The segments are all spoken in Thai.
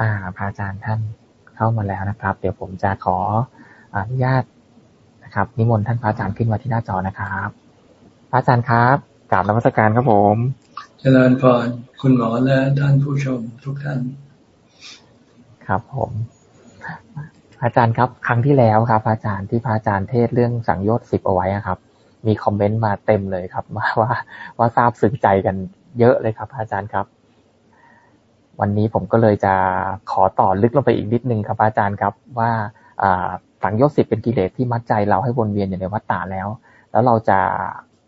อ่าพระอาจารย์ท่านเข้ามาแล้วนะครับ เดี๋ยวผมจะขออนุญาตนะครับ นิมนต์ท่านพระอาจารย์ขึ้นมาที่หน้าจอนะครับ พระอาจารย์ครับกราบนมัสการครับผม เจริญพรคุณหมอและท่านผู้ชมทุกท่าน ครับผมอาจารย์ครับ ครั้งที่แล้วครับ อาจารย์ที่พระอาจารย์เทศเรื่องสังโยชน์สิบเอาไว้ครับ มีคอมเมนต์มาเต็มเลยครับ มาว่าว่าทราบซึ้งใจกันเยอะเลยครับ อาจารย์ครับ วันนี้ผมก็เลยจะขอต่อลึกลงไปอีกนิดนึงครับอาจารย์ครับว่าสังโยชน์สิบเป็นกิเลสที่มัดใจเราให้วนเวียนอยู่ในวัฏฏะแล้ว แล้วเราจะ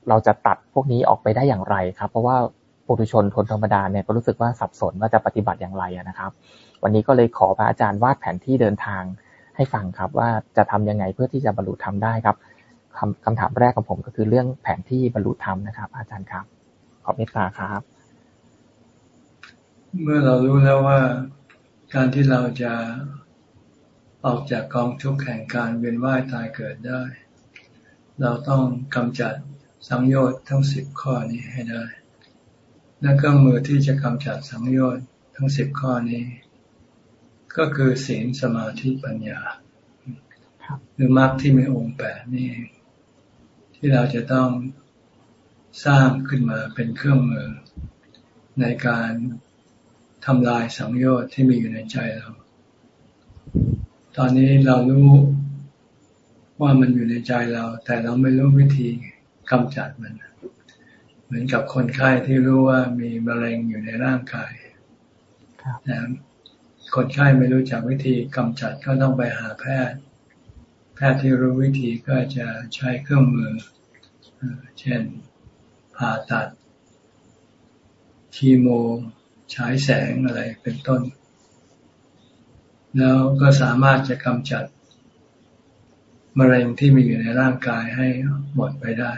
เราจะตัดพวกนี้ออกไปได้อย่างไรครับ เพราะว่าปุถุชนคนธรรมดาเนี่ยก็รู้สึกว่าสับสนว่าจะปฏิบัติอย่างไรนะครับ วันนี้ก็เลยขอพระอาจารย์วาดแผนที่เดินทางให้ฟังครับว่าจะทำยังไงเพื่อที่จะบรรลุธรรมได้ครับคำคำถามแรกของผมก็คือเรื่องแผนที่บรรลุธรรมนะครับ อาจารย์ครับ ขอเมตตาครับ เมื่อเรารู้แล้วว่าการที่เราจะออกจากกองทุกข์แห่งการเวียนว่ายตายเกิดได้ เราต้องกำจัดสังโยชน์ทั้งสิบข้อนี้ให้ได้ และเครื่องมือที่จะกำจัดสังโยชน์ทั้งสิบข้อนี้ ก็คือศีลสมาธิปัญญา หรือมรรคที่มีองค์แปดนี่ที่เราจะต้องสร้างขึ้นมาเป็นเครื่องมือในการ ทำลายสังโยชน์ที่มีอยู่ในใจเรา ตอนนี้เรารู้ว่ามันอยู่ในใจเรา แต่เราไม่รู้วิธีกำจัดมัน เหมือนกับคนไข้ที่รู้ว่ามีมะเร็งอยู่ในร่างกายนะคนไข้ไม่รู้จักวิธีกำจัดก็ต้องไปหาแพทย์ แพทย์ที่รู้วิธีก็จะใช้เครื่องมือ เช่นผ่าตัดคีโม ฉายแสงอะไรเป็นต้น แล้วก็สามารถจะกำจัดมะเร็งที่มีอยู่ในร่างกายให้หมดไปได้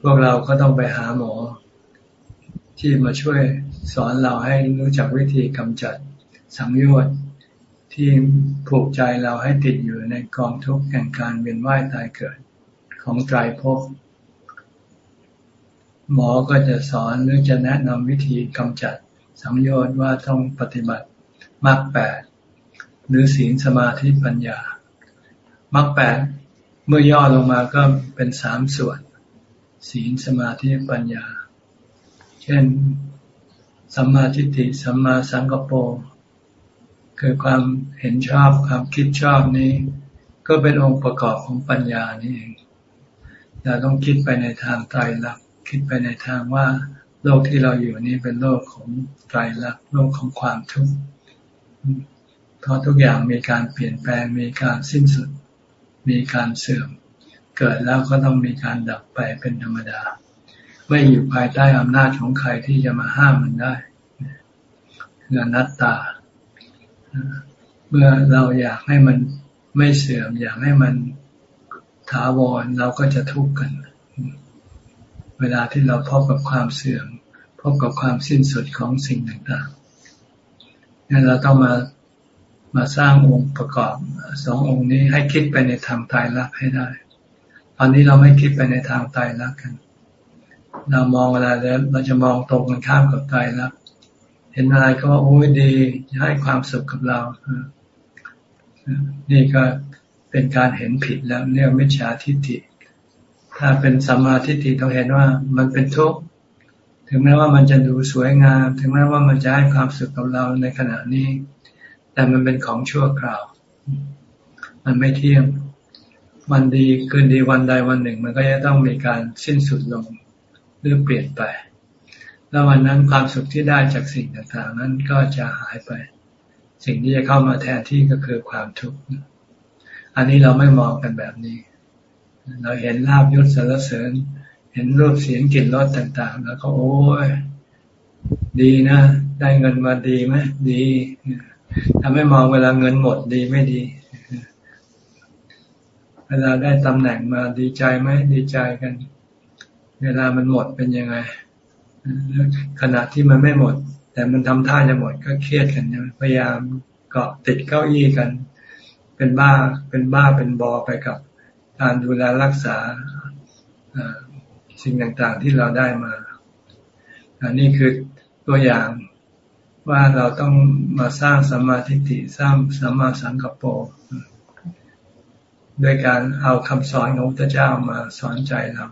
พวกเราก็ต้องไปหาหมอ ที่มาช่วยสอนเราให้รู้จักวิธีกำจัดสังโยชน์ที่ผูกใจเราให้ติดอยู่ในกองทุกข์แห่งการเวียนว่ายตายเกิดของไตรภพ หมอก็จะสอนหรือจะแนะนำวิธีกำจัดสังโยชน์ว่าต้องปฏิบัติมรรคแปดหรือศีลสมาธิปัญญามรรคแปดเมื่อย่อลงมาก็เป็นสามส่วน ศีลสมาธิปัญญา เช่น สัมมาทิฏฐิสัมมาสังกปรคือความเห็นชอบความคิดชอบนี้ ก็เป็นองค์ประกอบของปัญญานี่เองเราต้องคิดไปในทางไตรลักษณ์ คิดไปในทางว่า โลกที่เราอยู่นี้เป็นโลกของไตรลักษณ์โลกของความทุกข์เพราะทุกอย่างมีการเปลี่ยนแปลงมีการสิ้นสุด มีการเสื่อม เกิดแล้วก็ต้องมีการดับไปเป็นธรรมดา ไม่อยู่ภายใต้อำนาจของใครที่จะมาห้ามมันได้คืออนัตตา เมื่อเราอยากให้มันไม่เสื่อม อยากให้มันถาวรเราก็จะทุกข์กัน เวลาที่เราพบกับความเสื่อมพบกับความสิ้นสุดของสิ่งต่างๆนี่เราต้องมามาสร้างองค์ประกอบสององค์นี้ให้คิดไปในทางตายรักให้ได้ ตอนนี้เราไม่คิดไปในทางตายรักกัน เรามองเวลาแล้วเราจะมองตรงกันข้ามกับใจแล้วเห็นอะไรก็ว่าโอ้ยดีให้ความสุขกับเรา นี่ก็เป็นการเห็นผิดแล้วเรียกมิจฉาทิฏฐิ ถ้าเป็นสัมมาทิฏฐิเราเห็นว่ามันเป็นทุกข์ถึงแม้ว่ามันจะดูสวยงาม ถึงแม้ว่ามันจะให้ความสุขกับเราในขณะนี้ แต่มันเป็นของชั่วคราว มันไม่เที่ยงวันดีคืนดีวันใดวันหนึ่ง มันก็จะต้องมีการสิ้นสุดลงหรือเปลี่ยนไป แล้ววันนั้นความสุขที่ได้จากสิ่งต่างๆ นั้นก็จะหายไป สิ่งที่จะเข้ามาแทนที่ก็คือความทุกข์ อันนี้เราไม่มองกันแบบนี้ เราเห็นลาบยศสารเสริญ เห็นรูปเสียงกลิ่นรสต่าง ๆ แล้วก็โอ้ยดีนะ ได้เงินมาดีไหมดีถ้าไม่มองเวลาเงินหมดดีไม่ดี เวลาได้ตำแหน่งมาดีใจไหมดีใจกัน เวลามันหมดเป็นยังไงขณะที่มันไม่หมด แต่มันทำท่าจะหมดก็เครียดกันพยายามเกาะติดเก้าอี้กัน เป็นบ้าเป็นบ้าเป็นบอไปกับ การดูแลรักษาสิ่งต่างๆที่เราได้มาอันนี้คือตัวอย่างว่าเราต้องมาสร้างสัมมาทิฏฐิสร้างสัมมาสังกัปโปโดยการเอาคำสอนของพระเจ้ามาสอนใจเรา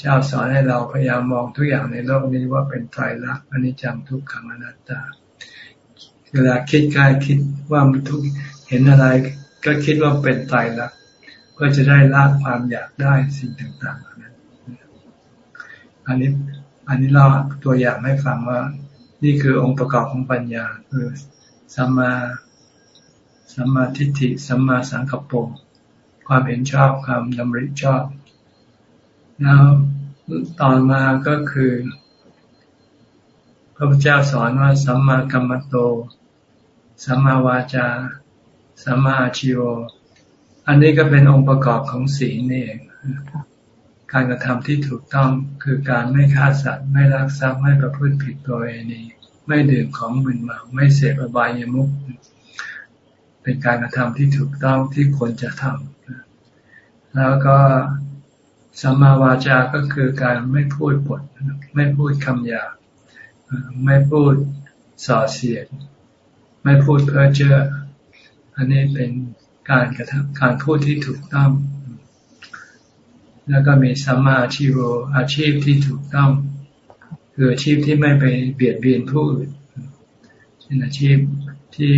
เจ้าสอนให้เราพยายามมองทุกอย่างในโลกนี้ว่าเป็นไตรลักษณ์อนิจจังทุกขังอนัตตา เวลาคิดกายคิดว่ามันทุกเห็นอะไรก็คิดว่าเป็นไตรลักษณ์ เพื่อจะได้ละความอยากได้สิ่งต่างๆเหล่านั้นอันนี้อันนี้เราตัวอย่างให้ฟังว่า นี่คือองค์ประกอบของปัญญาคือสัมมาสัมมาทิฏฐิสัมมาสังกัปโปความเห็นชอบความดำริชอบ แล้วต่อมาก็คือ พระพุทธเจ้าสอนว่าสัมมากัมมโต สัมมาวาจา สัมมาชิโว อันนี้ก็เป็นองค์ประกอบของศีลนี่เองการกระทำที่ถูกต้องคือการไม่ฆ่าสัตว์ ไม่ลักทรัพย์ไม่ประพฤติผิดตัวเองนี้ไม่ดื่มของมึนเมาไม่เสพอบายามุขเป็นการกระทำที่ถูกต้องที่ควรจะทำแล้วก็สัมมาวาจาก็คือการไม่พูดปด ไม่พูดคำหยาบไม่พูดส่อเสียด ไม่พูดเพ้อเจ้ออันนี้เป็น การกระทำการพูดที่ถูกต้อง แล้วก็มีสัมมาชีโวอาชีพที่ถูกต้อง คืออาชีพที่ไม่ไปเบียดเบียนผู้อื่นเป็นอาชีพที่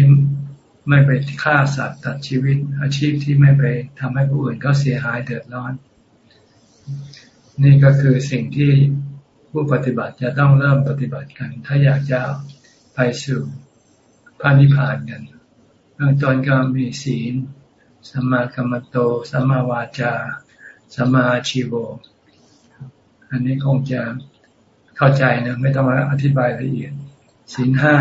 ไม่ไปฆ่าสัตว์ตัดชีวิต อาชีพที่ไม่ไปทำให้ผู้อื่นเขาเสียหายเดือดร้อน นี่ก็คือสิ่งที่ผู้ปฏิบัติจะต้องเริ่มปฏิบัติกัน ถ้าอยากจะไปสู่พระนิพพานกันเบื้องต้นก็มีศีล สัมมากัมมโต สัมมาวาจา สัมมาชีโว อันนี้คงจะเข้าใจนะไม่ต้องมาอธิบายละเอียดศีลห้า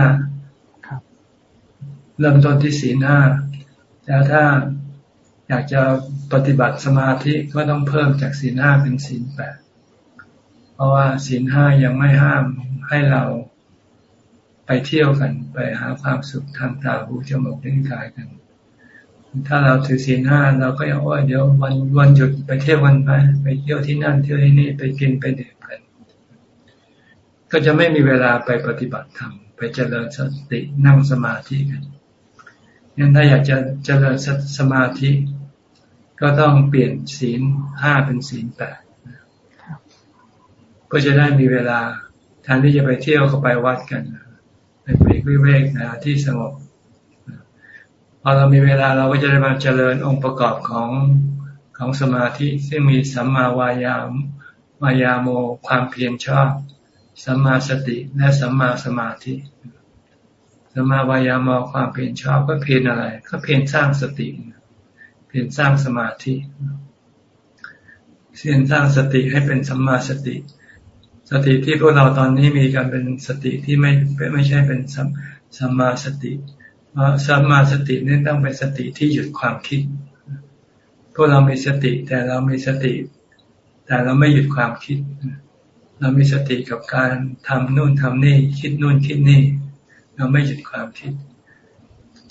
เริ่มต้นที่ศีลห้าแล้วถ้าอยากจะปฏิบัติสมาธิก็ต้องเพิ่มจากศีลห้าเป็นศีลแปดเพราะว่าศีลห้ายังไม่ห้ามให้เราไปเที่ยวกันไปหาความสุขทางตาหูจมูกลิ้นกายกัน ถ้าเราถือศีลห้าเราก็ยังว่าเดี๋ยววันวันหยุดไปเที่ยววันไปไปเที่ยวที่นั่นเที่ยวที่นี่ไปกินไปดื่มกันก็จะไม่มีเวลาไปปฏิบัติธรรมไปเจริญสตินั่งสมาธิกันงั้นถ้าอยากจะเจริญสมาธิ ก็ต้องเปลี่ยนศีลห้าเป็นศีลแปดก็จะได้มีเวลาแทนที่จะไปเที่ยวก็ไปวัดกันไปปลีกวิเวกนะที่สงบ พอเรามีเวลาเราก็จะได้มาเจริญองค์ประกอบของของสมาธิ ซึ่งมีสัมมาวายามวายาโมความเพียรชอบ สัมมาสติและสัมมาสมาธิสัมมาวายามอความเพียรชอบก็เพียรอะไร ก็เพียรสร้างสติ เพียรสร้างสมาธิเพียรสร้างสติให้เป็นสัมมาสติ สติที่พวกเราตอนนี้มีกันเป็นสติที่ไม่ไม่ใช่เป็นสัมมาสติ สัมมาสตินี่ต้องเป็นสติที่หยุดความคิด พวกเรามีสติแต่เรามีสติ แต่เราไม่หยุดความคิด เรามีสติกับการทำนู่นทำนี่คิดนู่นคิดนี่ เราไม่หยุดความคิด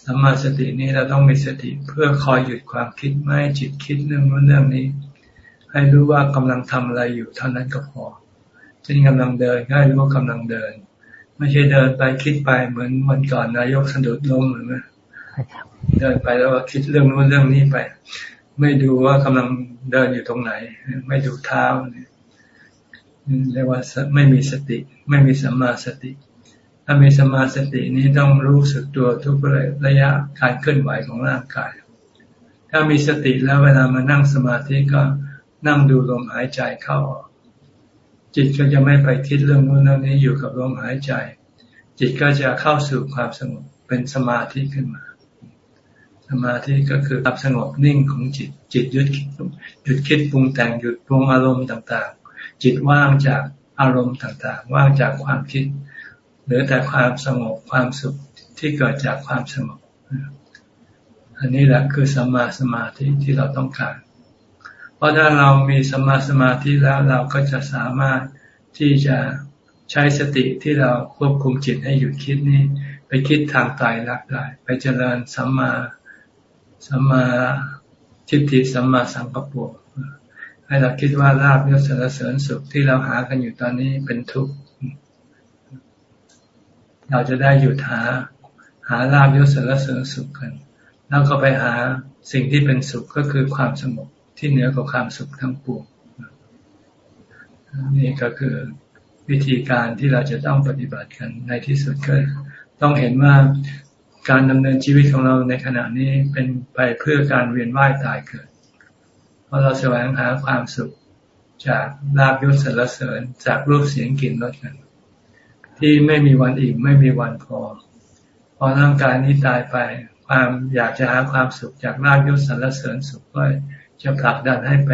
สัมมาสตินี้เราต้องมีสติเพื่อคอยหยุดความคิดไม่ให้จิตคิดเรื่องนู้นเรื่องนี้ ให้รู้ว่ากำลังทำอะไรอยู่เท่านั้นก็พอเช่นกำลังเดินก็ให้รู้ว่ากำลังเดิน ไม่ใช่เดินไปคิดไปเหมือนวันก่อนนายกสะดุดล้มหรือไมเดินไปแล้วก็คิดเรื่องนู้นเรื่องนี้ไป ไม่ดูว่ากำลังเดินอยู่ตรงไหน ไม่ดูเท้าเนี่ยเรียกว่าไม่มีสติ ไม่มีสัมมาสติ ถ้ามีสมาสตินี้ต้องรู้สึกตัวทุกระยะการเคลื่อนไหวของร่างกาย ถ้ามีสติแล้วเวลามานั่งสมาธิก็นั่งดูลมหายใจเข้าออก จิตก็จะไม่ไปคิดเรื่องนู้นเรื่องนี้อยู่กับลมหายใจ จิตก็จะเข้าสู่ความสงบเป็นสมาธิขึ้นมา สมาธิก็คือความสงบนิ่งของจิต จิตหยุดหยุดคิดปรุงแต่งหยุดปรุงอารมณ์ต่างๆ จิตว่างจากอารมณ์ต่างๆ ว่างจากความคิดหรือแต่ความสงบความสุขที่เกิดจากความสงบอันนี้แหละคือสมาสมาธิที่เราต้องการ ราะถ้าเรามีสมาสมาธิแล้วเราก็จะสามารถที่จะใช้สติที่เราควบคุมจิตให้หยุดคิดนี้ ไปคิดทางตายรักได้ ไปเจริญสัมมาสัมมาทิฏฐิสัมมาสังกปรให้เราคิดว่าลาบยศสารเสริญสุขที่เราหากันอยู่ตอนนี้เป็นทุกข์เราจะได้หยุดหา หาลาบยศสารเสริญสุขกัน แล้วก็ไปหาสิ่งที่เป็นสุขก็คือความสงบ ที่เหนือกว่าความสุขทั้งปวงนี่ก็คือวิธีการที่เราจะต้องปฏิบัติกันในที่สุดก็ต้องเห็นว่าการดำเนินชีวิตของเราในขณะนี้เป็นไปเพื่อการเวียนว่ายตายเกิด เพราะเราแสวงหาความสุขจากลาบยศสรรเสริญจากรูปเสียงกลิ่นรสกัน ที่ไม่มีวันอิ่มไม่มีวันพอ พอร่างกายนี้ตายไป ความอยากจะหาความสุขจากลาบยศสรรเสริญสุขก็ จะผลักดันให้ไป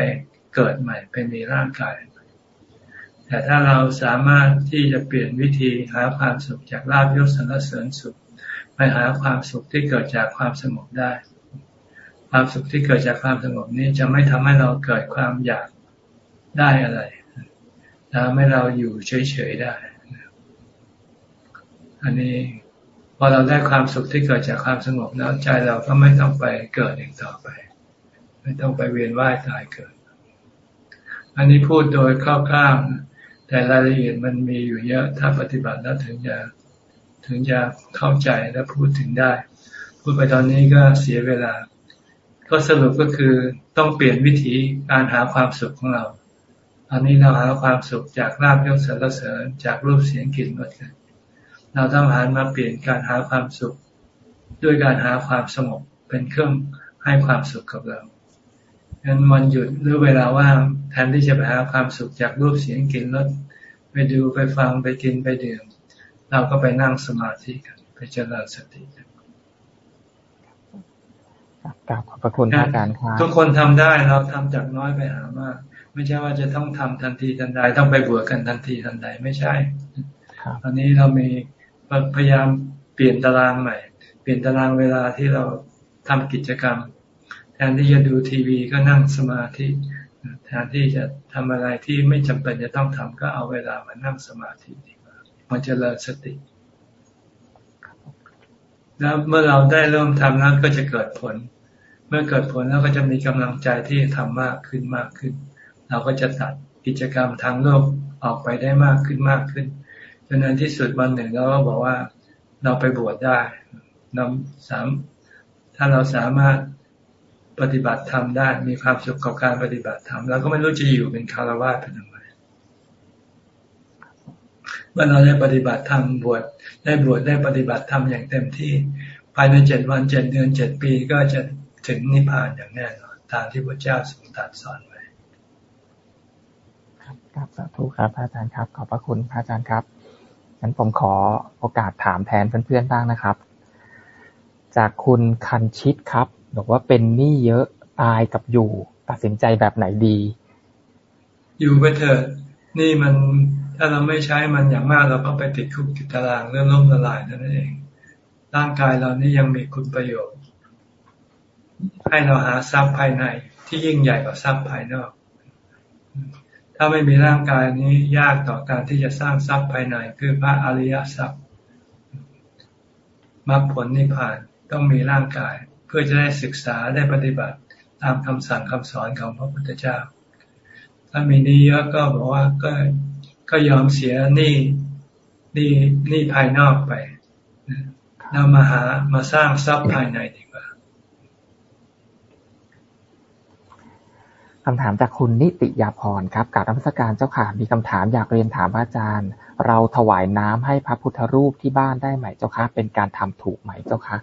เกิดใหม่เป็นมีร่างกาย แต่ถ้าเราสามารถที่จะเปลี่ยนวิธีหาความสุขจากลาบยศสรรเสริญสุข ไปหาความสุขที่เกิดจากความสงบได้ ความสุขที่เกิดจากความสงบนี้จะไม่ทำให้เราเกิดความอยากได้อะไรทำให้เราอยู่เฉยๆได้ อันนี้พอเราได้ความสุขที่เกิดจากความสงบแล้วใจเราก็ไม่ต้องไปเกิดอีกต่อไป ไม่ต้องไปเวียนว่ายตายเกิด อันนี้พูดโดยคร่าวๆแต่รายละเอียดมันมีอยู่เยอะถ้าปฏิบัติแล้วถึงจะถึงจะเข้าใจและพูดถึงได้ พูดไปตอนนี้ก็เสียเวลาก็สรุปก็คือต้องเปลี่ยนวิธีการหาความสุขของเรา อันนี้เราหาความสุขจากลาบยศสรรเสริญจากรูปเสียงกลิ่นรสกันเราต้องหันมาเปลี่ยนการหาความสุข ด้วยการหาความสงบเป็นเครื่องให้ความสุขกับเรา งั้นวันหยุดหรือเวลาว่างแทนที่จะไปหาความสุขจากรูปเสียงกลิ่นรสไปดูไปฟังไปกินไปดื่ม เราก็ไปนั่งสมาธิกัน ไปเจริญสติกันกราบขอบพระคุณอาจารย์ครับทุกคนทำได้เราทำจากน้อยไปหามาก ไม่ใช่ว่าจะต้องทำทันทีทันใดต้องไปบวชกันทันทีทันใดไม่ใช่ตอนนี้เรามีพยายามเปลี่ยนตารางใหม่ เปลี่ยนตารางเวลาที่เราทำกิจกรรมแทนที่จะดูทีวีก็นั่งสมาธิ แทนที่จะทำอะไรที่ไม่จำเป็นจะต้องทำก็เอาเวลามานั่งสมาธิดีมันจะเริญสติ แล้วเมื่อเราได้เริ่มทำนั้นก็จะเกิดผล เมื่อเกิดผลแล้วก็จะมีกำลังใจที่ทำมากขึ้นมากขึ้น เราก็จะตัดกิจกรรมทางโลกออกไปได้มากขึ้นมากขึ้นจนในที่สุดวันหนึ่งเราก็บอกว่าเราไปบวชได้นำสามถ้าเราสามารถ ปฏิบัติธรรมได้ มีความสุขกับการปฏิบัติธรรมเราก็ไม่รู้จะอยู่เป็นคารวะเป็นยังไงเมื่อเราได้ปฏิบัติธรรมบวชได้บวชได้ปฏิบัติธรรมอย่างเต็มที่ ภายในเจ็ดวันเจ็ดเดือนเจ็ดปีก็จะถึงนิพพานอย่างแน่นอนตามที่พระเจ้าทรงตรัสสอนไว้ครับสาธุครับอาจารย์ครับ ขอบพระคุณพระอาจารย์ครับงั้นผมขอโอกาสถามแทนเพื่อนๆบ้างนะครับ จากคุณคันชิตครับ บอกว่าเป็นหนี้เยอะตายกับอยู่ ตัดสินใจแบบไหนดี อยู่ไปเถอะนี่มันถ้าเราไม่ใช้มันอย่างมากเราก็ไปติดคุกติดตารางเรื่องล้มละลายนั่นเอง ร่างกายเรานี่ยังมีคุณประโยชน์ ให้เราหาทรัพย์ภายในที่ยิ่งใหญ่กว่าทรัพย์ภายนอก ถ้าไม่มีร่างกายนี้ยากต่อการที่จะสร้างทรัพย์ภายใน คือพระอริยทรัพย์มรรคผลนิพพานต้องมีร่างกาย เพื่อจะได้ศึกษาได้ปฏิบัติตามคำสั่งคำสอนของพระพุทธเจ้า ถ้ามีนี้เยอะก็บอกว่าก็ก็ยอมเสียหนี้หนี้หนี้ภายนอกไปเรามาหามาสร้างทรัพย์ภายในดีกว่าคำถามจากคุณนิติยาพรครับการรัชการเจ้าค่ะมีคำถามอยากเรียนถามอาจารย์ เราถวายน้ำให้พระพุทธรูปที่บ้านได้ไหมเจ้าคะเป็นการทำถูกไหมเจ้าคะ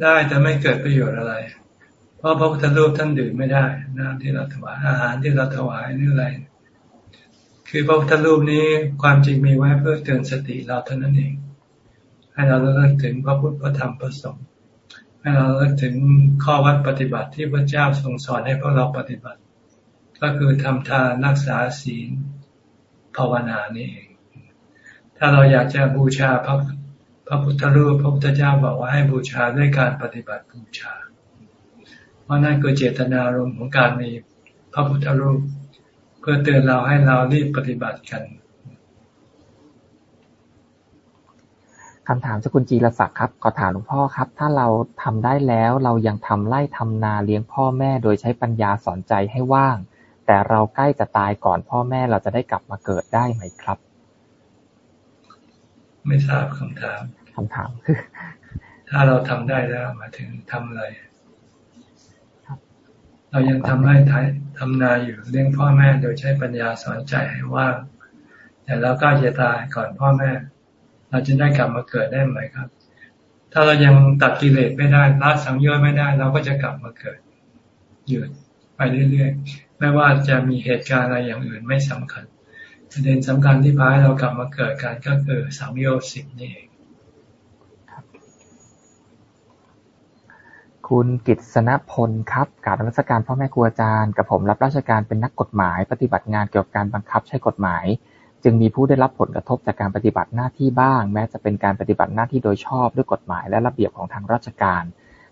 ได้แต่ไม่เกิดประโยชน์อะไร เพราะพระพุทธรูปท่านดื่มไม่ได้น้ำที่เราถวายอาหารที่เราถวายนี่อะไร คือพระพุทธรูปนี้ความจริงมีไว้เพื่อเตือนสติเราเท่านั้นเอง ให้เราเลิกถึงพระพุทธพระธรรมพระสงฆ์ให้เราเลิกถึงข้อวัดปฏิบัติที่พระเจ้าทรงสอนให้พวกเราปฏิบัติ ก็คือทำทานรักษาศีลภาวนานี่เอง ถ้าเราอยากจะบูชาพระ พระพุทธรูปพระพุทธเจ้าบอกว่าให้บูชาด้วยการปฏิบัติบูชา เพราะนั่นคือเจตนารมณ์ของการมีพระพุทธรูป เพื่อเตือนเราให้เรารีบปฏิบัติกันคำถามจากคุณจีรศักดิ์ครับ ขอถามหลวงพ่อครับ ถ้าเราทำได้แล้วเรายังทำไร่ทำนาเลี้ยงพ่อแม่โดยใช้ปัญญาสอนใจให้ว่าง แต่เราใกล้จะตายก่อนพ่อแม่เราจะได้กลับมาเกิดได้ไหมครับ ไม่ทราบคำถามคำถามคือ ถ้าเราทำได้แล้วมาถึงทำอะไร เรายังทำให้ทำนาอยู่เลี้ยงพ่อแม่โดยใช้ปัญญาสอนใจให้ว่างแต่เราก็จะตายก่อนพ่อแม่ เราจะได้กลับมาเกิดได้ไหมครับ ถ้าเรายังตัดกิเลสไม่ได้ละสังโยชน์ไม่ได้ เราก็จะกลับมาเกิดอยู่ไปเรื่อยๆไม่ว่าจะมีเหตุการณ์อะไรอย่างอื่นไม่สำคัญ ประเด็นสำคัญที่พาให้เรากลับมาเกิดกันก็คือสังโยชน์สิบนี่เองคุณกิตสนพลครับกาบรัชการพ่อแม่ครูอาจารย์กับผมรับราชการเป็นนักกฎหมาย ปฏิบัติงานเกี่ยวกับการบังคับใช้กฎหมาย จึงมีผู้ได้รับผลกระทบจากการปฏิบัติหน้าที่บ้าง แม้จะเป็นการปฏิบัติหน้าที่โดยชอบด้วยกฎหมายและระเบียบของทางราชการ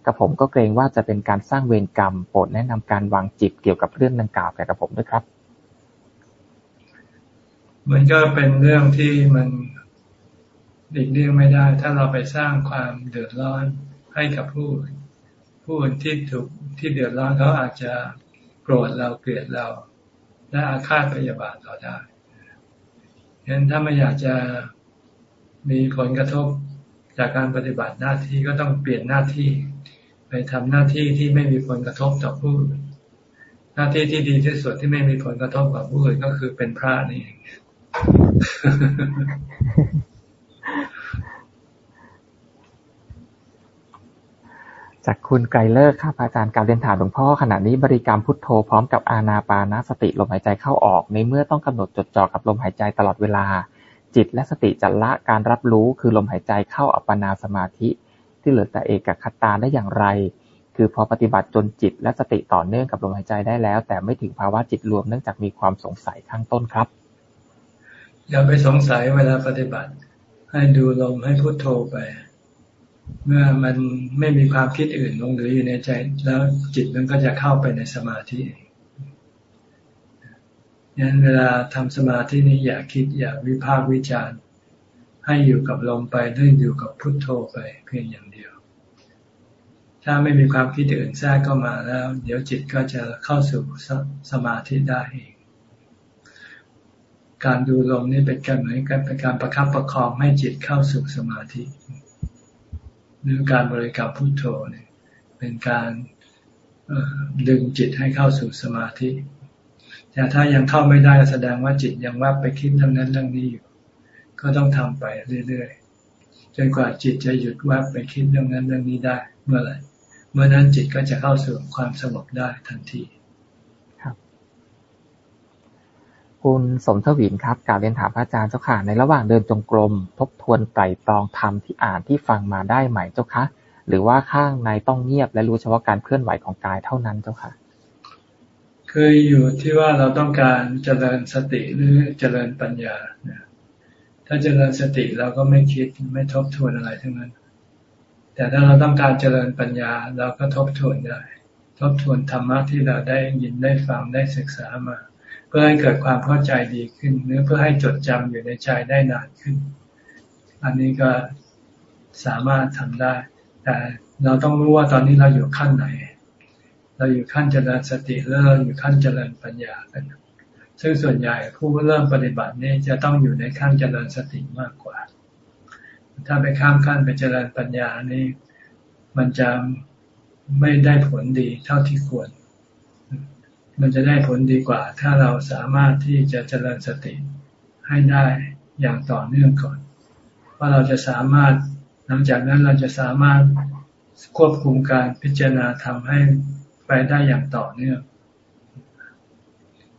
กับผมก็เกรงว่าจะเป็นการสร้างเวรกรรมโปรดแนะนำการวางจิตเกี่ยวกับเรื่องดังกล่าวแก่กับผมด้วยครับ มันก็เป็นเรื่องที่มันดิกเลี่ยงไม่ได้ ถ้าเราไปสร้างความเดือดร้อนให้กับผู้ผู้อื่นที่ถูกที่เดือดร้อนเขาอาจจะโกรธเราเกลียดเรา และอาฆาตพยาบาทเราได้ฉะนั้นถ้าไม่อยากจะมีผลกระทบจากการปฏิบัติหน้าที่ก็ต้องเปลี่ยนหน้าที่ ไปทำหน้าที่ที่ไม่มีผลกระทบต่อผู้อื่นหน้าที่ที่ดีที่สุดที่ไม่มีผลกระทบกับผู้อื่นก็คือเป็นพระนี่เอง จากคุณไกรเลิกครับอาจารย์การเรียนถามหลวงพ่อขณะนี้บริกรรมพุทโธพร้อมกับอาณาปานสติลมหายใจเข้าออก ในเมื่อต้องกำหนดจดจ่อกับลมหายใจตลอดเวลา จิตและสติจะละการรับรู้คือลมหายใจเข้าอัปปนาสมาธิ ที่เหลือแต่เอกคตาได้อย่างไร คือพอปฏิบัติจนจิตและสติต่อเนื่องกับลมหายใจได้แล้ว แต่ไม่ถึงภาวะจิตรวมเนื่องจากมีความสงสัยข้างต้นครับ อย่าไปสงสัยเวลาปฏิบัติ ให้ดูลมให้พุโทโธไป เมื่อมันไม่มีความคิดอื่นลงเหลืออยู่ในใจ แล้วจิตมันก็จะเข้าไปในสมาธิยันเวลาทำสมาธินี้อย่าคิดอย่าวิพากษ์วิจารณ์ ให้อยู่กับลมไปได้อยู่กับพุทโธไปเพียงอย่างเดียว ถ้าไม่มีความคิดอื่นแทรกเข้ามาแล้ว เดี๋ยวจิตก็จะเข้าสู่สมาธิได้เอง การดูลมนี่เป็นการเหมือนกันเป็นการประคับประคองให้จิตเข้าสู่สมาธิ หรือการบริกรรมพุทโธเนี่ยเป็นการดึงจิตให้เข้าสู่สมาธิ แต่ถ้ายังเข้าไม่ได้แสดงว่าจิตยังว่าไปคิดเรื่องนั้นเรื่องนี้อยู่ ก็ต้องทำไปเรื่อยๆจนกว่าจิตจะหยุดว่าไปคิดเรื่องนั้นเรื่องนี้ได้ เมื่อไหร่เมื่อนั้นจิตก็จะเข้าสู่ความสงบได้ทันที คุณสมทวินครับ กล่าวเรียนถามพระอาจารย์เจ้าค่ะ ในระหว่างเดินจงกรม ทบทวนไตรตรองธรรมที่อ่านที่ฟังมาได้ไหมเจ้าคะ หรือว่าข้างในต้องเงียบและรู้เฉพาะการเคลื่อนไหวของกายเท่านั้นเจ้าค่ะคืออยู่ที่ว่าเราต้องการเจริญสติหรือเจริญปัญญา ถ้าเจริญสติเราก็ไม่คิดไม่ทบทวนอะไรทั้งนั้น แต่ถ้าเราต้องการเจริญปัญญาเราก็ทบทวนได้ ทบทวนธรรมะที่เราได้ยินได้ฟังได้ศึกษามา เพื่อให้เกิดความเข้าใจดีขึ้น หรือเพื่อให้จดจำอยู่ในใจได้นานขึ้น อันนี้ก็สามารถทำได้ แต่เราต้องรู้ว่าตอนนี้เราอยู่ขั้นไหน เราอยู่ขั้นเจริญสติแล้วเราอยู่ขั้นเจริญปัญญากันซึ่งส่วนใหญ่ผู้เริ่มปฏิบัตินี่จะต้องอยู่ในขั้นเจริญสติมากกว่า ถ้าไปข้ามขั้นไปเจริญปัญญานี่มันจะไม่ได้ผลดีเท่าที่ควร มันจะได้ผลดีกว่า ถ้าเราสามารถที่จะเจริญสติให้ได้อย่างต่อเนื่องก่อน ว่าเราจะสามารถหลังจากนั้นเราจะสามารถควบคุมการพิจารณาทำให้ไปได้อย่างต่อเนื่อง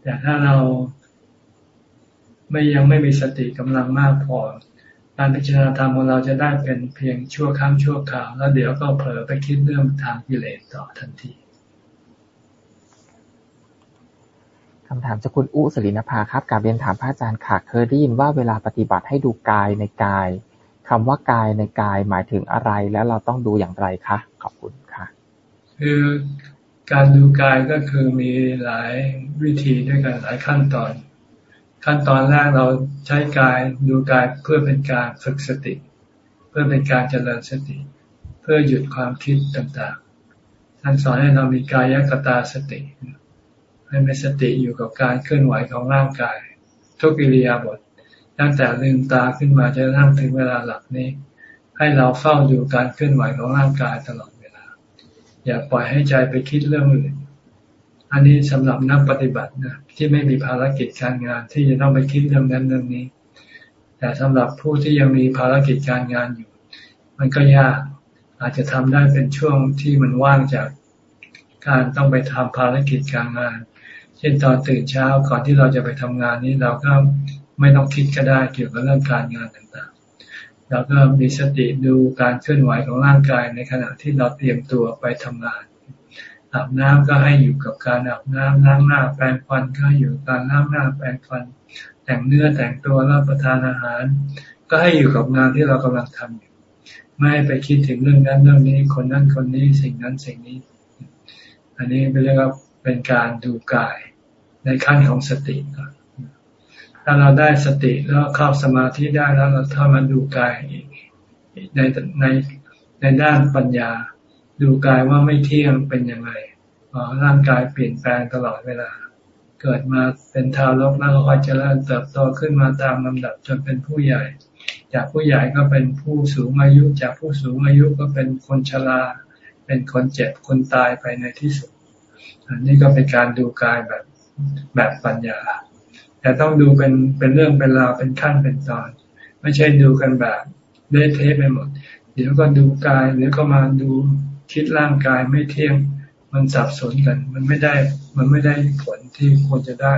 แต่ถ้าเราไม่ยังไม่มีสติกำลังมากพอ การพิจารณาธรรมของเราจะได้เป็นเพียงชั่วครั้งชั่วคราว แล้วเดี๋ยวก็เผลอไปคิดเรื่องทางกิเลสต่อทันที คำถามจากคุณอุสรินภาครับการเรียนถามพระอาจารย์ค่ะ เคยได้ยินว่าเวลาปฏิบัติให้ดูกายในกายคำว่ากายในกายหมายถึงอะไร แล้วเราต้องดูอย่างไรคะขอบคุณค่ะ คือการดูกายก็คือมีหลายวิธีด้วยกันหลายขั้นตอน ขั้นตอนแรกเราใช้กายดูกายเพื่อเป็นการฝึกสติ เพื่อเป็นการเจริญสติ เพื่อหยุดความคิดต่างๆท่านสอนให้เรามีกายกตาสติ ให้มีสติอยู่กับการเคลื่อนไหวของร่างกาย ทุกอิริยาบถตั้งแต่ลืมตาขึ้นมาจนกระนั่งถึงเวลาหลับนี้ ให้เราเฝ้าดูการเคลื่อนไหวของร่างกายตลอดเวลา อย่าปล่อยให้ใจไปคิดเรื่องอื่นอันนี้สำหรับนักปฏิบัตินะที่ไม่มีภารกิจการงานที่จะต้องไปคิดเรื่องนั้นเรื่องนี้ แต่สำหรับผู้ที่ยังมีภารกิจการงานอยู่ มันก็ยากอาจจะทำได้เป็นช่วงที่มันว่างจากการต้องไปทำภารกิจการงาน เช่นตอนตื่นเช้าก่อนที่เราจะไปทำงานนี้เราก็ไม่ต้องคิดก็ได้เกี่ยวกับเรื่องการงานต่างๆ เราก็มีสติดูการเคลื่อนไหวของร่างกายในขณะที่เราเตรียมตัวไปทำงานอาบน้ำก็ให้อยู่กับการอาบน้ำล้างหน้าแปรงฟันก็อยู่การล้างหน้าแปรงฟัน แต่งเนื้อแต่งตัวรับประทานอาหาร ก็ให้อยู่กับงานที่เรากำลังทำอยู่ ไม่ไปคิดถึงเรื่องนั้นเรื่องนี้คนนั้นคนนี้สิ่งนั้นสิ่งนี้ อันนี้เป็นเรียกว่าเป็นการดูกาย ในขั้นของสติก่อนถ้าเราได้สติแล้วเข้าสมาธิได้แล้วเราถ้ามาดูกายในในในด้านปัญญา ดูกายว่าไม่เที่ยงเป็นยังไงร่างกายเปลี่ยนแปลงตลอดเวลา เกิดมาเป็นทารกแล้วค่อยเจริญเติบโตขึ้นมาตามลำดับจนเป็นผู้ใหญ่ จากผู้ใหญ่ก็เป็นผู้สูงอายุ จากผู้สูงอายุก็เป็นคนชรา เป็นคนเจ็บคนตายไปในที่สุด อันนี้ก็เป็นการดูกายแบบ แบบปัญญา แต่ต้องดูเป็นเป็นเรื่องเป็นราวเป็นขั้นเป็นตอน ไม่ใช่ดูกันแบบเละเทะไปหมด เดี๋ยวก็ดูกายเดี๋ยวก็มาดูคิดร่างกายไม่เที่ยงมันสับสนกัน มันไม่ได้ มันไม่ได้ผลที่ควรจะได้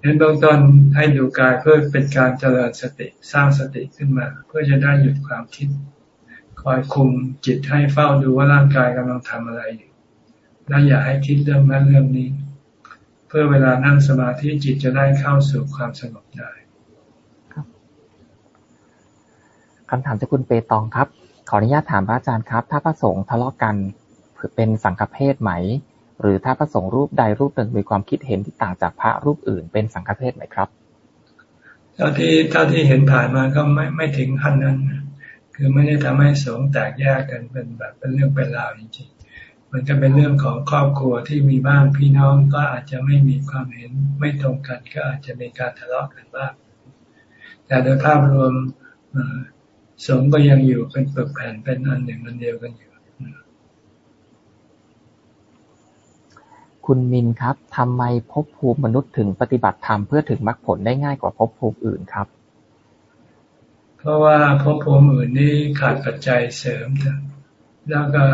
ดังนั้นเบื้องต้นให้ดูกายเพื่อเป็นการเจริญสติสร้างสติขึ้นมา เพื่อจะได้หยุดความคิด คอยคุมจิตให้เฝ้าดูว่าร่างกายกำลังทำอะไรอยู่และอย่าให้คิดเรื่องนั้นเรื่องนี้ เพื่อเวลานั่งสมาธิจิตจะได้เข้าสู่ความสงบได้คำถามจากคุณเปตองครับ ขออนุญาตถามพระอาจารย์ครับ ถ้าพระสงฆ์ทะเลาะกันเป็นสังฆเพศไหม หรือถ้าพระสงฆ์รูปใดรูปหนึ่งมีความคิดเห็นที่ต่างจากพระรูปอื่น เป็นสังฆเพศไหมครับเท่าที่เท่าที่เห็นผ่านมาก็ไม่ไม่ถึงขั้นนั้น คือไม่ได้ทำให้สงฆ์แตกแยกกันเป็นแบบเป็นเรื่องเป็นราวจริง มันก็เป็นเรื่องของครอบครัวที่มีบ้างพี่น้องก็อาจจะไม่มีความเห็นไม่ตรงกัน ก็อาจจะมีการทะเลาะกันบ้างแต่โดยภาพรวมสงก็ยังอยู่เป็นปึกแผ่นเป็นอันหนึ่งอันเดียวกันอยู่ คุณมินครับทำไมภพภูมิมนุษย์ถึงปฏิบัติธรรมเพื่อถึงมรรคผลได้ง่ายกว่าภพภูมิอื่นครับ เพราะว่าภพภูมิอื่นนี่ขาดปัจจัยเสริมแล้วก็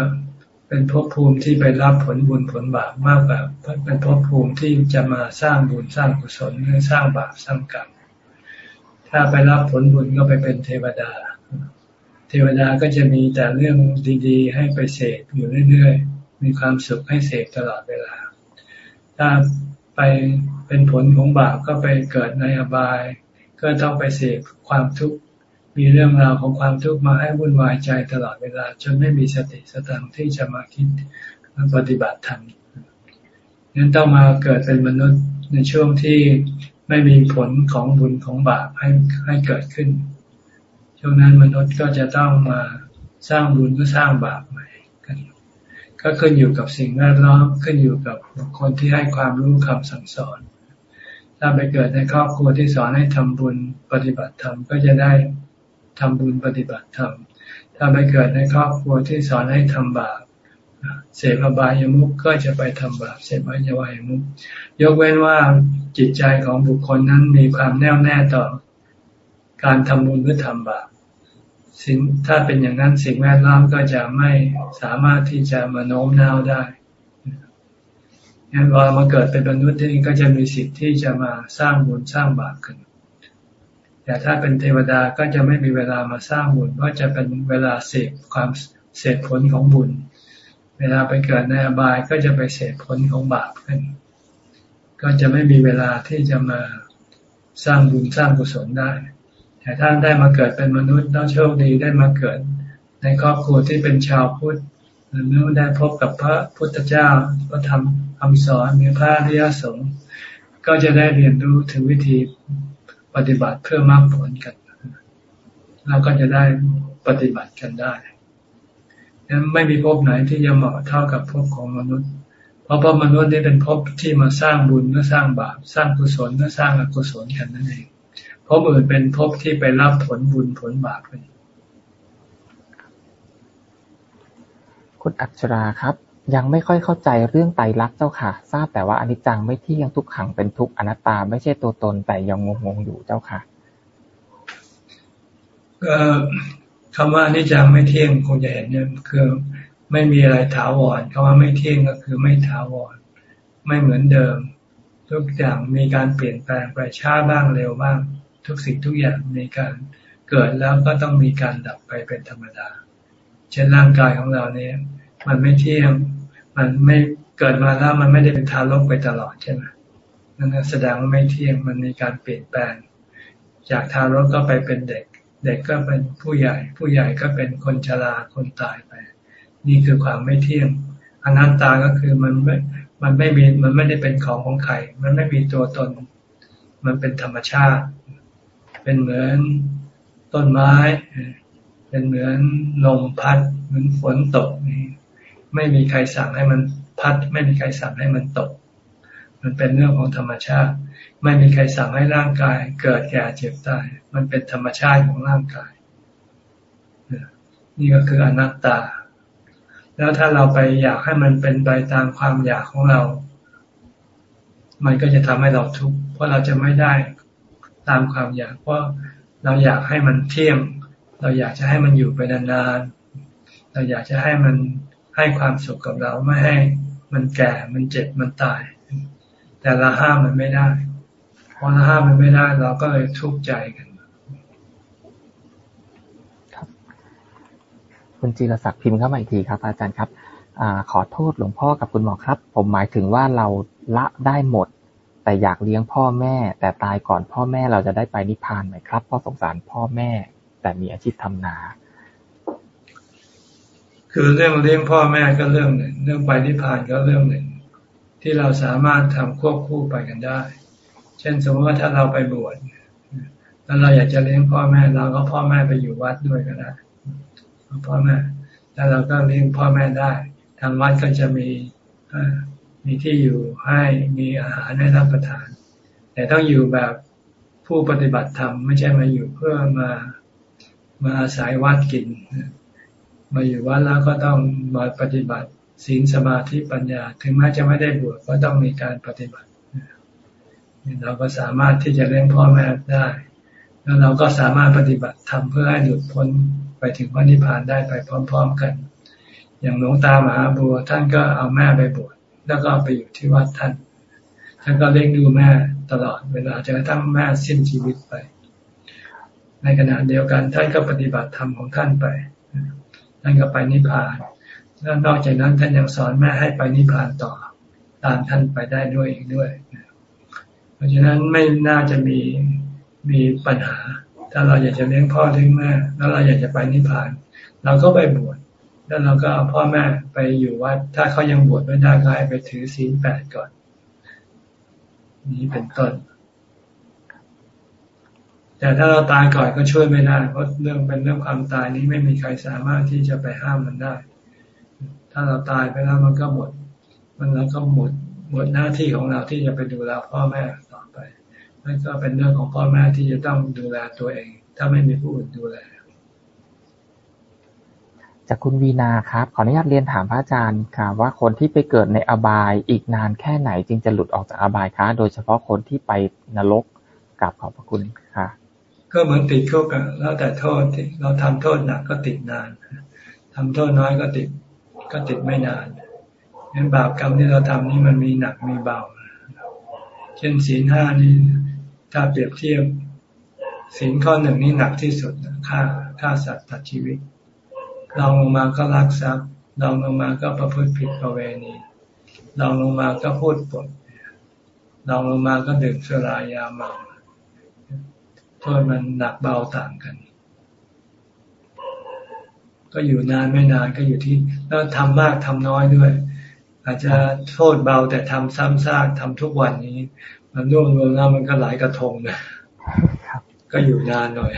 เป็นภพภูมิที่ไปรับผลบุญผลบาปมากแบบเป็นภพภูมิที่จะมาสร้างบุญสร้างกุศลหรือสร้างบาปสร้างกรรมถ้าไปรับผลบุญก็ไปเป็นเทวดา เทวดาก็จะมีแต่เรื่องดีๆ ให้ไปเสพอยู่เรื่อยๆ มีความสุขให้เสพตลอดเวลา ถ้าไปเป็นผลของบาปก็ไปเกิดในอบาย ก็ต้องไปเสพความทุกข์ มีเรื่องราวของความทุกข์มาให้วุ่นวายใจตลอดเวลา จนไม่มีสติสตังที่จะมาคิดปฏิบัติธรรมนั้นต้องมาเกิดเป็นมนุษย์ในช่วงที่ไม่มีผลของบุญของบาปให้ให้เกิดขึ้น ช่วงนั้นมนุษย์ก็จะต้องมาสร้างบุญหรือสร้างบาปใหม่กัน ก็ขึ้นอยู่กับสิ่งแวดล้อมขึ้นอยู่กับคนที่ให้ความรู้คำสั่งสอน ถ้าไปเกิดในครอบครัวที่สอนให้ทำบุญปฏิบัติธรรมก็จะได้ ทำบุญปฏิบัติธรรม ถ้าไปเกิดในครอบครัวที่สอนให้ทำบาปเสพอบายามุกก็จะไปทำบาปเสพอบายามุกยกเว้นว่าจิตใจของบุคคลนั้นมีความแน่วแน่ต่อ การทำบุญหรือทำบาปสิ่งถ้าเป็นอย่างนั้นสิ่งแวดล้อมก็จะไม่สามารถที่จะมาโน้มน้าวได้งั้นพอมาเกิดเป็นมนุษย์ที่นี่ก็จะมีสิทธิ์ที่จะมาสร้างบุญสร้างบาปขึ้น แต่ถ้าเป็นเทวดาก็จะไม่มีเวลามาสร้างบุญเพราะจะเป็นเวลาเสพความเสพผลของบุญ เวลาไปเกิดในอบายก็จะไปเสพผลของบาปขึ้น ก็จะไม่มีเวลาที่จะมาสร้างบุญสร้างกุศลได้ แต่ท่านได้มาเกิดเป็นมนุษย์ต้องโชคดีได้มาเกิด ในครอบครัวที่เป็นชาวพุทธหรือได้พบกับพระพุทธเจ้าก็ทำคำสอนมีพระอริยสงฆ์ก็จะได้เรียนรู้ถึงวิธี ปฏิบัติเพื่อมากผลกันแล้วก็จะได้ปฏิบัติกันได้ยังไม่มีภพไหนที่จะเหมาะเท่ากับภพของมนุษย์ เพราะภพมนุษย์นี่เป็นภพที่มาสร้างบุญและสร้างบาป สร้างกุศลและสร้างอกุศลกันนั่นเองภพอื่นเป็นภพที่ไปรับผลบุญผลบาปกันคุณอัชราครับ ยังไม่ค่อยเข้าใจเรื่องไตรลักษณ์เจ้าค่ะ ทราบแต่ว่าอนิจจังไม่เที่ยง ทุกขังเป็นทุกอนัตตาไม่ใช่ตัวตน แต่ยังงงๆอยู่เจ้าค่ะ ก็คำว่าอนิจจังไม่เที่ยงคงจะเห็นเนี่ยคือไม่มีอะไรถาวรคำว่าไม่เที่ยงก็คือไม่ถาวร ไม่เหมือนเดิม ทุกอย่างมีการเปลี่ยนแปลงไปช้าบ้างเร็วบ้าง ทุกสิ่งทุกอย่างมีการเกิดแล้วก็ต้องมีการดับไปเป็นธรรมดา เช่นร่างกายของเราเนี่ย มันไม่เที่ยง มันไม่เกิดมาแล้วมันไม่ได้เป็นทารกไปตลอดใช่ไหมนั่นแสดงว่าไม่เที่ยงมันมีการเปลี่ยนแปลง จากทารกก็ไปเป็นเด็ก เด็กก็เป็นผู้ใหญ่ ผู้ใหญ่ก็เป็นคนชราคนตายไป นี่คือความไม่เที่ยงอนัตตาก็คือมันไม่มันไม่มีมันไม่ได้เป็นของของใครมันไม่มีตัวตน มันเป็นธรรมชาติ เป็นเหมือนต้นไม้ เป็นเหมือนลมพัด เหมือนฝนตกนี่ ไม่มีใครสั่งให้มันพัด ไม่มีใครสั่งให้มันตก มันเป็นเรื่องของธรรมชาติ ไม่มีใครสั่งให้ร่างกาย เกิดแก่เจ็บตาย มันเป็นธรรมชาติของร่างกาย นี่ก็คืออนัตตา แล้วถ้าเราไปอยากให้มันเป็นไปตามความอยากของเรา มันก็จะทำให้เราทุกข์ เพราะเราจะไม่ได้ตามความอยาก เพราะเราอยากให้มันเที่ยง เราอยากจะให้มันอยู่ไปนานๆ เราอยากจะให้มัน ให้ความสุขกับเราไม่ให้มันแก่ มันเจ็บ มันตาย แต่เราห้ามมันไม่ได้ พอเราห้ามมันไม่ได้ เราก็เลยทุกข์ใจกันคุณจีรศักดิ์พิมพ์เข้ามาอีกทีครับ อาจารย์ครับอขอโทษหลวงพ่อกับคุณหมอครับ ผมหมายถึงว่าเราละได้หมด แต่อยากเลี้ยงพ่อแม่ แต่ตายก่อนพ่อแม่เราจะได้ไปนิพพานไหมครับพราะสงสารพ่อแม่ แต่มีอาชีพทำนา คือเรื่องเลี้ยงพ่อแม่ก็เรื่องหนึ่ง เรื่องไปนิพพานก็เรื่องหนึ่ง ที่เราสามารถทำควบคู่ไปกันได้ เช่นสมมติว่าถ้าเราไปบวชแล้วเราอยากจะเลี้ยงพ่อแม่เราก็พ่อแม่ไปอยู่วัดด้วยก็ได้พ่อแม่แล้วเราก็เลี้ยงพ่อแม่ได้ ทางวัดก็จะมีมีที่อยู่ให้มีอาหารให้รับประทาน แต่ต้องอยู่แบบผู้ปฏิบัติธรรมไม่ใช่มาอยู่เพื่อมามาอาศัยวัดกิน มาอยู่วัดแล้วก็ต้องมาปฏิบัติศีลสมาธิปัญญา ถึงแม้จะไม่ได้บวชก็ต้องมีการปฏิบัติเราก็สามารถที่จะเลี้ยงพ่อแม่ได้ แล้วเราก็สามารถปฏิบัติทำเพื่อให้หลุดพ้นไปถึงพระนิพพานได้ไปพร้อม ๆกัน อย่างหลวงตามหาบัวท่านก็เอาแม่ไปบวชแล้วก็ไปอยู่ที่วัดท่าน ท่านก็เลี้ยงดูแม่ตลอดเวลาจะกระทั่งแม่สิ้นชีวิตไป ในขณะเดียวกันท่านก็ปฏิบัติธรรมของท่านไป ท่านก็ไปนิพพานแล้วนอกจากนั้นท่านยังสอนแม่ให้ไปนิพพานต่อ ตามท่านไปได้ด้วยอีกด้วย เพราะฉะนั้นไม่น่าจะมีมีปัญหา ถ้าเราอยากจะเลี้ยงพ่อเลี้ยงแม่แล้วเราอยากจะไปนิพพาน เราก็ไปบวชแล้วเราก็เอาพ่อแม่ไปอยู่วัด ถ้าเขายังบวชไม่ได้ก็ให้ไปถือศีลแปดก่อน นี้เป็นต้น แต่ถ้าเราตายก่อนก็ช่วยไม่ได้เพราะเรื่องเป็นเรื่องความตายนี้ไม่มีใครสามารถที่จะไปห้ามมันได้ ถ้าเราตายไปแล้วมันก็หมด มันแล้วก็หมดหมดหน้าที่ของเราที่จะไปดูแลพ่อแม่ต่อไปนั่นก็เป็นเรื่องของพ่อแม่ที่จะต้องดูแลตัวเอง ถ้าไม่มีผู้อื่นดูแลจากคุณวีนาครับ ขออนุญาตเรียนถามพระอาจารย์ค่ะว่าคนที่ไปเกิดในอบายอีกนานแค่ไหนจึงจะหลุดออกจากอบายคะ โดยเฉพาะคนที่ไปนรกกับขอบพระคุณค่ะ ก็เหมือนติดคุกแล้วแต่โทษเราทำโทษหนักก็ติดนานทำโทษน้อยก็ติดก็ติดไม่นานงั้นบาปกรรมที่เราทำนี่มันมีหนักมีเบา เช่นศีลห้านี่ถ้าเปรียบเทียบสินข้อหนึ่งนี่หนักที่สุดฆ่าฆ่าสัตว์ตัดชีวิตลองลงมาก็ลักทรัพย์ลองลงมาก็ประพฤติผิดประเวณีลองลงมาก็พูดปดลองลงมาก็ดื่มสุรายาเมา ทษมันหนักเบาต่างกัน ก็อยู่นานไม่นานก็อยู่ที่ แล้วทำมากทำน้อยด้วย อาจจะโทษเบาแต่ทำซ้ำซากทำทุกวันนี้ มันรวมรวมแล้วมันก็หลายกระทงนะก็อยู่นานหน่อย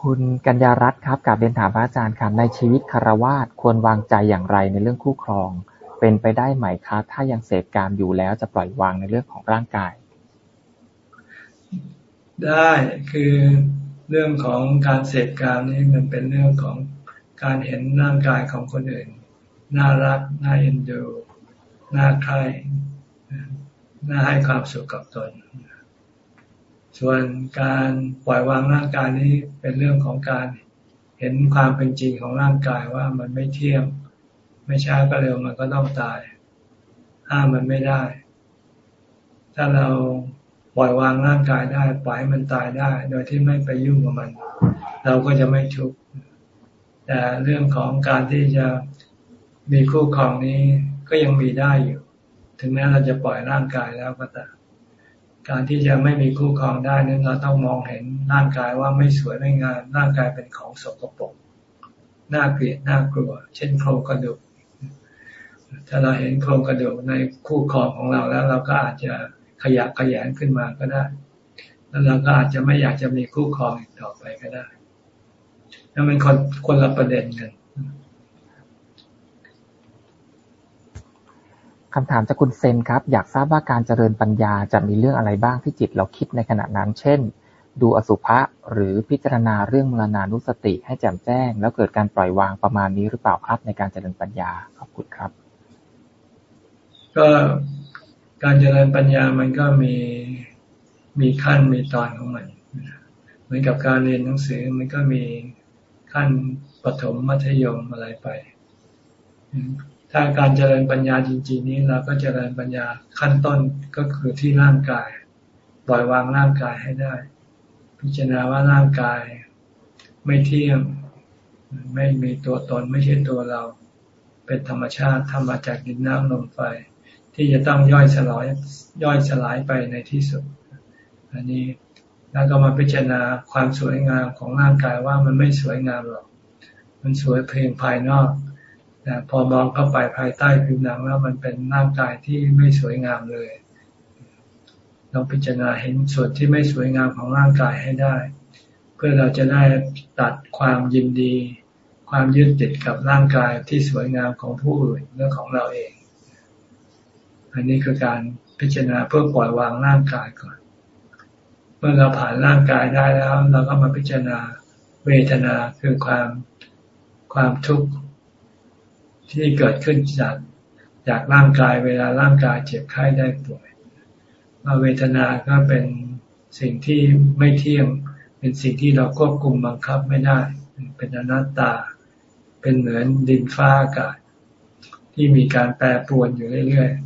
คุณกัญญารัตน์ครับกับเรียนถามพระอาจารย์ครับในชีวิตคารวาสควรวางใจอย่างไรในเรื่องคู่ครอง เป็นไปได้ไหมคะ ถ้ายังเสพการอยู่แล้วจะปล่อยวางในเรื่องของร่างกาย ได้คือเรื่องของการเสพการนี่มันเป็นเรื่องของการเห็นร่างกายของคนอื่น น่ารัก น่าเอ็นดู น่าใครน่าให้ความสุขกับตน ส่วนการปล่อยวางร่างกายนี้เป็นเรื่องของการเห็นความเป็นจริงของร่างกายว่ามันไม่เที่ยง ไม่ช้าก็เร็วมันก็ต้องตาย ห้ามมันไม่ได้ ถ้าเรา ปล่อยวางร่างกายได้ปล่อยให้มันตายได้ โดยที่ไม่ไปยุ่งกับมัน เราก็จะไม่ทุกข์แต่เรื่องของการที่จะมีคู่ครองนี้ก็ยังมีได้อยู่ ถึงแม้เราจะปล่อยร่างกายแล้วก็ตามการที่จะไม่มีคู่ครองได้นั้นเราต้องมองเห็นร่างกายว่าไม่สวยไม่งามร่างกายเป็นของสกปรกน่าเกลียดน่ากลัว เช่นโครงกระดูกถ้าเราเห็นโครงกระดูกในคู่ครองของเราแล้ว เราก็อาจจะ ขยักขยงขึ้นมาก็ได้ แล้วเราก็อาจจะไม่อยากจะมีคู่ครองอีกต่อไปก็ได้นั่นเป็นคนคนละประเด็นกันคำถามจากคุณเซนครับ อยากทราบว่าการเจริญปัญญาจะมีเรื่องอะไรบ้างที่จิตเราคิดในขณะนั้น เช่น ดูอสุภะหรือพิจารณาเรื่องมรณานุสติให้แจ่มแจ้ง แล้วเกิดการปล่อยวางประมาณนี้หรือเปล่าครับในการเจริญปัญญาขอบคุณครับ ก็ การเจริญปัญญามันก็มีมีขั้นมีตอนของมันเหมือนกับการเรียนหนังสือมันก็มีขั้นปฐมมัธยมอะไรไป ถ้าการเจริญปัญญาจริง ๆ นี้เราก็เจริญปัญญาขั้นต้นก็คือที่ร่างกาย ปล่อยวางร่างกายให้ได้ พิจารณาว่าร่างกายไม่เที่ยงไม่มีตัวตนไม่ใช่ตัวเรา เป็นธรรมชาติทำมาจากดินน้ำลมไฟ ที่จะต้องย่อยสลายย่อยสลายไปในที่สุด อันนี้แล้วก็มาพิจารณาความสวยงามของร่างกายว่ามันไม่สวยงามหรอก มันสวยเพียงภายนอกแต่พอมองเข้าไปภายใต้ผิวหนังแล้วมันเป็นร่างกายที่ไม่สวยงามเลย เราพิจารณาเห็นส่วนที่ไม่สวยงามของร่างกายให้ได้ เพื่อเราจะได้ตัดความยินดี ความยึดติดกับร่างกายที่สวยงามของผู้อื่นและของเราเอง อันนี้คือการพิจารณาเพื่อปล่อยวางร่างกายก่อน เมื่อเราผ่านร่างกายได้แล้ว เราก็มาพิจารณาเวทนาคือความความทุกข์ที่เกิดขึ้นจากจากร่างกายเวลาร่างกายเจ็บไข้ได้ป่วยมาเวทนาก็เป็นสิ่งที่ไม่เที่ยง เป็นสิ่งที่เราควบคุมบังคับไม่ได้ เป็นอนัตตา เป็นเหมือนดินฟ้าอากาศที่มีการแปรปรวนอยู่เรื่อยๆ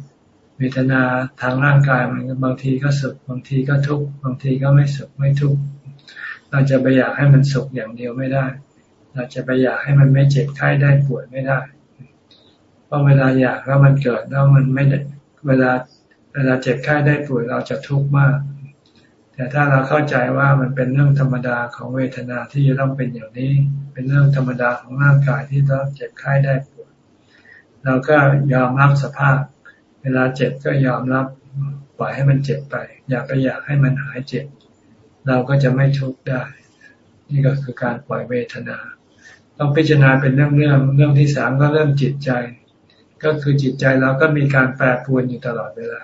เวทนาทางร่างกายมันบางทีก็สุขบางทีก็ทุกข์บางทีก็ไม่สุขไม่ทุกข์เราจะไปอยากให้มันสุขอย่างเดียวไม่ได้ เราจะไปอยากให้มันไม่เจ็บไข้ได้ป่วยไม่ได้ เพราะเวลาอยากแล้วมันเกิดแล้วมันไม่ได้เวลาเวลาเจ็บไข้ได้ป่วยเราจะทุกข์มาก แต่ถ้าเราเข้าใจว่ามันเป็นเรื่องธรรมดาของเวทนาที่จะต้องเป็นอย่างนี้ เป็นเรื่องธรรมดาของร่างกายที่ต้องเจ็บไข้ได้ป่วย เราก็ยอมรับสภาพ วลาเจ็บก็ยอมรับปล่อยให้มันเจ็บไป อย่าไปอยากให้มันหายเจ็บ เราก็จะไม่ทุกข์ได้ นี่ก็คือการปล่อยเวทนา ต้องพิจารณาเป็นเรื่องเรื่องเรื่องที่สามก็เรื่องจิตใจ ก็คือจิตใจเราก็มีการแปรปรวนอยู่ตลอดเวลา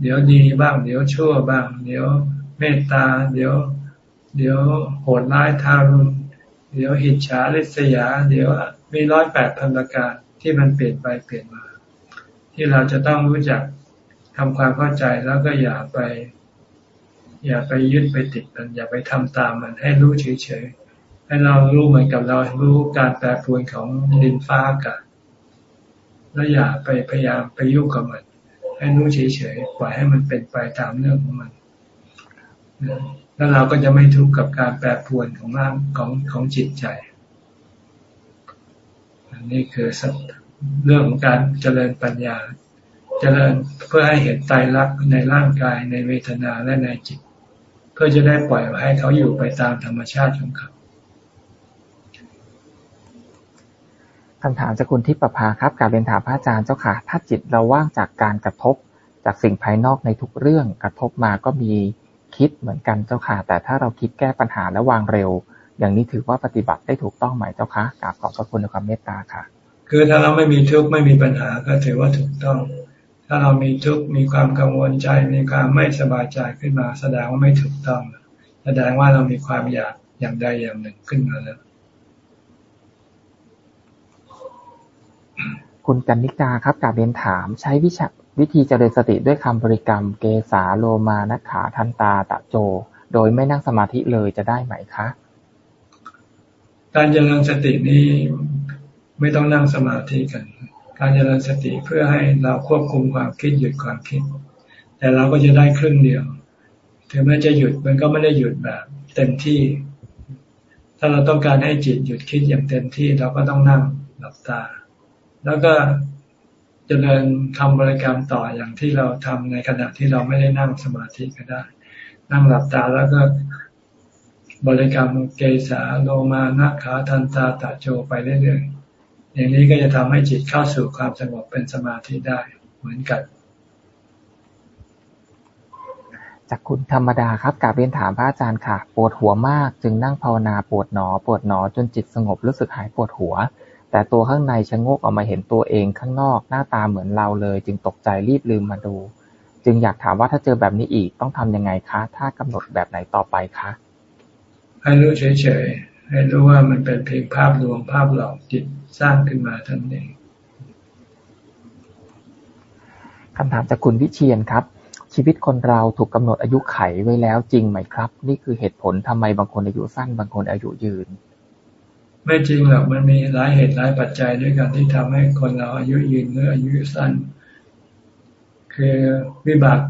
เดี๋ยวดีบ้าง เดี๋ยวชั่วบ้าง เดี๋ยวเมตตา เดี๋ยว เดี๋ยวโหดร้ายทารุณเดี๋ยวหิจฉาริษยา เดี๋ยวมีร้อยแปดพันประการที่มันเปลี่ยนไปเปลี่ยนมา ที่เราจะต้องรู้จักทำความเข้าใจแล้วก็อย่าไป อย่าไปยึดไปติดมัน อย่าไปทำตามมันให้รู้เฉยๆ ให้เรารู้เหมือนกับเรารู้การแปรปรวนของดินฟ้าอากาศแล้วอย่าไปพยายามไปยุ่งกับมัน ให้รู้เฉยๆ ปล่อยให้มันเป็นไปตามเรื่องของมัน แล้วเราก็จะไม่ทุกข์กับการแปรปรวนของร่างของของจิตใจ อันนี้คือ เรื่องของการเจริญปัญญา เจริญเพื่อให้เห็นไตรลักษณ์ในร่างกายในเวทนาและในจิต เพื่อจะได้ปล่อยให้เขาอยู่ไปตามธรรมชาติของเขาคำถามจากคุณทิพประภาครับการเรียนถามพระอาจารย์เจ้าค่ะ ถ้าจิตเราว่างจากการกระทบจากสิ่งภายนอกในทุกเรื่องกระทบมาก็มีคิดเหมือนกันเจ้าค่ะ แต่ถ้าเราคิดแก้ปัญหาและวางเร็ว อย่างนี้ถือว่าปฏิบัติได้ถูกต้องไหมเจ้าคะกราบขอบพระคุณในความเมตตาค่ะ คือถ้าเราไม่มีทุกข์ไม่มีปัญหาก็ถือว่าถูกต้องถถ้าเรามีทุกข์มีความกังวลใจมีความไม่สบายใจขึ้นมา แสดงว่าไม่ถูกต้องแสดงว่าเรามีความอยากอย่างใดอย่างหนึ่งขึ้นมาแล้วคุณกันนิกาครับกาบเรียนถามใช้วิชาวิธีเจริญสติด้วยคำบริกรรม เกสาโลมานักขาทันตาตะโจ โดยไม่นั่งสมาธิเลยจะได้ไหมคะ การเจริญสตินี้ ไม่ต้องนั่งสมาธิกัน การเจริญสติเพื่อให้เราควบคุมความคิดหยุดความคิด แต่เราก็จะได้ครึ่งเดียว ถึงแม้จะหยุดมันก็ไม่ได้หยุดแบบเต็มที่ ถ้าเราต้องการให้จิตหยุดคิดอย่างเต็มที่เราก็ต้องนั่งหลับตา แล้วก็จเริญคำบริกรรมต่ออย่างที่เราทำในขณะที่เราไม่ได้นั่งสมาธิก็ได้ นั่งหลับตาแล้วก็บริกรรมเกสาโลมานาขาทันตาตาโจไปเรื่อยๆ อย่างนี้ก็จะทำให้จิตเข้าสู่ความสงบเป็นสมาธิได้เหมือนกัน จากคุณธรรมดาครับกาบเรียนถามพระอาจารย์ค่ะ ปวดหัวมาก จึงนั่งภาวนาปวดหนอ ปวดหนอจนจิตสงบรู้สึกหายปวดหัว แต่ตัวข้างในชะโงกออกมาเห็นตัวเองข้างนอกหน้าตาเหมือนเราเลย จึงตกใจรีบลืมมาดู จึงอยากถามว่าถ้าเจอแบบนี้อีกต้องทำยังไงคะ ถ้ากำหนดแบบไหนต่อไปคะให้รู้เฉยๆ ให้รู้ว่ามันเป็นเพียงภาพลวงภาพหลอกจิตสร้างขึ้นมาท่านเองคำถามจากคุณวิเชียนครับ ชีวิตคนเราถูกกำหนดอายุไขไว้แล้วจริงไหมครับ นี่คือเหตุผลทำไมบางคนอายุสั้นบางคนอายุยืน ไม่จริงหรอกมันมีหลายเหตุหลายปัจจัยด้วยกันที่ทำให้คนเราอายุยืนหรืออายุสั้น คือวิบาก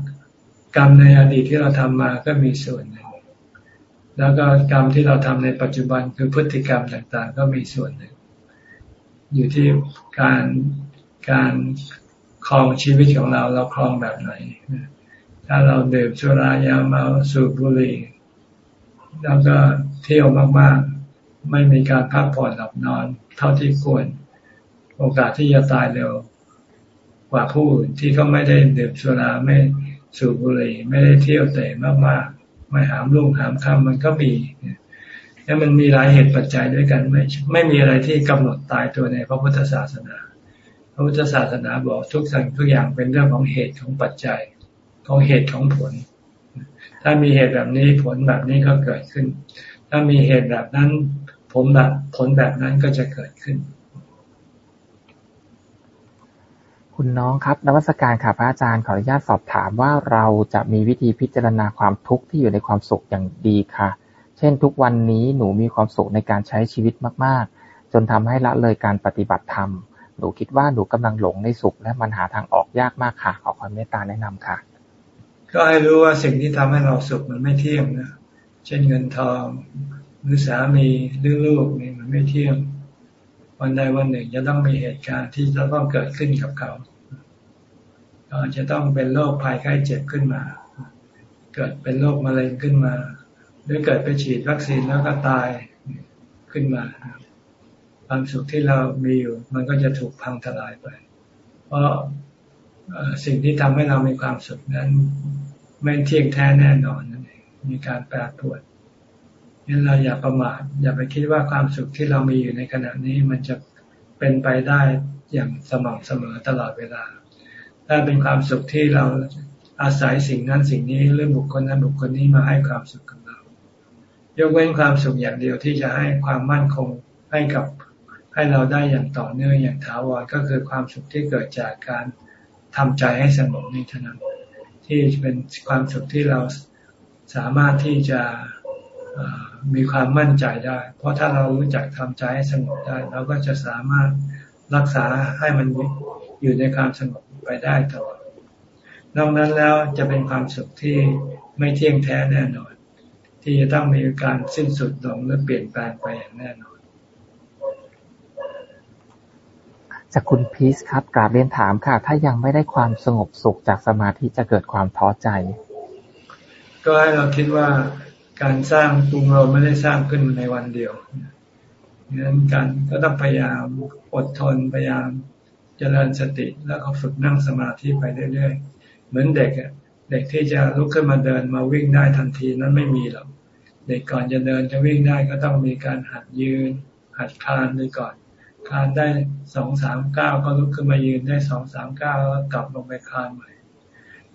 กรรมในอดีตที่เราทำมาก็มีส่วนหนึ่ง แล้วก็กรรมที่เราทำในปัจจุบันคือพฤติกรรมต่างๆ ก็มีส่วนหนึ่ง อยู่ที่การการครองชีวิตของเราเราครองแบบไหน ถ้าเราเดิมสุรายาเมาสูบบุหรี่แล้วก็เที่ยวมากๆ ไม่มีการพักผ่อนหลับนอน เท่าที่ควร โอกาสที่จะตายเร็วกว่าผู้อื่นที่เขาไม่ได้ดื่มสุราไม่สูบบุหรี่ไม่ได้เที่ยวเตะมากๆ ไม่หามลุ่งหามคำมันก็มีแล้วมันมีหลายเหตุปัจจัยด้วยกันไม่ไม่มีอะไรที่กำหนดตายตัวในพระพุทธศาสนา พระพุทธศาสนาบอกทุกสิ่งทุกอย่างเป็นเรื่องของเหตุของปัจจัย ของเหตุของผล ถ้ามีเหตุแบบนี้ผลแบบนี้ก็เกิดขึ้น ถ้ามีเหตุแบบนั้น ผลแบบผลแบบนั้นก็จะเกิดขึ้น คุณน้องครับนวัตการค่ะพระอาจารย์ขออนุญาตสอบถามว่าเราจะมีวิธีพิจารณาความทุกข์ที่อยู่ในความสุขอย่างดีค่ะ เช่น ทุกวันนี้หนูมีความสุขในการใช้ชีวิตมาก ๆ จนทำให้ละเลยการปฏิบัติธรรม หนูคิดว่าหนูกำลังหลงในสุข และมันหาทางออกยากมากค่ะ ขอความเมตตาแนะนำค่ะ ก็ให้รู้ว่าสิ่งที่ทำให้เราสุขมันไม่เที่ยงนะ เช่นเงินทองหรือสามีหรือลูกนี่มันไม่เที่ยงวันใดวันหนึ่งจะต้องมีเหตุการณ์ที่จะต้องเกิดขึ้นกับเขา ก็จะต้องเป็นโรคภัยไข้เจ็บขึ้นมา เกิดเป็นโรคมะเร็งขึ้นมา หรือเกิดไปฉีดวัคซีนแล้วก็ตายขึ้นมา ความสุขที่เรามีอยู่ มันก็จะถูกพังทลายไป เพราะสิ่งที่ทำให้เรามีความสุขนั้น ไม่เที่ยงแท้แน่นอนนั่นเองมีการแปรปรวนงั้นเราอย่าประมาทอย่าไปคิดว่าความสุขที่เรามีอยู่ในขณะนี้มันจะเป็นไปได้อย่างสม่ำเสมอตลอดเวลา ถ้าเป็นความสุขที่เราอาศัยสิ่งนั้นสิ่งนี้หรือบุคคลนั้นบุคคลนี้มาให้ความสุขกับเรา ยกเว้นความสุขอย่างเดียวที่จะให้ความมั่นคงให้กับให้เราได้อย่างต่อเนื่องอย่างถาวรก็คือความสุขที่เกิดจากการทำใจให้สงบนี้เท่านั้นที่เป็นความสุขที่เราสามารถที่จะมีความมั่นใจได้ เพราะถ้าเรารู้จักทำใจให้สงบได้ เราก็จะสามารถรักษาให้มันอยู่ในความสงบ ไปได้ตลอด นอกนั้นแล้วจะเป็นความสุขที่ไม่เที่ยงแท้แน่นอน ที่จะต้องมีการสิ้นสุดลงหรือเปลี่ยนแปลงไปอย่างแน่นอน จากคุณพีซครับกราบเรียนถามค่ะ ถ้ายังไม่ได้ความสงบสุขจากสมาธิจะเกิดความท้อใจ ก็ให้เราคิดว่าการสร้างกรุงเราไม่ได้สร้างขึ้นในวันเดียวดังนั้นการก็ต้องพยายามอดทนพยายาม เจริญสติแล้วก็ฝึกนั่งสมาธิไปเรื่อยๆ เหมือนเด็กเด็กที่จะลุกขึ้นมาเดินมาวิ่งได้ทันทีนั้นไม่มีหรอกเด็กก่อนจะเดินจะวิ่งได้ก็ต้องมีการหัดยืน หัดคลานไปก่อนคานได้สองสามเก้าก็ลุกขึ้นมายืนได้สองสามเก้าแล้วกลับลงไปคานใหม่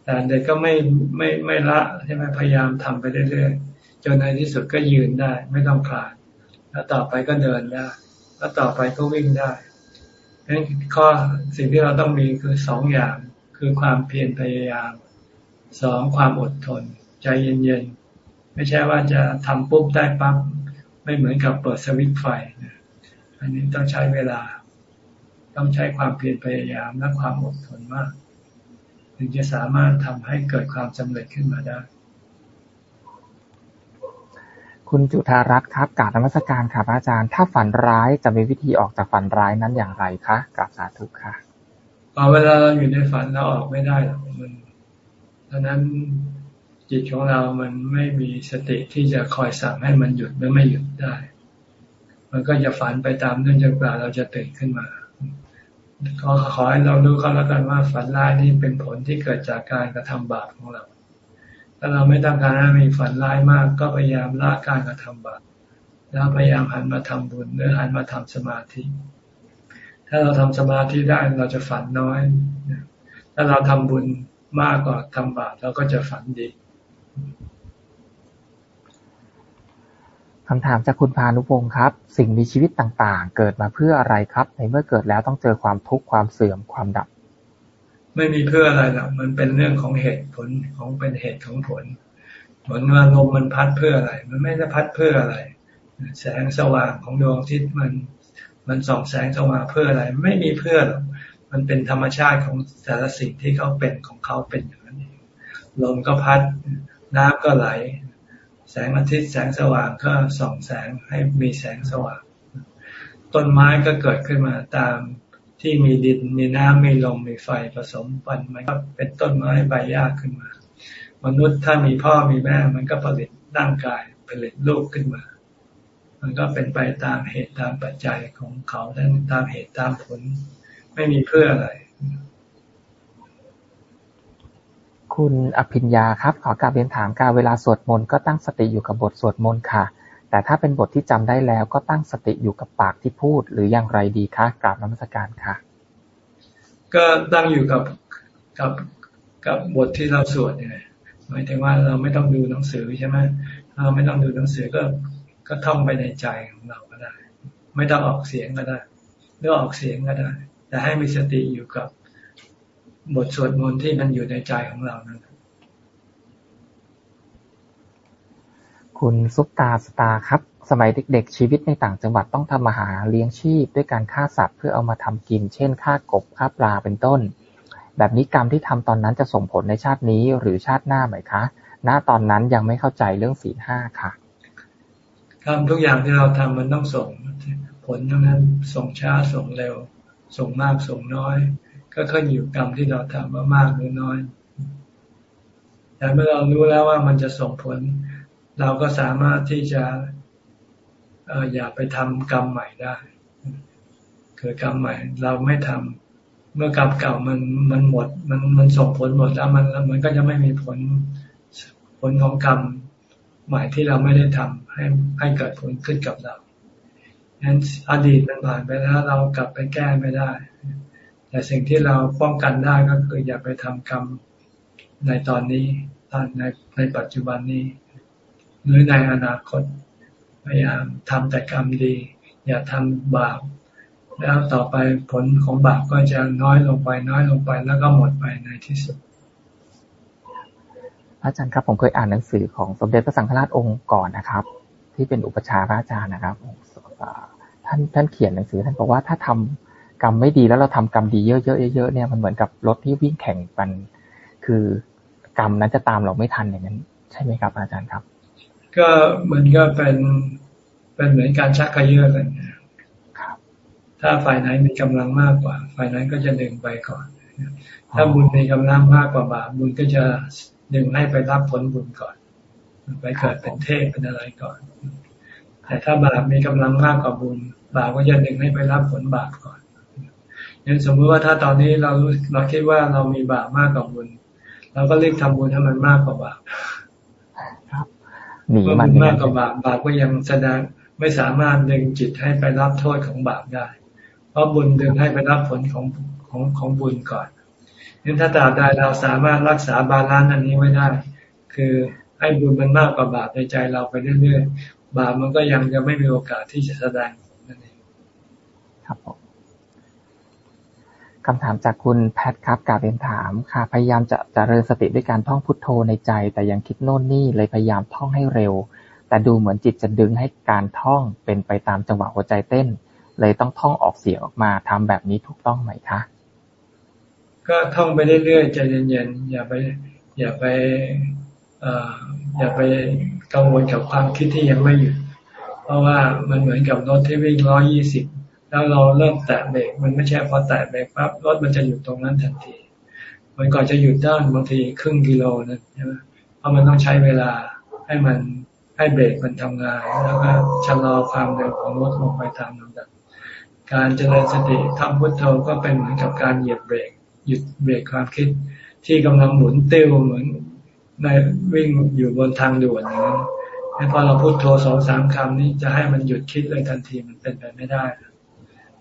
แต่เด็กก็ไม่ไม่ไม่ละใช่ไหมพยายามทำไปเรื่อยๆจนในที่สุดก็ยืนได้ ไม่ต้องคลานแล้วต่อไปก็เดินได้ แล้วต่อไปก็วิ่งได้ เพราะฉะนั้นข้อสิ่งที่เราต้องมีคือสองอย่าง คือความเพียรพยายามสองความอดทน ใจเย็นๆ ไม่ใช่ว่าจะทำปุ๊บได้ปั๊บไม่เหมือนกับเปิดสวิตช์ไฟอันนี้ต้องใช้เวลา ต้องใช้ความเพียรพยายามและความอดทนมาก ถึงจะสามารถทำให้เกิดความสำเร็จขึ้นมาได้ คุณจุธารัตน์ครับ กราบนมัสการค่ะพระอาจารย์ ถ้าฝันร้ายจะมีวิธีออกจากฝันร้ายนั้นอย่างไรคะกราบสาธุค่ะเวลาเราอยู่ในฝันเราออกไม่ได้หรอกมันดังนั้นจิตของเรามันไม่มีสติที่จะคอยสั่งให้มันหยุดหรือไม่หยุดได้ มันก็จะฝันไปตามเนื่องจนกว่าเราจะตื่นขึ้นมาขอขอให้เรารู้เขาแล้วกันว่าฝันร้ายนี่เป็นผลที่เกิดจากการกระทำบาปของเราาเราไม่ต้องการให้มีฝันร้ายมาก ก็พยายามละการกระทำบาปแล้วพยายามหันมาทำบุญหรือหันมาทำสมาธิ ถ้าเราทำสมาธิได้เราจะฝันน้อย ถ้าเราทำบุญมากกว่าทำบาปเราก็จะฝันดีคำถามจากคุณพานุพงศ์ครับ สิ่งมีชีวิตต่างๆ เกิดมาเพื่ออะไรครับ ในเมื่อเกิดแล้วต้องเจอความทุกข์ความเสื่อมความดับ ไม่มีเพื่ออะไรหรอกมันเป็นเรื่องของเหตุผลของเป็นเหตุของผลเหมือนว่าลมมันพัดเพื่ออะไร มันไม่ได้พัดเพื่ออะไร แสงสว่างของดวงอาทิตย์มัน มันส่องแสงสว่างเพื่ออะไร ไม่มีเพื่อหรอกมันเป็นธรรมชาติของแต่ละสิ่งที่เขาเป็นของเขาเป็นอย่างนั้นเองลมก็พัดน้ำก็ไหล แสงอาทิตย์แสงสว่างก็ส่องแสงให้มีแสงสว่าง ต้นไม้ก็เกิดขึ้นมาตาม ที่มีดินมีน้ำมีลมมีไฟผสมกันมันก็เป็นต้นไม้ใบหญ้าขึ้นมา มนุษย์ถ้ามีพ่อมีแม่ มันก็ผลิตร่างกายผลิตลูกขึ้นมา มันก็เป็นไปตามเหตุตามปัจจัยของเขาตามเหตุตามผล ไม่มีเพื่ออะไร คุณอภิญญาครับ ขอกราบเรียนถามการเวลาสวดมนต์ก็ตั้งสติอยู่กับบทสวดมนต์ค่ะ แต่ถ้าเป็นบทที่จำได้แล้วก็ตั้งสติอยู่กับปากที่พูด หรืออย่างไรดีคะกราบนมัสการค่ะ ก็ตั้งอยู่กับกับกับบทที่เราสวดเนี่ยหมายถึงว่าเราไม่ต้องดูหนังสือใช่ไหมเราไม่ต้องดูหนังสือก็ก็ท่องไปในใจของเราก็ได้ ไม่ต้องออกเสียงก็ได้หรือออกเสียงก็ได้ แต่ให้มีสติอยู่กับบทสวดมนต์ที่มันอยู่ในใจของเรานั้น คุณซุปตาสตาครับ สมัยเด็กๆ ชีวิตในต่างจังหวัดต้องทำมาหาเลี้ยงชีพ ด้วยการฆ่าสัตว์เพื่อเอามาทำกิน เช่นฆ่ากบฆ่าปลาเป็นต้น แบบนี้กรรมที่ทำตอนนั้นจะส่งผลในชาตินี้หรือชาติหน้าไหมคะหน้าตอนนั้นยังไม่เข้าใจเรื่องศีลห้าค่ะกรรมทุกอย่างที่เราทำมันต้องส่งผลทั้งนั้นส่งช้าส่งเร็ว ส่งมากส่งน้อย ก็ขึ้นอยู่กรรมที่เราทำว่ามากหรือน้อยแต่เมื่อเรารู้แล้วว่ามันจะส่งผล เราก็สามารถที่จะอย่าไปทำกรรมใหม่ได้เกิดกรรมใหม่ เราไม่ทำเมื่อกรรมเก่ามันมันหมด มันมันส่งผลหมดแล้วมันมันก็จะไม่มีผลผลของกรรมใหม่ที่เราไม่ได้ทำให้ให้เกิดผลขึ้นกับเราฉะนั้นอดีตมันผ่านไปแล้ว เรากลับไปแก้ไม่ได้ แต่สิ่งที่เราป้องกันได้ก็คืออย่าไปทำกรรมในตอนนี้ในในปัจจุบันนี้ หรือในอนาคต พยายามทำแต่กรรมดี อย่าทำบาปแล้วต่อไปผลของบาปก็จะน้อยลงไป น้อยลงไปแล้วก็หมดไปในที่สุด อาจารย์ครับผมเคยอ่านหนังสือของสมเด็จพระสังฆราชองค์ก่อนนะครับ ที่เป็นอุปชาพระอาจารย์นะครับท่านท่านเขียนหนังสือท่านบอกว่าถ้าทำกรรมไม่ดีแล้วเราทำกรรมดีเยอะๆเยอะๆเนี่ยมันเหมือนกับรถที่วิ่งแข่งกัน คือกรรมนั้นจะตามเราไม่ทันอย่างนั้น ใช่ไหมครับ อาจารย์ครับ ก็มันก็เป็นเป็นเหมือนการชักกระเยือกันครับถ้าฝ่ายไหนมีกำลังมากกว่า ฝ่ายนั้นก็จะดึงไปก่อน ถ้าบุญมีกำลังมากกว่าบาปบุญก็จะดึงให้ไปรับผลบุญก่อน ไปเกิดเป็นเทพเป็นอะไรก่อน แต่ถ้าบาปมีกำลังมากกว่าบุญ บาปก็จะดึงให้ไปรับผลบาปก่อนยังสมมติว่าถ้าตอนนี้เราเราคิดว่าเรามีบาปมากกว่าบุญเราก็รีบทำบุญให้มันมากกว่าบาป หนีมันมากกว่าบาปบาปก็ยังแสดงไม่สามารถดึงจิตให้ไปรับโทษของบาปได้ เพราะบุญดึงให้ไปรับผลของของของบุญก่อนงั้นถ้าตราบใดเราสามารถรักษา balance อันนี้ไว้ได้ คือให้บุญมันมากกว่าบาปในใจเราไปเรื่อยๆบาปมันก็ยังจะไม่มีโอกาสที่จะแสดงนั่นเองครับผม คำถามจากคุณแพทครับกาเรียนถามค่ะ พยายามจะจะเริญสติด้วยการท่องพุทโธในใจ แต่ยังคิดโน่นนี่เลยพยายามท่องให้เร็ว แต่ดูเหมือนจิตจะดึงให้การท่องเป็นไปตามจังหวะหัวใจเต้น เลยต้องท่องออกเสียงออกมาทำแบบนี้ถูกต้องไหมคะ ก็ท่องไปเรื่อยๆใจเย็นๆอย่าไป อย่าไปอย่าไปกังวลกับความคิดที่ยังไม่หยุดเพราะว่ามันเหมือนกับรถที่วิ่งร้อยี่สิบ แล้วเราเริ่มแตะเบรกมันไม่ใช่พอแตะเบรกปั๊บรถมันจะหยุดตรงนั้นทันที มันก่อนจะหยุดได้บางทีครึ่งกิโลนะใช่ไหมเพราะมันต้องใช้เวลาให้มันให้เบรกมันทำงาน แล้วก็ชะลอความเร็วของรถลงไปตามลำดับการเจริญสติทำพุทโธก็เป็นเหมือนกับการเหยียบเบรกหยุดเบรกความคิด ที่กำลังหมุนเติ้วเหมือนในวิ่งอยู่บนทางด่วนอย่างนั้นพอเราพูดโทรสองสามคำนี้จะให้มันหยุดคิดเลยทันทีมันเป็นไปไม่ได้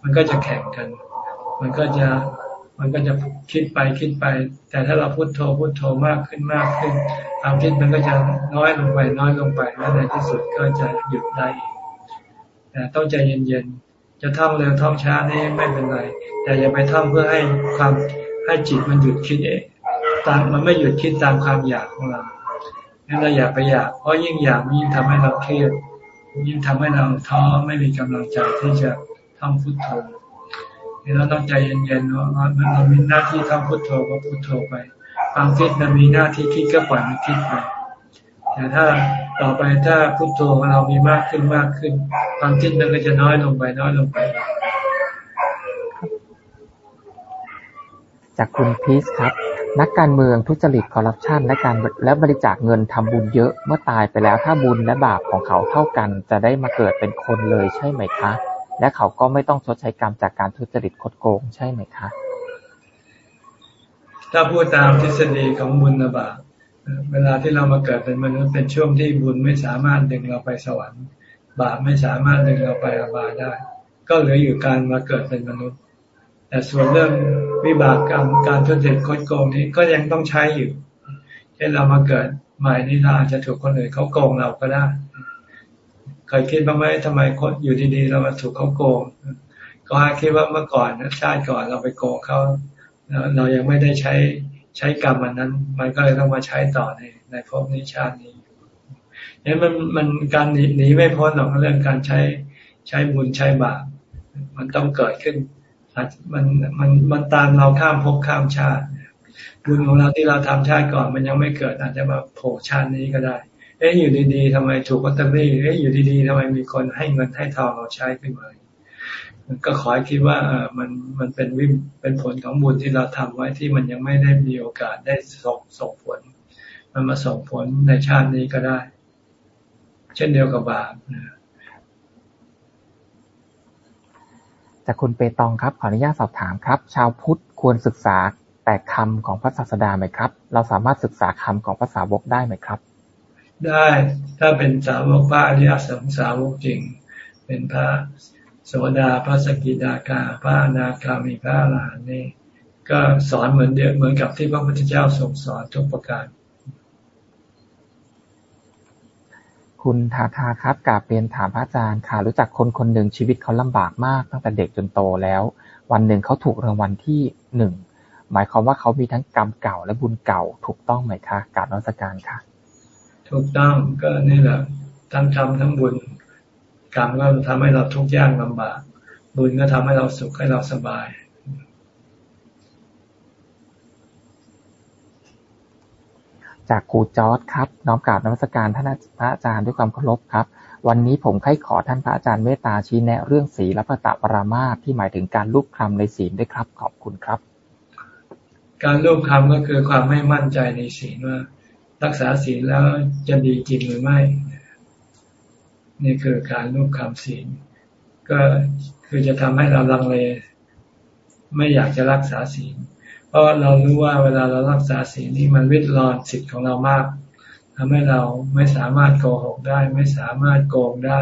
มันก็จะแข่งกัน มันก็จะมันก็จะคิดไปคิดไป แต่ถ้าเราพูดโทรพูดโทรมากขึ้นมากขึ้น ความคิดมันก็จะน้อยลงไปน้อยลงไปแล้วในที่สุดก็จะหยุดได้แต่ต้องใจเย็นๆ จะท่องเร็วท่องช้านี่ไม่เป็นไร แต่อย่าไปท่องเพื่อให้ความให้จิตมันหยุดคิดเองตามมันไม่หยุดคิดตามความอยากของเรางั้นเราอย่าไปอยาก เพราะยิ่งอยากยิ่งทำให้เราเครียดยิ่งทำให้เราท้อไม่มีกำลังใจที่จะ ท่องพุทโธนี่เราต้องใจเย็นๆว่าเรามีหน้าที่ท่องพุทโธก็พุทโธไปความคิดมันมีหน้าที่คิดก็ปล่อยมันคิดไปแต่ถ้าต่อไปถ้าพุทโธของเรามีมากขึ้นมากขึ้น ความคิดมันก็จะน้อยลงไปน้อยลงไป จากคุณพีชครับ นักการเมืองทุจริตคอร์รัปชันและการและบริจาคเงินทำบุญเยอะเมื่อตายไปแล้วถ้าบุญและบาปของเขาเท่ากัน จะได้มาเกิดเป็นคนเลยใช่ไหมคะ และเขาก็ไม่ต้องชดใช้กรรมจากการทุจริตคดโกง ใช่ไหมคะ ถ้าพูดตามทฤษฎีของบุญบาปเวลาที่เรามาเกิดเป็นมนุษย์เป็นช่วงที่บุญไม่สามารถดึงเราไปสวรรค์ บาปไม่สามารถดึงเราไปอบายได้ ก็เหลืออยู่การมาเกิดเป็นมนุษย์ แต่ส่วนเรื่องวิบากกรรมการทุจริตคดโกงนี้ก็ยังต้องใช้อยู่เช่นเรามาเกิดใหม่นี่เราอาจจะถูกคนอื่นเขาโกงเราก็ได้ เคยคิดบ้างไหมทำไมคนอยู่ดีๆ เรามาถูกเขาโกง ก็คิดว่าเมื่อก่อนชาติก่อนเราไปโกงเขาเรายังไม่ได้ใช้ใช้กรรมมันนั้น มันก็เลยต้องมาใช้ต่อในในภพนี้ชาตินี้นี่มันมันการหนีหนีไม่พ้นหรอกเรื่องการใช้ใช้บุญใช้บาปมันต้องเกิดขึ้นมันมันมันตามเราข้ามภพข้ามชาติบุญของเราที่เราทำชาติก่อน มันยังไม่เกิดอาจจะมาโผล่ชาตินี้ก็ได้ อ๊ะอยู่ดีๆทำไมถูกวัตถุรี่เอ๊ะอยู่ดีๆทำไมมีคนให้เงินให้ทองเราใช้ขึ้นมามันก็ขอให้คิดว่าเออมันมันเป็นวิเป็นผลของบุญที่เราทำไว้ที่มันยังไม่ได้มีโอกาสได้ส่งส่งผล มันมาส่งผลในชาตินี้ก็ได้ เช่นเดียวกับบาปจากคุณเปตองครับขออนุญาตสอบถามครับ ชาวพุทธควรศึกษาแต่คำของพระศาสดาไหมครับ เราสามารถศึกษาคำของภาษาวกได้ไหมครับ ได้ถ้าเป็นสาวกพระอริยสงสาวกจริง เป็นพระโสดาพระสกิดากาพระนาคามีพระอรหันต์นี่ก็สอนเหมือนเดียวเหมือนกับที่พระพุทธเจ้าทรงสอนทุกประการ คุณทาทาครับกาเปลี่ยนถามพระอาจารย์ค่ะ รู้จักคนคนหนึ่งชีวิตเขาลำบากมากตั้งแต่เด็กจนโตแล้ว วันหนึ่งเขาถูกรางวัลที่หนึ่งหมายความว่าเขามีทั้งกรรมเก่าและบุญเก่าถูกต้องไหมคะกาบนักการค่ะ ถูกต้องก็นี่แหละทั้งทำทั้งบุญกรรมก็ทำให้เราทุกข์ยากลำบาก บุญก็ทำให้เราสุขให้เราสบายจากครูจอร์ดครับ น้อมกราบนมัสการท่านพระอาจารย์ด้วยความเคารพครับ วันนี้ผมใคร่ขอท่านพระอาจารย์เมตตาชี้แนะเรื่องศีลปตะปรามาที่หมายถึงการลูบคลำในศีลด้วยครับ ขอบคุณครับ การลูบคลำก็คือความไม่มั่นใจในศีลว่า รักษาศีลแล้วจะดีจริงหรือไม่ นี่คือการลูบคำศีล ก็คือจะทำให้เราลังเล ไม่อยากจะรักษาศีล เพราะเรารู้ว่าเวลาเรารักษาศีลนี่มันวิตรอนสิทธิ์ของเรามากทำให้เราไม่สามารถโกหกได้ ไม่สามารถโกงได้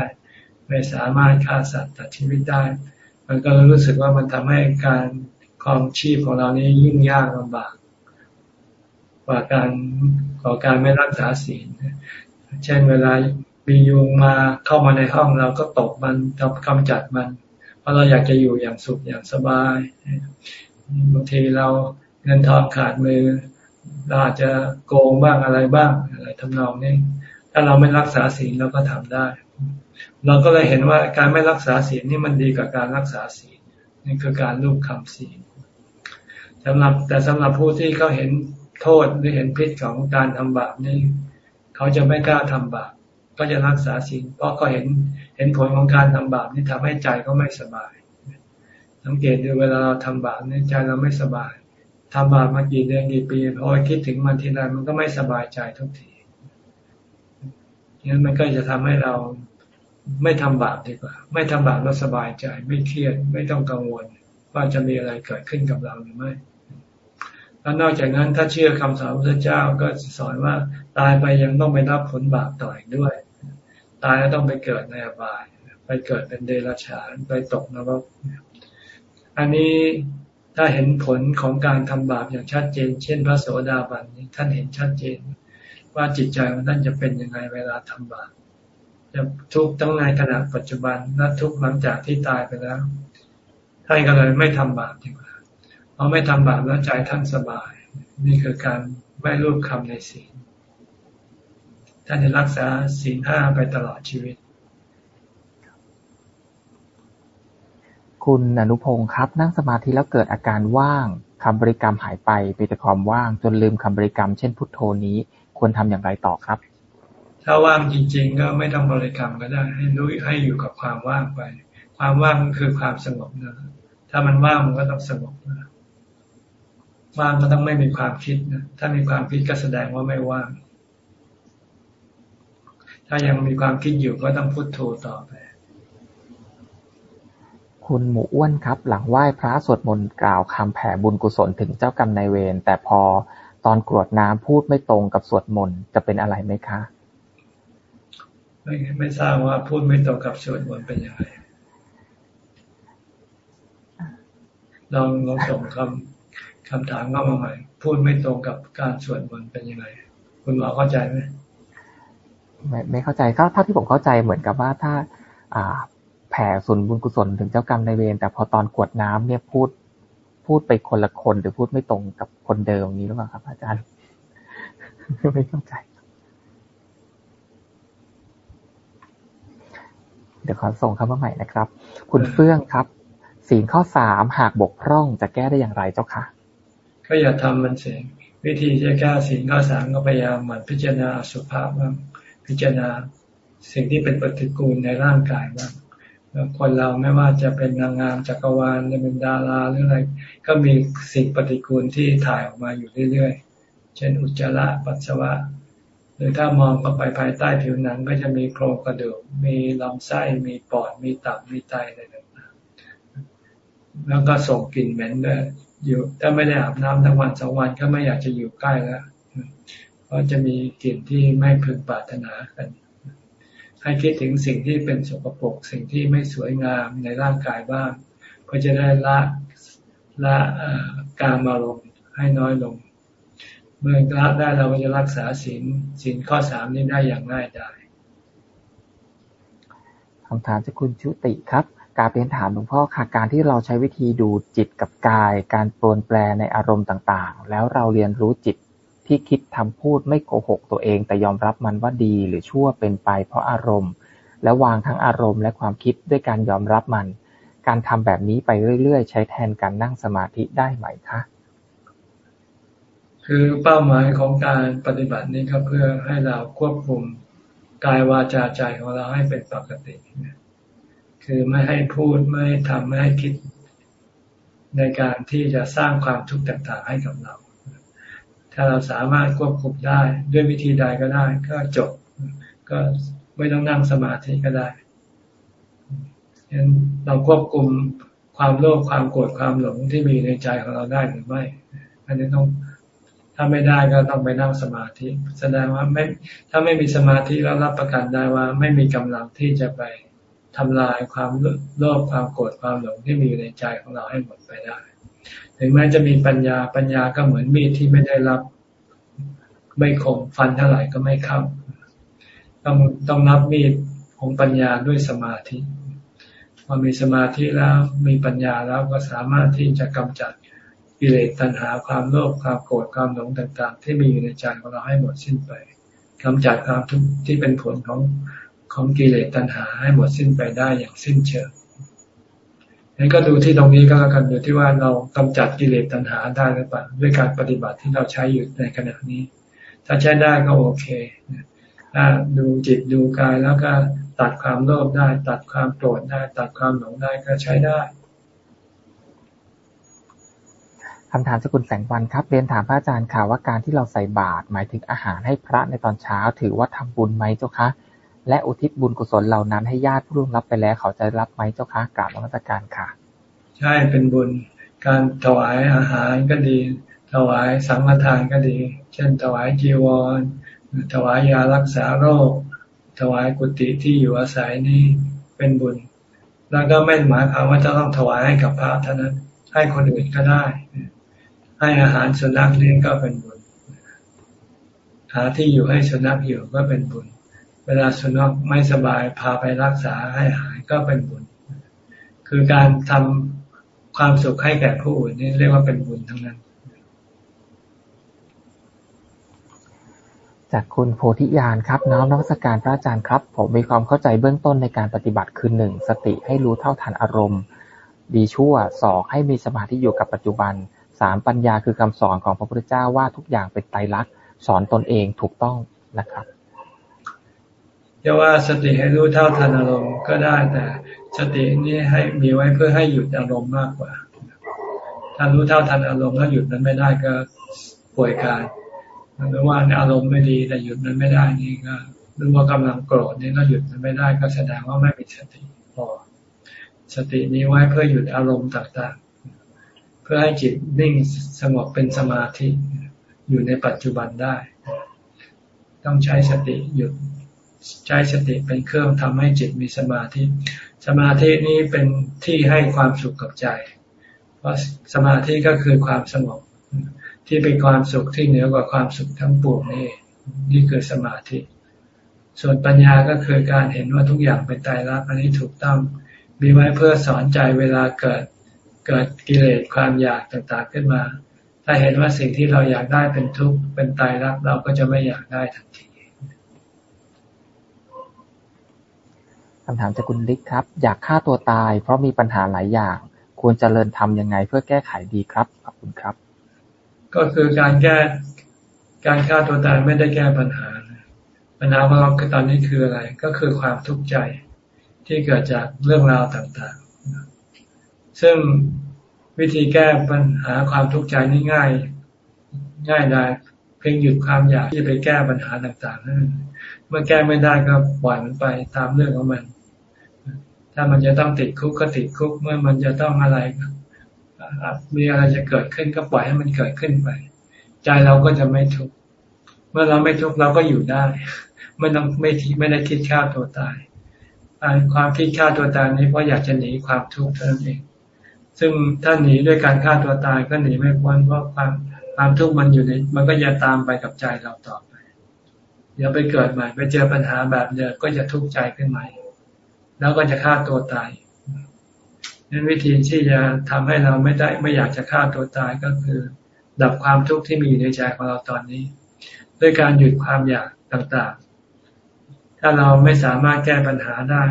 ไม่สามารถฆ่าสัตว์ตัดชีวิตได้ มันก็รู้สึกว่ามันทำให้การครองชีพของเรานี้ยิ่งยากลำบากกว่าการ กว่าการไม่รักษาศีลเช่นเวลามียุงมาเข้ามาในห้องเราก็ตบมันกำจัดมัน เพราะเราอยากจะอยู่อย่างสุขอย่างสบายบางทีเราเงินทองขาดมือเราอาจจะโกงบ้างอะไรบ้างอะไรทำนองนี้ถ้าเราไม่รักษาศีลเราก็ทำได้ เราก็เลยเห็นว่าการไม่รักษาศีลนี่มันดีกว่าการรักษาศีลนี่คือการรูปคำศีลสำหรับแต่สำหรับผู้ที่เขาเห็น โทษหรือเห็นพิษของการทำบาปนี่เขาจะไม่กล้าทำบาปก็จะรักษาศีลเพราะก็เห็นเห็นผลของการทำบาปนี่ทำให้ใจก็ไม่สบาย สังเกตดูเวลาเราทำบาปนี่ใจเราไม่สบายทำบาปมากี่เดือนกี่ปีพอคิดถึงมันทีไรมันก็ไม่สบายใจทุกทีงั้นมันก็จะทำให้เราไม่ทำบาปดีกว่า ไม่ทำบาปแล้วสบายใจ ไม่เครียดไม่ต้องกังวล ว่าจะมีอะไรเกิดขึ้นกับเราหรือไม่ แล้วนอกจากนั้นถ้าเชื่อคำสอนพระเจ้าก็สอนว่าตายไปยังต้องไปรับผลบาปต่ออีกด้วย ตายแล้วต้องไปเกิดในอบาย ไปเกิดเป็นเดรัจฉานไปตกนรกอันนี้ถ้าเห็นผลของการทำบาปอย่างชัดเจน เช่น พระโสดาบันนี้ท่านเห็นชัดเจน ว่าจิตใจของท่านจะเป็นยังไงเวลาทำบาปจะทุกข์ตั้งในขณะปัจจุบันและทุกข์หลังจากที่ตายไปแล้วท่านก็เลยไม่ทำบาปดีกว่า พราะไม่ทำบาปแล้วใจท่านสบาย นี่คือการไม่รูปคำในศีลท่านจะรักษาศีลห้าไปตลอดชีวิต คุณอนุพงศ์ครับ นั่งสมาธิแล้วเกิดอาการว่างคำบริกรรมหายไปมีแต่ความว่างจนลืมคำบริกรรมเช่นพุทโธนี้ควรทำอย่างไรต่อครับ ถ้าว่างจริง ๆ ก็ไม่ต้องบริกรรมก็ได้ให้รู้ให้อยู่กับความว่างไป ความว่างคือความสงบนะถ้ามันว่างมันก็ต้องสงบนะ ว่างก็ต้องไม่มีความคิดนะถ้ามีความคิดก็แสดงว่าไม่ว่าง ถ้ายังมีความคิดอยู่ก็ต้องพุโทโธต่อไป คุณหมูอ้วนครับ หลังไหว้พระสวดมนต์กล่าวคำแผ่บุญกุศลถึงเจ้ากรรมนายเวรแต่พอตอนกรวดน้ำพูดไม่ตรงกับสวดมนต์จะเป็นอะไรไหมคะไม่ไม่ทราบว่าพูดไม่ตรงกับสวดมนต์เป็นยังไงลองลองส่งคำ คำถามเข้ามาใหม่ พูดไม่ตรงกับการสวดมนต์เป็นยังไง คุณหมอเข้าใจไหมไม่ไม่เข้าใจก็เท่าที่ผมเข้าใจเหมือนกับว่าถ้า อ่า แผ่ส่วนบุญกุศลถึงเจ้ากรรมในเวรแต่พอตอนกวดน้ำเนี่ยพูด พูดไปคนละคนหรือพูดไม่ตรงกับคนเดิมนี้หรือเปล่าครับ อาจารย์ไม่เข้าใจเดี๋ยวขอส่งคำว่าใหม่นะครับ คุณเฟื่องครับ ศีลข้อสามหากบกพร่องจะแก้ได้อย่างไรเจ้าคะ ก็อย่าทำมันเสียวิธีจะแก้ศีลข้อสามก็พยายามหมั่นพิจารณาสุภาพบ้างพิจารณาสิ่งที่เป็นปฏิกูลในร่างกายบ้างคนเราไม่ว่าจะเป็นนางงามจักรวาลจะเป็นดาราหรืออะไร ก็มีสิ่งปฏิกูลที่ถ่ายออกมาอยู่เรื่อยๆ เช่นอุจจาระปัสสาวะ หรือถ้ามองเข้าไปภายใต้ผิวหนังก็จะมีโครงกระดูก มีลำไส้ มีปอด มีตับ มีไตอะไรต่างๆ แล้วก็ส่งกลิ่นเหม็นด้วย อยู่ถ้าไม่ได้อาบน้ำทั้งวันสองวันก็ไม่อยากจะอยู่ใกล้แล้วเพราะจะมีกลิ่นที่ไม่พึงปรารถนากัน ให้คิดถึงสิ่งที่เป็นสกปรกสิ่งที่ไม่สวยงามในร่างกายบ้างเพื่อจะได้ละละการมาลงให้น้อยลง เมื่อละได้เราก็จะรักษาศีลศีลข้อสามนี้ได้อย่างง่ายดายคำถามจากคุณชุติครับ การเป็นถามหลวงพ่อค่ะ การที่เราใช้วิธีดูจิตกับกาย การปลนแปลในอารมณ์ต่างๆ แล้วเราเรียนรู้จิตที่คิดทำพูดไม่โกหกตัวเอง แต่ยอมรับมันว่าดีหรือชั่วเป็นไป เพราะอารมณ์ และวางทั้งอารมณ์และความคิดด้วยการยอมรับมัน การทำแบบนี้ไปเรื่อยๆ ใช้แทนการนั่งสมาธิได้ไหมคะคือเป้าหมายของการปฏิบัตินี้ก็เพื่อให้เราควบคุมกายวาจาใจของเราให้เป็นปกติ คือไม่ให้พูดไม่ให้ทำไม่ให้คิดในการที่จะสร้างความทุกข์ต่างๆให้กับเรา ถ้าเราสามารถควบคุมได้ด้วยวิธีใดก็ได้ ก็จบ ก็ไม่ต้องนั่งสมาธิก็ได้ฉะนั้นเราควบคุมความโลภความโกรธความหลงที่มีในใจของเราได้หรือไม่ อันนี้ต้องถ้าไม่ได้ก็ต้องไปนั่งสมาธิ แสดงว่าไม่ถ้าไม่มีสมาธิแล้วรับประกันได้ว่า ไม่มีกำลังที่จะไป ทำลายความโลภความโกรธความหลงที่มีอยู่ในใจของเราให้หมดไปได้ ถึงแม้จะมีปัญญาปัญญาก็เหมือนมีดที่ไม่ได้รับ ไม่คมฟันเท่าไหร่ก็ไม่เข้าต้องต้องรับมีดของปัญญาด้วยสมาธิพอมีสมาธิแล้วมีปัญญาแล้วก็สามารถที่จะกำจัดกิเลสตัณหาความโลภความโกรธความหลงต่าง ๆ ที่มีอยู่ในใจของเราให้หมดสิ้นไปกำจัดความทุกข์ที่เป็นผลของ ของกิเลสตัณหาให้หมดสิ้นไปได้อย่างสิ้นเชิงนั้นก็ดูที่ตรงนี้ก็แล้วกันดูที่ว่าเรากำจัดกิเลสตัณหาได้หรือเปล่าด้วยการปฏิบัติที่เราใช้อยู่ในขณะนี้ ถ้าใช้ได้ก็โอเคถ้าดูจิตดูกายแล้วก็ตัดความโลภได้ ตัดความโกรธได้ ตัดความหลงได้ก็ใช้ได้คำถามสกุลแสงวันครับเรียนถามพระอาจารย์ค่ะว่าการที่เราใส่บาตรหมายถึงอาหารให้พระในตอนเช้า ถือว่าทำบุญไหมเจ้าคะ และอุทิศบุญกุศลเหล่านั้นให้ญาติผู้ร่วงรับไปแล้ว เขาจะรับไหมเจ้าคะกราบนมัสการค่ะ ใช่เป็นบุญ การถวายอาหารก็ดี ถวายสังฆทานก็ดี เช่น ถวายจีวร ถวายยารักษาโรค ถวายกุฏิที่อยู่อาศัยนี่เป็นบุญ แล้วก็ไม่หมายความว่าจะต้องถวายให้กับพระเท่านั้นให้คนอื่นก็ได้ ให้อาหารสุนัขนี่ก็เป็นบุญหาที่อยู่ให้สุนัขอยู่ก็เป็นบุญ เวลาสุนัขไม่สบายพาไปรักษาให้หายก็เป็นบุญ คือการทำความสุขให้แก่ผู้อื่นนี่เรียกว่าเป็นบุญทั้งนั้น จากคุณโพธิญาณครับน้อมนักสการพระอาจารย์ครับ ผมมีความเข้าใจเบื้องต้นในการปฏิบัติคือหนึ่งสติให้รู้เท่าทันอารมณ์ ดีชั่วสองให้มีสมาธิอยู่กับปัจจุบันสามปัญญาคือคำสอนของพระพุทธเจ้าว่าทุกอย่างเป็นไตรลักษณ์สอนตนเองถูกต้องนะครับ จะว่าสติให้รู้เท่าทันอารมณ์ก็ได้แต่สตินี้ให้มีไว้เพื่อให้หยุดอารมณ์มากกว่า ถ้ารู้เท่าทันอารมณ์แล้วหยุดมันไม่ได้ก็ป่วยการหรือว่าอารมณ์ไม่ดีแต่หยุดมันไม่ได้นี่ก็หรือว่ากำลังโกรธนี่ก็หยุดมันไม่ได้ก็แสดงว่าไม่มีสติพอสตินี้ไว้เพื่อหยุดอารมณ์ต่างๆ เพื่อให้จิตนิ่งสงบเป็นสมาธิอยู่ในปัจจุบันได้ ต้องใช้สติหยุด ใช้สติเป็นเครื่องทำให้จิตมีสมาธิ สมาธินี้เป็นที่ให้ความสุขกับใจ เพราะสมาธิก็คือความสงบที่เป็นความสุขที่เหนือกว่าความสุขทั้งปวงนี่นี่คือสมาธิ ส่วนปัญญาก็คือการเห็นว่าทุกอย่างเป็นตายรักอันนี้ถูกต้องมีไว้เพื่อสอนใจเวลาเกิดเกิดกิเลสความอยากต่างๆขึ้นมา ถ้าเห็นว่าสิ่งที่เราอยากได้เป็นทุกข์เป็นตายรักเราก็จะไม่อยากได้ทันทีำถามจากคุณลิกครับ อยากฆ่าตัวตาย เพราะมีปัญหาหลายอย่าง ควรจเจริญทำยังไงเพื่อแก้ไขดีครับ ขอบคุณครับ ก็คือการแก้การฆ่าตัวตายไม่ได้แก้ปัญหา ปัญหาของเราตอนนี้คืออะไร ก็คือความทุกข์ใจที่เกิดจากเรื่องราวต่างๆ ซึ่งวิธีแก้ปัญหาความทุกข์ใจนี่ง่าย ง่ายได้เพียงหยุดความอยากที่จะไปแก้ปัญหาต่างๆนั่นเมื่อแก้ไม่ได้ก็ปล่อยมันไปตามเรื่องของมัน ถ้ามันจะต้องติดคุกก็ติดคุก เมื่อมันจะต้องอะไรมีอะไรจะเกิดขึ้นก็ปล่อยให้มันเกิดขึ้นไป ใจเราก็จะไม่ทุกข์เมื่อเราไม่ทุกข์เราก็อยู่ได้ ไม่ต้องไม่ไม่ได้คิดฆ่าตัวตายความคิดฆ่าตัวตายนี้เพราะอยากจะหนีความทุกข์เท่านั้นเอง ซึ่งถ้าหนีด้วยการฆ่าตัวตายก็หนีไม่พ้นเพราะความความทุกข์มันอยู่ในมันก็จะตามไปกับใจเราต่อไป เดี๋ยวไปเกิดใหม่ ไปเจอปัญหาแบบเดิมก็จะทุกข์ใจขึ้นใหม่ แล้วก็จะฆ่าตัวตายนั้นวิธีที่จะทำให้เราไม่ได้ไม่อยากจะฆ่าตัวตายก็คือ ดับความทุกข์ที่มีอยู่ในใจของเราตอนนี้ ด้วยการหยุดความอยากต่างๆ ถ้าเราไม่สามารถแก้ปัญหาได้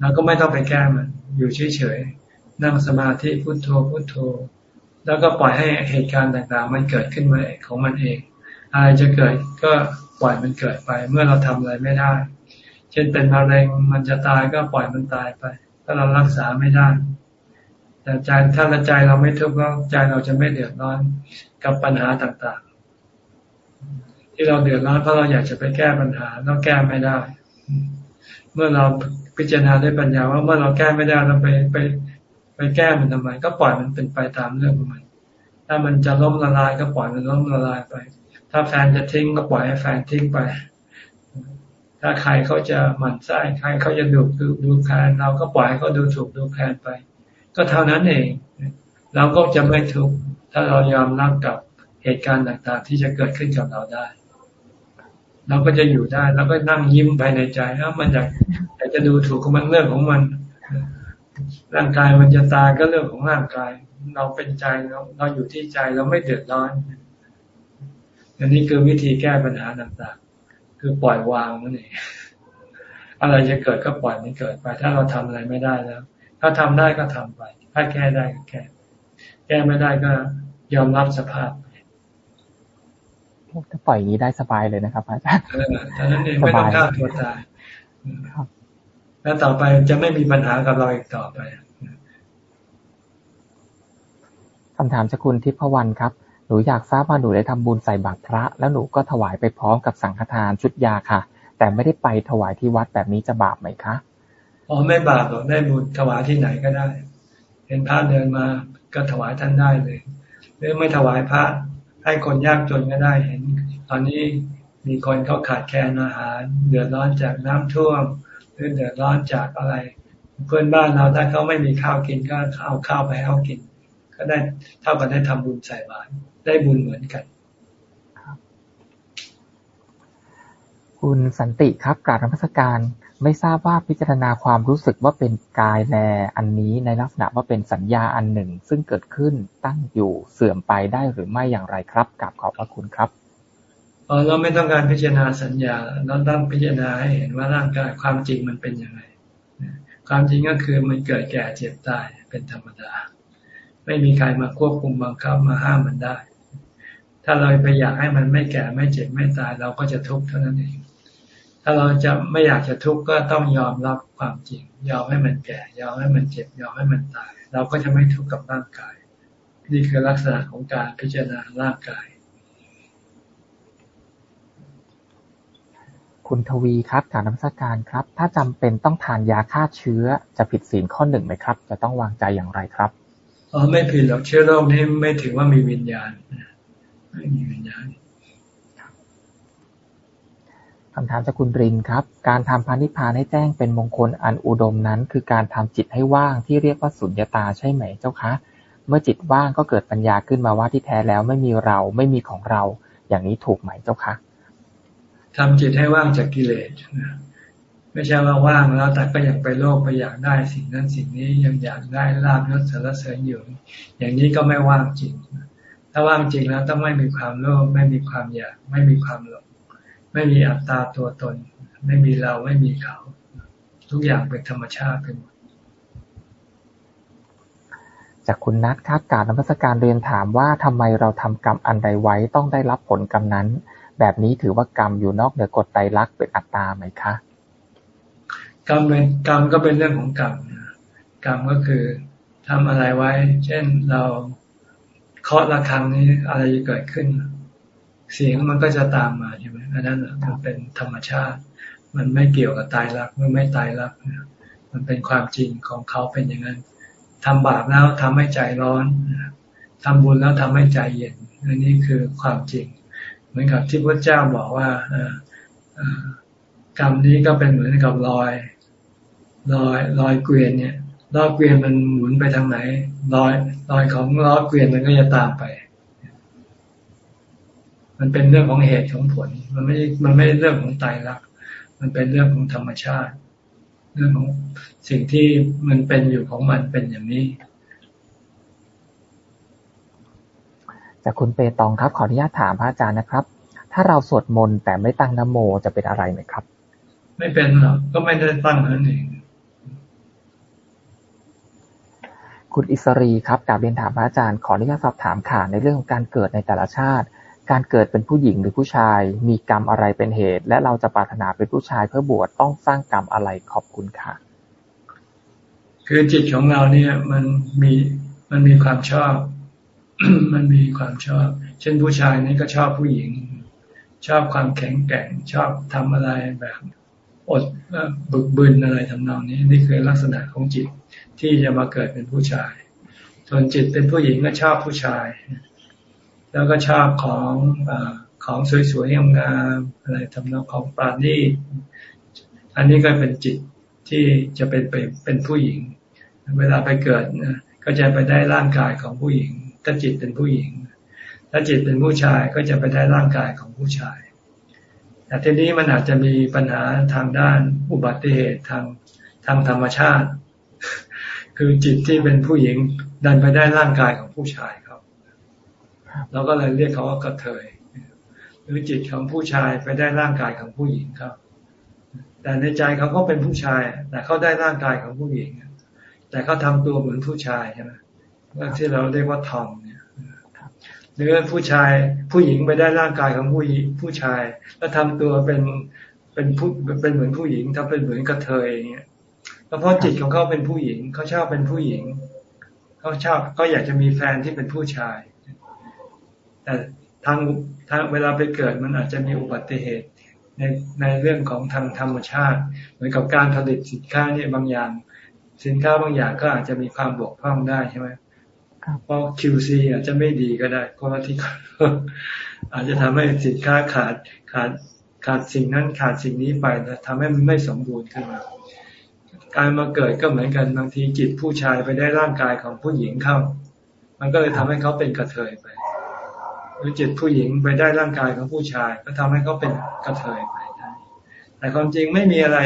เราก็ไม่ต้องไปแก้มัน อยู่เฉยๆนั่งสมาธิพุโทโธพุโทโธ แล้วก็ปล่อยให้เหตุการณ์ต่างๆ มันเกิดขึ้นมาของมันเองอะไรจะเกิดก็ปล่อยมันเกิดไป เมื่อเราทำอะไรไม่ได้ เช่นเป็นมะเร็งมันจะตายก็ปล่อยมันตายไป ถ้าเรารักษาไม่ได้ แต่ใจถ้าใจเราไม่ทุกข์แล้วใจเราจะไม่เดือดร้อนกับปัญหาต่างๆ ที่เราเดือดร้อนเพราะเราอยากจะไปแก้ปัญหาเราแก้ไม่ได้ เมื่อเราพิจารณาด้วยปัญญาว่าเมื่อเราแก้ไม่ได้เราไปไปไปแก้มันทำไม ก็ปล่อยมันเป็นไปตามเรื่องของมัน ถ้ามันจะล้มละลายก็ปล่อยมันล้มละลายไป ถ้าแฟนจะทิ้งก็ปล่อยให้แฟนทิ้งไป ถ้าใครเขาจะหมั่นไส้ใครเขาจะดูดูดูแคลนเราก็ปล่อยให้เขาดูถูกดูแคลนไป ก็เท่านั้นเองเราก็จะไม่ทุกข์ถ้าเรายอมรับกับเหตุการณ์ต่างๆ ที่จะเกิดขึ้นกับเราได้ เราก็จะอยู่ได้แล้วก็นั่งยิ้มภายในใจแล้วมันอยากแต่จะดูถูกของมันเรื่องของมัน ร่างกายมันจะตายก็เรื่องของร่างกาย เราเป็นใจเราเราอยู่ที่ใจเราไม่เดือดร้อนอันนี้คือวิธีแก้ปัญหาต่างๆ คือปล่อยวางนั่นเองอะไรจะเกิดก็ปล่อยมันเกิดไป ถ้าเราทำอะไรไม่ได้แล้ว ถ้าทำได้ก็ทำไป ถ้าแก้ได้ก็แก้ แก้ไม่ได้ก็ยอมรับสภาพถ้าปล่อยอย่างนี้ได้สบายเลยนะครับอาจารย์เออท่านั้นเองไม่ต้องฆ่าตัวตายแล้วต่อไปจะไม่มีปัญหากับเราอีกต่อไปคำถามจากคุณทิพวรรณครับ หนูอยากทราบว่าหนูได้ทำบุญใส่บาตรพระ แล้วหนูก็ถวายไปพร้อมกับสังฆทานชุดยาค่ะ แต่ไม่ได้ไปถวายที่วัดแบบนี้จะบาปไหมคะอ๋อไม่บาปหรอกได้บุญถวายที่ไหนก็ได้ เห็นพระเดินมาก็ถวายท่านได้เลย หรือไม่ถวายพระให้คนยากจนก็ได้เห็น ตอนนี้มีคนเขาขาดแคลนอาหาร เดือดร้อนจากน้ำท่วม หรือเดือดร้อนจากอะไร เพื่อนบ้านเราถ้าเขาไม่มีข้าวกินก็เอาข้าวไปให้เขากิน ก็ได้เท่ากับได้ทำบุญใส่บาตรได้บุญเหมือนกัน คุณสันติครับกราบธรรมสการไม่ทราบว่าพิจารณาความรู้สึกว่าเป็นกายแลอันนี้ในลักษณะว่าเป็นสัญญาอันหนึ่ง ซึ่งเกิดขึ้นตั้งอยู่เสื่อมไปได้หรือไม่อย่างไรครับกับขอบพระคุณครับเราไม่ต้องการพิจารณาสัญญาเราต้องพิจารณาให้เห็นว่าร่างกายความจริงมันเป็นยังไงความจริงก็คือมันเกิดแก่เจ็บตายเป็นธรรมดา ไม่มีใครมาควบคุมบังคับมาห้ามมันได้ ถ้าเราไปอยากให้มันไม่แก่ไม่เจ็บไม่ตายเราก็จะทุกข์เท่านั้นเอง ถ้าเราจะไม่อยากจะทุกข์ก็ต้องยอมรับความจริง ยอมให้มันแก่ ยอมให้มันเจ็บ ยอมให้มันตาย เราก็จะไม่ทุกข์กับร่างกาย นี่คือลักษณะของการพิจารณาร่างกาย คุณทวีครับการนมัสการครับ ถ้าจำเป็นต้องทานยาฆ่าเชื้อจะผิดศีลข้อหนึ่งไหมครับ จะต้องวางใจอย่างไรครับ อ๋อไม่ผิดหรอกเชื้อโรคนี้ไม่ถือว่ามีวิญญาณไม่มีวิญญาณคำถามจากคุณรินครับ การทำพานิพานให้แจ้งเป็นมงคลอันอุดมนั้น คือการทำจิตให้ว่างที่เรียกว่าสุญญตาใช่ไหมเจ้าคะ เมื่อจิตว่างก็เกิดปัญญาขึ้นมาว่าที่แท้แล้วไม่มีเราไม่มีของเรา อย่างนี้ถูกไหมเจ้าคะทำจิตให้ว่างจากกิเลส ไม่ใช่ว่าว่างแล้วแต่ก็ยังไปโลภไปอยากได้สิ่งนั้นสิ่งนี้ยังอยากได้ลาบยศสารเสริญอยู่ อย่างนี้ก็ไม่ว่างจริง ถ้าว่างจริงแล้วต้องไม่มีความโลภไม่มีความอยากไม่มีความหลงไม่มีอัตตาตัวตน ไม่มีเราไม่มีเขา ทุกอย่างเป็นธรรมชาติไปหมดจากคุณนัทครับการนมัสการเรียนถามว่าทำไมเราทำกรรมอันใดไว้ต้องได้รับผลกรรมนั้น แบบนี้ถือว่ากรรมอยู่นอกเหนือกฎไตรลักษณ์เป็นอัตตาไหมคะ กรรมเป็นกรรมก็เป็นเรื่องของกรรมกรรมก็คือทำอะไรไว้ เช่นเราเคาะระฆังนี้อะไรจะเกิดขึ้น เสียงมันก็จะตามมาใช่ไหมอันนั้นมันเป็นธรรมชาติ มันไม่เกี่ยวกับตายรักมันไม่ตายรักมันเป็นความจริงของเขาเป็นอย่างนั้นทำบาปแล้วทำให้ใจร้อนทำบุญแล้วทำให้ใจเย็นอันนี้คือความจริง เหมือนกับที่พระเจ้าบอกว่ากรรมนี้ก็เป็นเหมือนกับรอย รอยรอยเกวียนเนี่ยล้อเกวียนมันหมุนไปทางไหนรอยรอยของล้อเกวียนมันก็จะตามไป มันเป็นเรื่องของเหตุของผล มันไม่มันไม่เรื่องของตายรัก มันเป็นเรื่องของธรรมชาติ เรื่องของสิ่งที่มันเป็นอยู่ของมันเป็นอย่างนี้จากคุณเปตองครับ ขออนุญาตถามพระอาจารย์นะครับ ถ้าเราสวดมนต์แต่ไม่ตั้งนโมจะเป็นอะไรไหมครับ ไม่เป็นหรอกก็ไม่ได้ตั้งนั่นเอง คุณอิสรีครับกาบเรียนถามพระอาจารย์ขออนุญาตสอบถามค่ะในเรื่องของการเกิดในแต่ละชาติ การเกิดเป็นผู้หญิงหรือผู้ชาย มีกรรมอะไรเป็นเหตุ และเราจะปรารถนาเป็นผู้ชายเพื่อบวชต้องสร้างกรรมอะไรขอบคุณค่ะ คือจิตของเราเนี่ยมันมีมันมีความชอบ มันมีความชอบ เช่นผู้ชายนี่ก็ชอบผู้หญิง ชอบความแข็งแกร่งชอบทำอะไรแบบ อดบึกบึนอะไรทำนองนี้ นี่คือลักษณะของจิตที่จะมาเกิดเป็นผู้ชาย ส่วนจิตเป็นผู้หญิงก็ชอบผู้ชาย แล้วก็ชอบของอของสวยๆงามๆอะไรทำนองของปราณีชอันนี้ก็เป็นจิตที่จะเป็นไปเป็นผู้หญิง เวลาไปเกิดนะก็จะไปได้ร่างกายของผู้หญิง ถ้าจิตเป็นผู้หญิง ถ้าจิตเป็นผู้ชายก็จะไปได้ร่างกายของผู้ชาย แต่ทีนี้มันอาจจะมีปัญหาทางด้านอุบัติเหตุทางทางธรรมชาติ คือจิตที่เป็นผู้หญิงดันไปได้ร่างกายของผู้ชายครับเราก็เลยเรียกเขาว่ากระเทยหรือจิตของผู้ชายไปได้ร่างกายของผู้หญิงครับ แต่ในใจเขาก็เป็นผู้ชาย แต่เขาได้ร่างกายของผู้หญิง แต่เขาทาตัวเหมือนผู้ชายใช่ไหมที่เราเรียกว่าทอม หรือผู้ชายผู้หญิงไปได้ร่างกายของผู้ผู้ชาย แล้วทำตัวเป็นเป็นผู้เป็นเหมือนผู้หญิงทำเป็นเหมือนกระเทยอย่างเงี้ยแล้วเพราะจิตของเขาเป็นผู้หญิงเขาชอบเป็นผู้หญิงเขาชอบก็อยากจะมีแฟนที่เป็นผู้ชาย แต่ทางทางเวลาไปเกิดมันอาจจะมีอุบัติเหตุในในเรื่องของทางธรรมชาติ เหมือนกับการผลิตสินค้าเนี่ยบางอย่าง สินค้าบางอย่างก็อาจจะมีความบกพร่องได้ใช่ไหม เพราะ QC อาจจะไม่ดีก็ได้เพราะที่อาจจะทำให้สินค้าขาดขาดขาดสิ่งนั้นขาดสิ่งนี้ไปนะทำให้มันไม่สมบูรณ์ขึ้นมา การมาเกิดก็เหมือนกันบางทีจิตผู้ชายไปได้ร่างกายของผู้หญิงเข้า มันก็เลยทำให้เขาเป็นกระเทยไป หรือจิตผู้หญิงไปได้ร่างกายของผู้ชาย ก็ทำให้เขาเป็นกระเทยไปได้แต่ความจริงไม่มีอะไร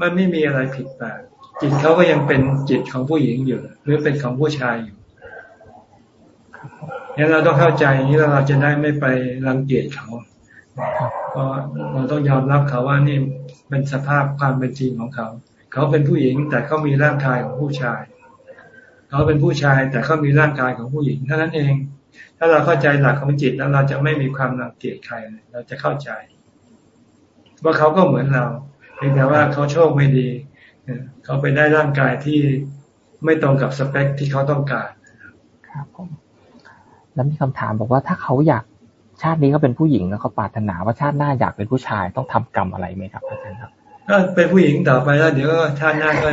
มันไม่มีอะไรผิดแปลกจิตเขาก็ยังเป็นจิตของผู้หญิงอยู่ หรือเป็นของผู้ชายอยู่ นี่เราต้องเข้าใจนี้เราจะได้ไม่ไปรังเกียจเขาก็เราต้องยอมรับเขาว่านี่เป็นสภาพความเป็นจริงของเขา เขาเป็นผู้หญิงแต่เขามีร่างกายของผู้ชาย เขาเป็นผู้ชายแต่เขามีร่างกายของผู้หญิงเท่านั้นเอง ถ้าเราเข้าใจหลักของจิตแล้วเราจะไม่มีความรังเกียจใครเราจะเข้าใจ ว่าเขาก็เหมือนเราเพียงแต่ว่าเขาโชคไม่ดีเขาไปได้ร่างกายที่ไม่ตรงกับสเปคที่เขาต้องการครับ แล้วมีคำถามบอกว่าถ้าเขาอยากชาตินี้ก็เป็นผู้หญิงแล้วเขาปรารถนาว่าชาติหน้าอยากเป็นผู้ชายต้องทำกรรมอะไรไหมครับอาจารย์ครับก็เป็นผู้หญิงต่อไปแล้วเดี๋ยวก็ชาติหน้าก็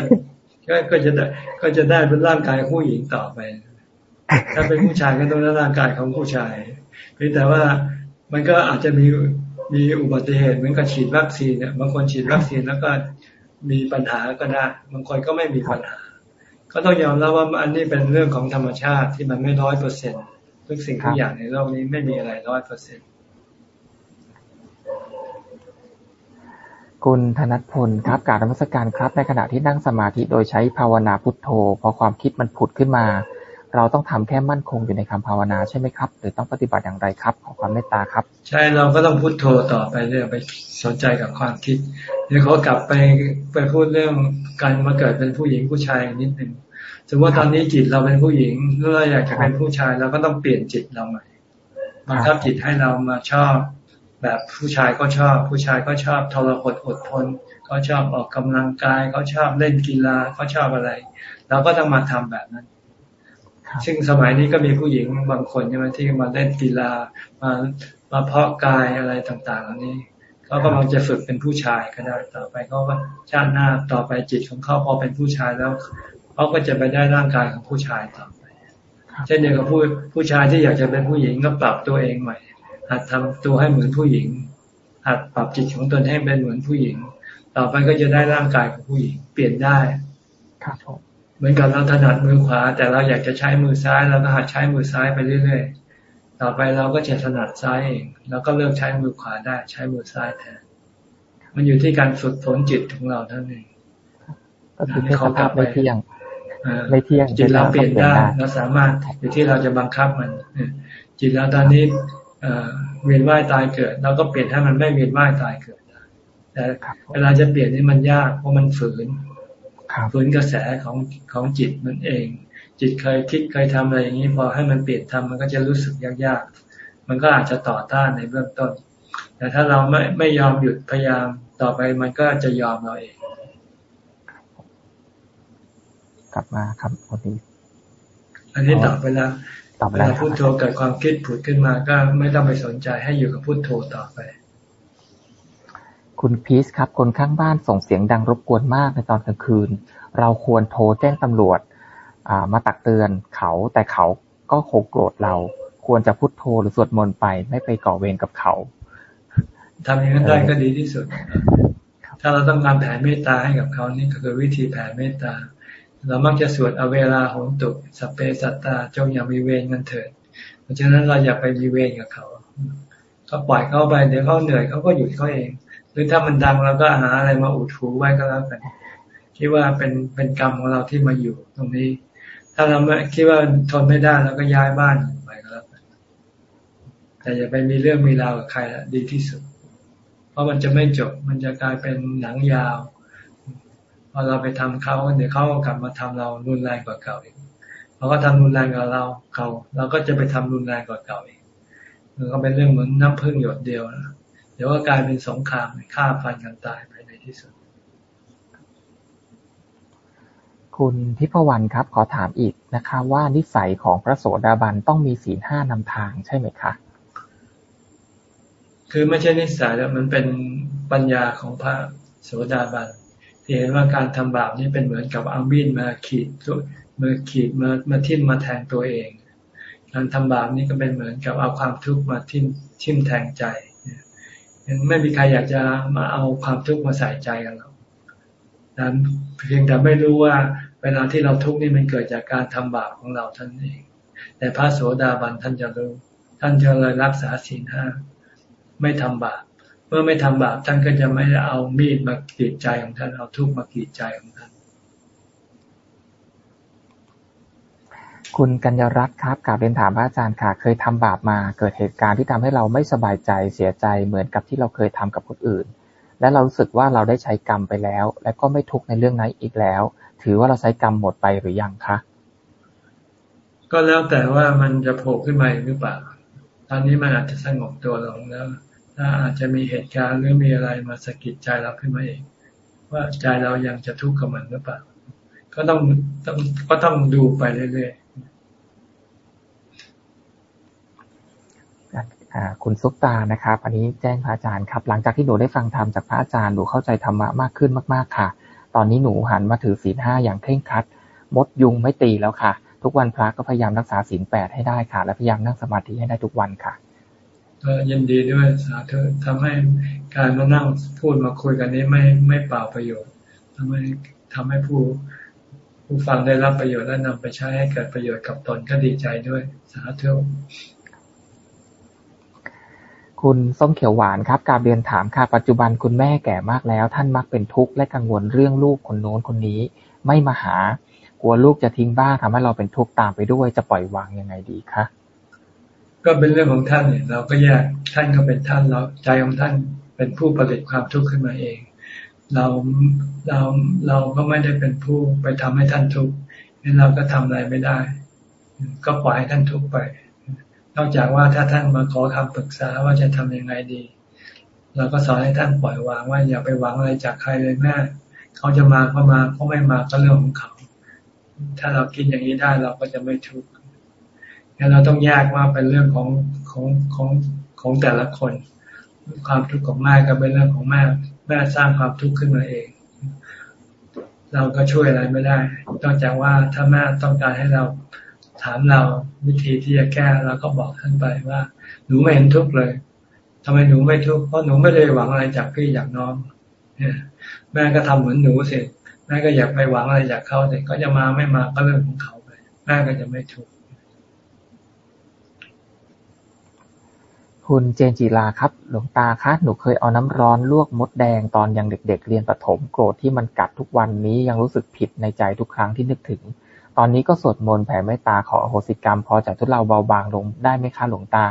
ก็จะได้ก็จะได้เป็นร่างกายผู้หญิงต่อไป ถ้าเป็นผู้ชายก็ต้องได้ร่างกายของผู้ชายเพียงแต่ว่ามันก็อาจจะมีมีอุบัติเหตุเหมือนกับฉีดวัคซีนเนี่ยบางคนฉีดวัคซีนแล้วก็มีปัญหาก็ได้บางคนก็ไม่มีปัญหา ก็ต้องยอมรับว่าอันนี้เป็นเรื่องของธรรมชาติที่มันไม่ร้อยเปอร์เซ็นต์ ทุกสิ่งทุกอย่างในโลกนี้ไม่มีอะไรร้อยเปอร์เซ็นต์คุณธนัทพลครับการรัชการครับ ในขณะที่นั่งสมาธิโดยใช้ภาวนาพุทโธ พอความคิดมันผุดขึ้นมา เราต้องทำแค่มั่นคงอยู่ในคำภาวนาใช่ไหมครับ หรือต้องปฏิบัติอย่างไรครับ ขอความเมตตาครับ ใช่เราก็ต้องพุทโธต่อไปเรื่อยไปสนใจกับความคิดเดี๋ยวเขากลับไปไปพูดเรื่องการมาเกิดเป็นผู้หญิงผู้ชายนิดหนึ่ง สมมติว่าตอนนี้จิตเราเป็นผู้หญิงเราอยากจะเป็นผู้ชายเราก็ต้องเปลี่ยนจิตเราใหม่บังคับจิตให้เรามาชอบ แบบผู้ชายก็ชอบ ผู้ชายก็ชอบทรหดอดทนเขาชอบออกกำลังกายเขาชอบเล่นกีฬาเขาชอบอะไรเราก็ต้องมาทำแบบนั้น ซึ่งสมัยนี้ก็มีผู้หญิงบางคนใช่ไหมที่มาเล่นกีฬามามาเพาะกายอะไรต่างๆเหล่านี้เขากำลังจะฝึกเป็นผู้ชายก็ได้ต่อไปเขาก็ชาติหน้าต่อไปจิตของเขาพอเป็นผู้ชายแล้ว เขาก็จะไปได้ร่างกายของผู้ชายต่อไปเช่นเดียวกับผู้ผู้ชายที่อยากจะเป็นผู้หญิงก็ปรับตัวเองใหม่ หัดทำตัวให้เหมือนผู้หญิง หัดปรับจิตของตนให้เป็นเหมือนผู้หญิง ต่อไปก็จะได้ร่างกายของผู้หญิง เปลี่ยนได้ครับเหมือนกับเราถนัดมือขวา แต่เราอยากจะใช้มือซ้ายเราก็หัดใช้มือซ้ายไปเรื่อยๆ ต่อไปเราก็จะถนัดซ้ายเองเราก็เลิกใช้มือขวาได้ใช้มือซ้ายแทนมันอยู่ที่การฝึกฝนจิตของเราเท่านั้นเองก็คือเพื่อสภาพไม่เที่ยง ไม่เที่ยงจิตเราเปลี่ยนได้เราสามารถอยู่ที่เราจะบังคับมันจิตเราตอนนี้เวียนว่ายตายเกิดเราก็เปลี่ยนให้มันไม่เวียนว่ายตายเกิดแต่เวลาจะเปลี่ยนนี่มันยากเพราะมันฝืนฝืนกระแสของของจิตมันเอง จิตเคยคิดเคยทำอะไรอย่างนี้พอให้มันเปลี่ยนทำมันก็จะรู้สึกยากๆมันก็อาจจะต่อต้านในเบื้องต้น แต่ถ้าเราไม่ไม่ยอมหยุดพยายามต่อไปมันก็จะยอมเราเอง ลับมาครับพอดีอันนี้ตอบไปแล้วตอบแล้วพุทโธเกิดความคิดผุดขึ้นมาก็ไม่ต้องไปสนใจให้อยู่กับพุทโธต่อไป คุณพีชครับคนข้างบ้านส่งเสียงดังรบกวนมากในตอนกลางคืน เราควรโทรแจ้งตำรวจมาตักเตือนเขาแต่เขาก็คงโกรธเราควรจะพุทโธหรือสวดมนต์ไป ไม่ไปก่อเวรกับเขาทำอย่างนั้นได้ก็ดีที่สุด ถ้าเราต้องการแผ่เมตตาให้กับเขานี่ก็คือวิธีแผ่เมตตา เรามักจะสวดอเวลาโหนตุสเปสัตตาจงอย่ามีเวรกันเถิด เพราะฉะนั้นเราอย่าไปมีเวรกับเขาก็ปล่อยเขาไปเดี๋ยวเขาเหนื่อยเขาก็หยุดเขาเอง หรือถ้ามันดังเราก็หาอะไรมาอุดหูไว้ก็แล้วกันคิดว่าเป็นเป็นกรรมของเราที่มาอยู่ตรงนี้ ถ้าเราไม่คิดว่าทนไม่ได้เราก็ย้ายบ้านไปก็แล้วกันแต่อย่าไปมีเรื่องมีราวกับใครละดีที่สุด เพราะมันจะไม่จบมันจะกลายเป็นหนังยาว อเราไปทำเขาเดี๋ยวเขากลับมาทำเรารุนแรงกว่าเก่าอีกพอเขาทำรุนแรงกับเราเขาเราก็จะไปทำรุนแรงกว่าเก่าอีกมันก็เป็นเรื่องเหมือนน้ำพึ่งหยดเดียวนะเดี๋ยวก็กลายเป็นสงครามฆ่าฟันกันตายไปในที่สุด คุณทิพวรรณครับ ขอถามอีกนะคะ ว่านิสัยของพระโสดาบันต้องมีศีลห้านำทางใช่ไหมคะคือไม่ใช่นิสัยแล้วมันเป็นปัญญาของพระโสดาบันที่ เห็นว่าการทำบาปนี่เป็นเหมือนกับเอามีดมาขีดมือขีดมามาทิ่มมาแทงตัวเอง การทำบาปนี่ก็เป็นเหมือนกับเอาความทุกข์มาทิ่มทิ่มแทงใจยังไม่มีใครอยากจะมาเอาความทุกข์มาใส่ใจกันหรอกนั้นเพียงแต่ไม่รู้ว่า เวลาที่เราทุกข์นี่มันเกิดจากการทำบาปของเราท่านเอง แต่พระโสดาบันท่านจะรู้ ท่านจะเลยรักษาศีลห้าไม่ทำบาป เมื่อไม่ทำบาปท่านก็จะไม่เอามีดมากรีดใจของท่านเอาทุกข์มากรีดใจของท่าน คุณกัญญรัตน์ครับกาบเรียนถามพระอาจารย์ค่ะ เคยทำบาปมาเกิดเหตุการณ์ที่ทำให้เราไม่สบายใจเสียใจเหมือนกับที่เราเคยทำกับคนอื่น และเรารู้สึกว่าเราได้ใช้กรรมไปแล้ว และก็ไม่ทุกข์ในเรื่องนั้นอีกแล้ว ถือว่าเราใช้กรรมหมดไปหรือยังคะก็แล้วแต่ว่ามันจะโผล่ขึ้นมาหรือเปล่า ตอนนี้มันอาจจะสงบตัวลงแล้ว ถ้าอาจจะมีเหตุการณ์หรือมีอะไรมาสะกิดใจเราขึ้นมาเอง ว่าใจเรายังจะทุกข์กับมันหรือเปล่า ก็ต้องต้องก็ต้องดูไปเรื่อยๆคุณซุปตานะครับ อันนี้แจ้งพระอาจารย์ครับ หลังจากที่หนูได้ฟังธรรมจากพระอาจารย์หนูเข้าใจธรรมะมากขึ้นมาก ๆค่ะ ตอนนี้หนูหันมาถือศีลห้าอย่างเคร่งครัดมดยุงไม่ตีแล้วค่ะ ทุกวันพระก็พยายามรักษาศีลแปดให้ได้ค่ะ และพยายามนั่งสมาธิให้ได้ทุกวันค่ะ ยินดีด้วยสาธุทำให้การมานั่งพูดมาคุยกันนี้ไม่ไม่เปล่าประโยชน์ทำให้ทำให้ผู้ผู้ฟังได้รับประโยชน์และนำไปใช้ให้เกิดประโยชน์กับตนก็ดีใจด้วย สาธุคุณส้มเขียวหวานครับ การเรียนถามค่ะ ปัจจุบันคุณแม่แก่มากแล้ว ท่านมักเป็นทุกข์และกังวลเรื่องลูกคนโน้นคนนี้ ไม่มาหากลัวลูกจะทิ้งบ้านทำให้เราเป็นทุกข์ตามไปด้วยจะปล่อยวางยังไงดีคะ ก็เป็นเรื่องของท่านเนี่ย เราก็แยกท่านก็เป็นท่านเราใจของท่านเป็นผู้ผลิตความทุกข์ขึ้นมาเอง เราเราเราก็ไม่ได้เป็นผู้ไปทำให้ท่านทุกข์งั้นเราก็ทำอะไรไม่ได้ ก็ปล่อยให้ท่านทุกข์ไป นอกจากว่าถ้าท่านมาขอคำปรึกษาว่าจะทํำยังไงดี เราก็สอนให้ท่านปล่อยวางว่าอย่าไปหวังอะไรจากใครเลยแม่เขาจะมาก็มาเขาไม่มาก็เรื่องของเขา ถ้าเราคิดอย่างนี้ได้เราก็จะไม่ทุกข์ งั้นเราต้องแยกว่าเป็นเรื่องของของของของแต่ละคน ความทุกข์ของแม่ก็เป็นเรื่องของแม่ แม่สร้างความทุกข์ขึ้นมาเอง เราก็ช่วยอะไรไม่ได้นอกจากว่าถ้าแม่ต้องการให้เราถามเราวิธีที่จะแก้เราก็บอกท่านไปว่า หนูไม่เห็นทุกข์เลยทำไมหนูไม่ทุกข์เพราะหนูไม่ได้หวังอะไรจากพี่อยากน้องแม่ก็ทำเหมือนหนูเสร็จแม่ก็อยากไปหวังอะไรจากเขาแต่ก็จะมาไม่มาก็เรื่องของเขาไปแม่ก็จะไม่ทุกข์ คุณเจนจีลาครับ หลวงตาคะ หนูเคยเอาน้ำร้อนลวกมดแดงตอนยังเด็ก ๆ เรียนประถม โกรธที่มันกัดทุกวันนี้ยังรู้สึกผิดในใจทุกครั้งที่นึกถึง ตอนนี้ก็สวดมนต์แผ่เมตตาขออโหสิกรรม พอจะทุเลาเบาบางลงได้ไหมคะหลวงตา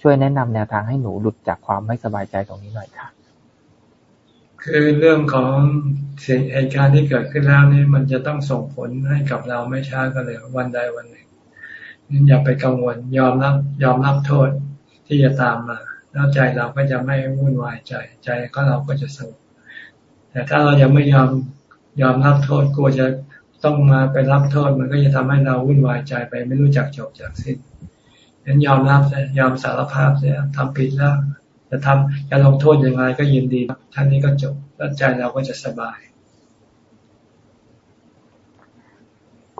ช่วยแนะนำแนวทางให้หนูหลุดจากความไม่สบายใจตรงนี้หน่อยค่ะ คือเรื่องของสิ่งเหตุการณ์ที่เกิดขึ้นแล้วนี่มันจะต้องส่งผลให้กับเราไม่ช้าก็เลยวันใดวันหนึ่งอย่าไปกังวลยอมรับยอมรับโทษ ที่จะตามมาแล้วใจเราก็จะไม่วุ่นวายใจ ใจก็เราก็จะสงบแต่ถ้าเรายังไม่ยอมยอมรับโทษกลัวจะต้องมาไปรับโทษมันก็จะทำให้เราวุ่นวายใจไปไม่รู้จักจบจากสิ้นนั้นยอมรับยอมสารภาพเสียทำผิดแล้วจะทำจะลงโทษยังไงก็ยินดีท่านนี้ก็จบแล้วใจเราก็จะสบาย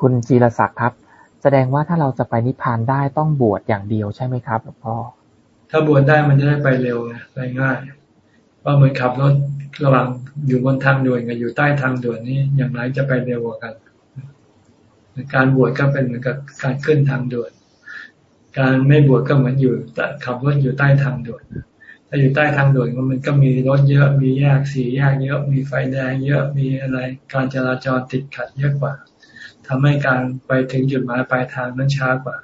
คุณจีรศักดิ์ครับ แสดงว่าถ้าเราจะไปนิพพานได้ต้องบวชอย่างเดียวใช่ไหมครับหลวงพ่อ ถ้าบวชได้มันจะได้ไปเร็วไงไปง่ายว่าเหมือนขับรถระหว่างอยู่บนทางด่วนกับอยู่ใต้ทางด่วนนี้อย่างไรจะไปเร็วกว่ากันการบวชก็เป็นเหมือนกับการขึ้นทางด่วน การไม่บวชก็เหมือนอยู่ขับรถอยู่ใต้ทางด่วน ถ้าอยู่ใต้ทางด่วนมันก็มีรถเยอะ มีแยกสีแยกเยอะ มีไฟแดงเยอะ มีอะไร การจราจรติดขัดเยอะกว่าทำให้การไปถึงจุดหมายปลายทางนั้นช้ากว่า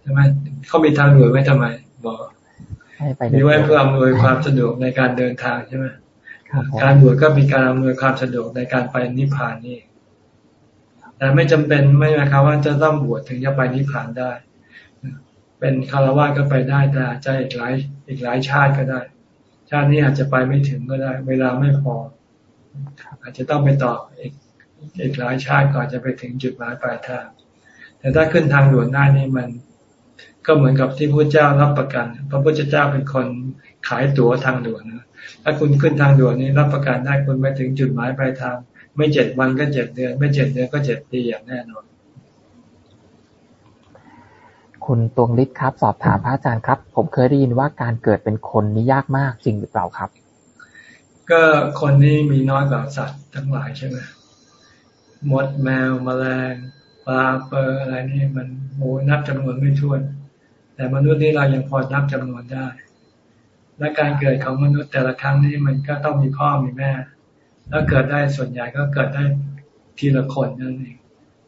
ใช่ไหมเขามีทางด่วนไว้ทำไม บอก มีไว้เพื่ออำนวยความสะดวกในการเดินทางใช่ไหมการบวชก็มีการอำนวยความสะดวกในการไปนิพพานนี่แต่ไม่จำเป็นไม่นะครับว่าจะต้องบวชถึงจะไปนิพพานได้ เป็นคารวะก็ไปได้แต่อาจจะอีกหลายอีกหลายชาติก็ได้ ชาตินี้อาจจะไปไม่ถึงก็ได้ เวลาไม่พอ อาจจะต้องไปต่ออีกอีกหลายชาติก่อนจะไปถึงจุดหมายปลายทาง แต่ถ้าขึ้นทางด่วนได้นี่มัน ก็เหมือนกับที่พระเจ้ารับประกัน พระพุทธเจ้าเป็นคนขายตั๋วทางด่วนนะถ้าคุณขึ้นทางด่วนนี้รับประกันได้คุณไปถึงจุดหมายปลายทาง ไม่เจ็ดวันก็เจ็ดเดือน ไม่เจ็ดเดือนก็เจ็ดปีอย่างแน่นอน คุณตวงฤทธิ์ครับ สอบถามพระอาจารย์ครับ ผมเคยได้ยินว่าการเกิดเป็นคนนี่ยากมากจริงหรือเปล่าครับ ก็คนนี้มีน้อยกว่าสัตว์ทั้งหลายใช่ไหมมดแมวมแมลงปลาเปอร์อะไรนี่มันโอ้นับจำนวนไม่ถ้วน แต่มนุษย์นี่เรายังพอนับจำนวนได้ และการเกิดของมนุษย์แต่ละครั้งนี้มันก็ต้องมีพ่อมีแม่ แล้วเกิดได้ส่วนใหญ่ก็เกิดได้ทีละคนนั่นเอง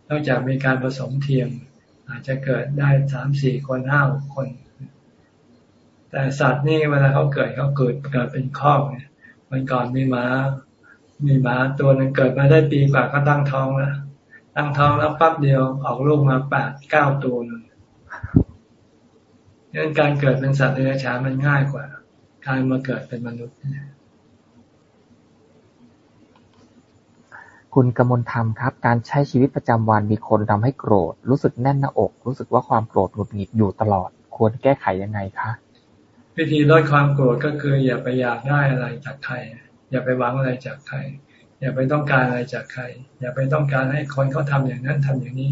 นอกจากมีการผสมเทียม อาจจะเกิดได้สามสี่คนห้าคน แต่สัตว์นี่เวลาเขาเกิดเขาเกิดเกิดเป็นครอบเนี่ยมันก่อนมีหมา มีหมาตัวหนึ่งเกิดมาได้ปีกว่าก็ตั้งท้องแล้วตั้งท้องแล้วปั๊บเดียวออกลูกมาแปดเก้าตัวเลย งนั้นการเกิดเป็นสัตว์เดรัจฉานมันง่ายกว่า การมาเกิดเป็นมนุษย์คุณกมลธรรมครับ การใช้ชีวิตประจำวันมีคนทำให้โกรธ รู้สึกแน่นหน้าอก รู้สึกว่าความโกรธหงุดหงิดอยู่ตลอด ควรแก้ไขยังไงคะวิธีลดความโกรธก็คืออย่าไปอยากได้อะไรจากใคร อย่าไปหวังอะไรจากใคร อย่าไปต้องการอะไรจากใคร อย่าไปต้องการให้คนเขาทาอย่างนั้นทำอย่างนี้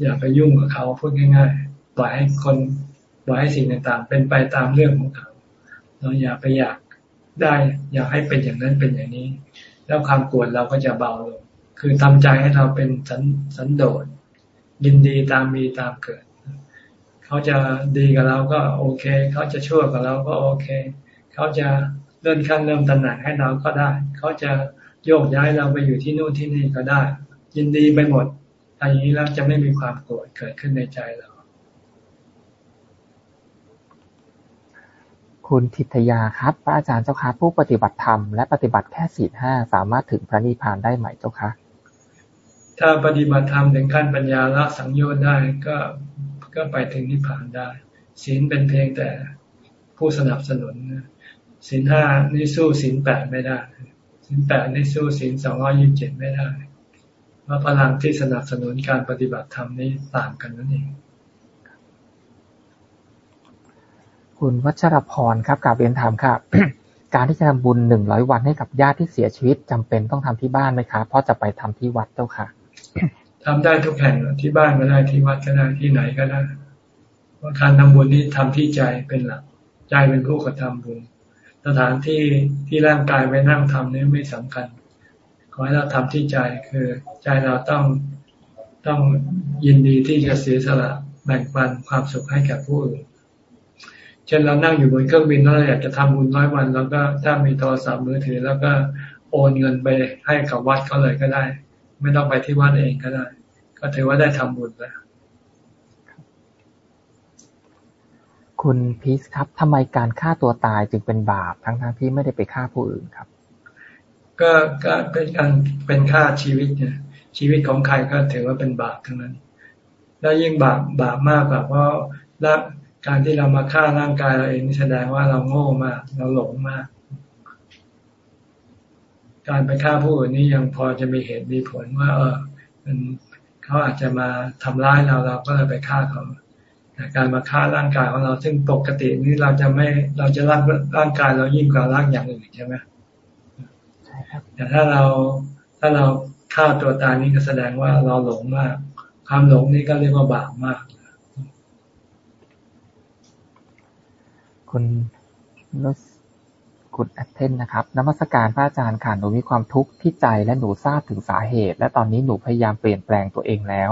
อย่าไปยุ่งกับเขาพูดง่ายๆป ล่อยให้คนปล่อยให้สิ่งต่างๆ เป็นไปตามเรื่องของเขา เราอย่าไปอยากได้ อยากให้เป็นอย่างนั้นเป็นอย่างนี้ แล้วความกวดเราก็จะเบาลง คือทำใจให้เราเป็นสันสันโดษยินดีตามมีตามเกิด เขาจะดีกับเราก็โอเค เขาจะชั่วกับเราก็โอเค เขาจะเลื่อนขั้นเริ่มตำแหน่งให้เราก็ได้ เขาจะโยกย้ายเราไปอยู่ที่นู่นที่นี่ก็ได้ ยินดีไปหมดอย่างนี้แล้วจะไม่มีความโกรธเกิดขึ้นในใจเรา คุณทิทยาครับ พระอาจารย์เจ้าคะผู้ปฏิบัติธรรมและปฏิบัติแค่ศีลห้าสามารถถึงพระนิพพานได้ไหมเจ้าคะถ้าปฏิบัติธรรมถึงขั้นปัญญาละสังโยชน์ได้ก็ก็ไปถึงนิพพานได้ ศีลเป็นเพียงแต่ผู้สนับสนุนศีลห้านี่สู้ศีลแปดไม่ได้ศีลแปดนี่สู้ศีลสองร้อยิบเจ็ดไม่ได้เพราะพลังที่สนับสนุนการปฏิบัติธรรมนี้ต่างกันนั่นเอง คุณวัชรพรครับกลับเรียนถามครับการที่จะทำบุญหนึ่งร้อยวันให้กับญาติที่เสียชีวิตจำเป็นต้องทำที่บ้านไหมครับเพราะจะไปทำที่วัดเจ้าค่ะทำได้ทุกแห่งที่บ้านก็ได้ที่วัดก็ได้ที่ไหนก็ได้ว่าการทำบุญนี้ทำที่ใจเป็นหลัก ใจเป็นผู้กระทำบุญ สถานที่ที่ร่างกายไปนั่งทำนี้ไม่สำคัญขอให้เราทำที่ใจคือใจเราต้องต้องยินดีที่จะเสียสละแบ่งปันความสุขให้กับผู้อื่น ช่นเรานั่งอยู่บนเครื่องบินแล้วเราอยากจะทำบุญน้อยวันเราก็ถ้ามีโทรศัพท์มือถือ แล้วก็โอนเงินไปให้กับวัดเขาเลยก็ได้ ไม่ต้องไปที่วัดเองก็ได้ ก็ถือว่าได้ทำบุญแล้วคุณพีซครับทำไมการฆ่าตัวตายจึงเป็นบาป ทั้งทั้งที่ไม่ได้ไปฆ่าผู้อื่นครับ ก็ก็เป็นการเป็นฆ่าชีวิตเนี่ย ชีวิตของใครก็ถือว่าเป็นบาปทั้งนั้น แล้วยิ่งบาปบาปมากแบบว่าละ การที่เรามาฆ่าร่างกายเราเองนี่แสดงว่าเราโง่มาก เราหลงมาก การไปฆ่าผู้อื่นนี่ยังพอจะมีเหตุมีผลว่า เออมันเขาอาจจะมาทำร้ายเราเราก็เลยไปฆ่าเขาแต่การมาฆ่าร่างกายของเราซึ่งปกตินี่เราจะไม่เราจะรักร่างกายเรายิ่งกว่าร่างอย่างอื่นใช่ไหมแต่ถ้าเราถ้าเราฆ่าตัวตายนี่ก็แสดงว่าเราหลงมาก ความหลงนี่ก็เรียกว่าบาปมาก คุณนุสคุคุณแอตเทนนะครับนมัสการพระอาจารย์ค่ะหนูมีความทุกข์ที่ใจและหนูทราบถึงสาเหตุ และตอนนี้หนูพยายามเปลี่ยนแปลงตัวเองแล้ว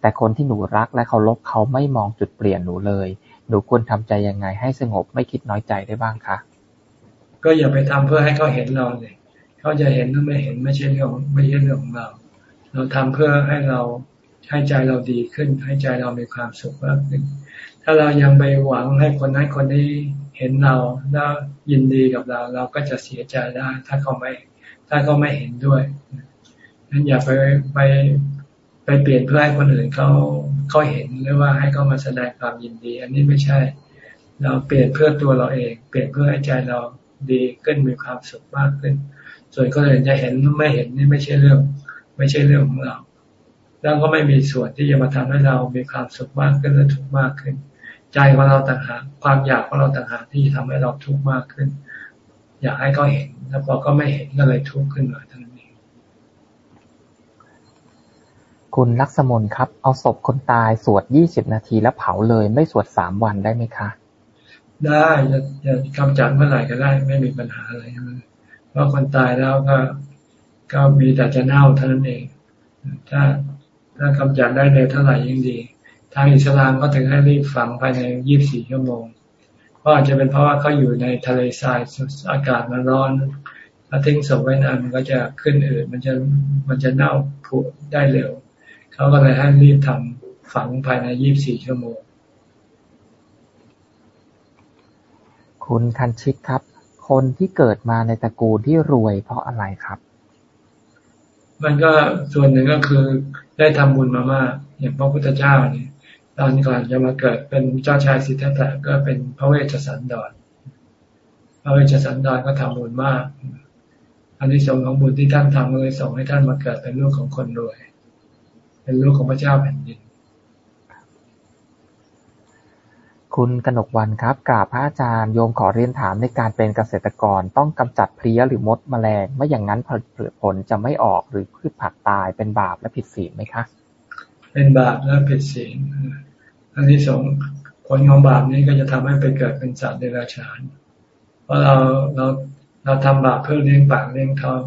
แต่คนที่หนูรักและเคารพเขาไม่มองจุดเปลี่ยนหนูเลย หนูควรทำใจยังไงให้สงบไม่คิดน้อยใจได้บ้างคะก็อย่าไปทำเพื่อให้เขาเห็นเราเลยเขาจะเห็นหรือไม่เห็นไม่ใช่เรื่องไม่ใช่เรื่องของเรา เราทำเพื่อให้เราให้ใจเราดีขึ้น ให้ใจเรามีความสุขมากขึ้น ถ้าเรายังไปหวังให้คนนั้นคนนี้เห็นเราแล้วยินดีกับเรา เราก็จะเสียใจได้ ถ้าเขาไม่ถ้าเขาไม่เห็นด้วยนั้นอย่าไปไปไปเปลี่ยนเพื่อให้คนอื่นเขาเขาเห็นหรือว่าให้เขามาแสดงความยินดี อันนี้ไม่ใช่ เราเปลี่ยนเพื่อตัวเราเอง เปลี่ยนเพื่อให้ใจเราดีขึ้นมีความสุขมากขึ้น ส่วนคนอื่นจะเห็นไม่เห็นนี่ไม่ใช่เรื่อง ไม่ใช่เรื่องของเรา แล้วก็ไม่มีส่วนที่จะมาทำให้เรามีความสุขมากขึ้นและทุกข์มากขึ้น ใจของเราต่างหากความอยากของเราต่างหากที่ทำให้เราทุกข์มากขึ้น อยากให้เขาเห็น แล้วพอก็ไม่เห็นก็เลยทุกข์ขึ้นมาทั้งนั้นเองคุณลักษมนครับ เอาศพคนตายสวดยี่สิบนาทีแล้วเผาเลยไม่สวดสามวันได้ไหมคะ ได้จะจะกำจัดเมื่อไหร่ก็ได้ ไม่มีปัญหาอะไรเพราะคนตายแล้วก็ก็มีแต่จะเน่าเท่านั้นเอง ถ้าถ้ากำจัดได้เร็วเท่าไหร่ยิ่งดี ทางอิสลามก็ถึงให้รีบฝังภายในยี่บสี่ชั่วโมง เพราะอาจจะเป็นเพราะว่าเขาอยู่ในทะเลทรายอากาศมันร้อนถ้าทิ้งศพไว้นานมันก็จะขึ้นอืดมันจะมันจะเน่าผุได้เร็ว เขาก็เลยให้รีบทำฝังภายในยี่บสี่ชั่วโมง คุณคันชิตครับ คนที่เกิดมาในตระกูลที่รวยเพราะอะไรครับมันก็ส่วนหนึ่งก็คือได้ทำบุญมามากอย่างพระพุทธเจ้าเนี่ย ตอนก่อนจะมาเกิดเป็นเจ้าชายสิทธัตถะก็เป็นพระเวชสันดรพระเวชสันดรก็ทำบุญมากอันนี้สงของบุญที่ท่านทำเลยส่งให้ท่านมาเกิดเป็นลูกของคนรวย เป็นลูกของพระเจ้าแผ่นดิน คุณกนกวันครับกราบพระอาจารย์โยมขอเรียนถามในการเป็นเกษตรกรต้องกำจัดเพลี้ยหรือมดแมลงไม่อย่างนั้นผลผลจะไม่ออกหรือพืชผักตายเป็นบาปและผิดศีลไหมคะ เป็นบาปและผิดศีลอันที่สองผลของบาปนี้ก็จะทำให้ไปเกิดเป็นสัตว์เดรัจฉาน เพราะเราเราเราทำบาปเพื่อเลี้ยงปากเลี้ยงท้อง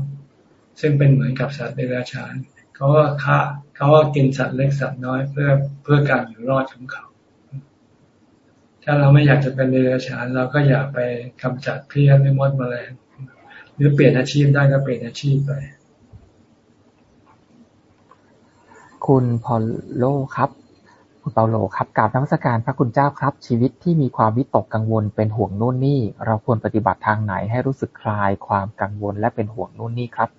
ซึ่งเป็นเหมือนกับสัตว์เดรัจฉานเขาว่าฆ่าเขาว่ากินสัตว์เล็กสัตว์น้อยเพื่อเพื่อการอยู่รอดของเขา ถ้าเราไม่อยากจะเป็นเดรัจฉาน เราก็อย่าไปกำจัดเพี้ยนไม่มดแมลงหรือเปลี่ยนอาชีพได้ก็เปลี่ยนอาชีพไป คุณพอลโลครับคุณเปาโลครับกราบนักสการพระคุณเจ้าครับ ชีวิตที่มีความวิตกกังวลเป็นห่วงนู่นนี่ เราควรปฏิบัติทางไหนให้รู้สึกคลายความกังวลและเป็นห่วงนู่นนี่ครับ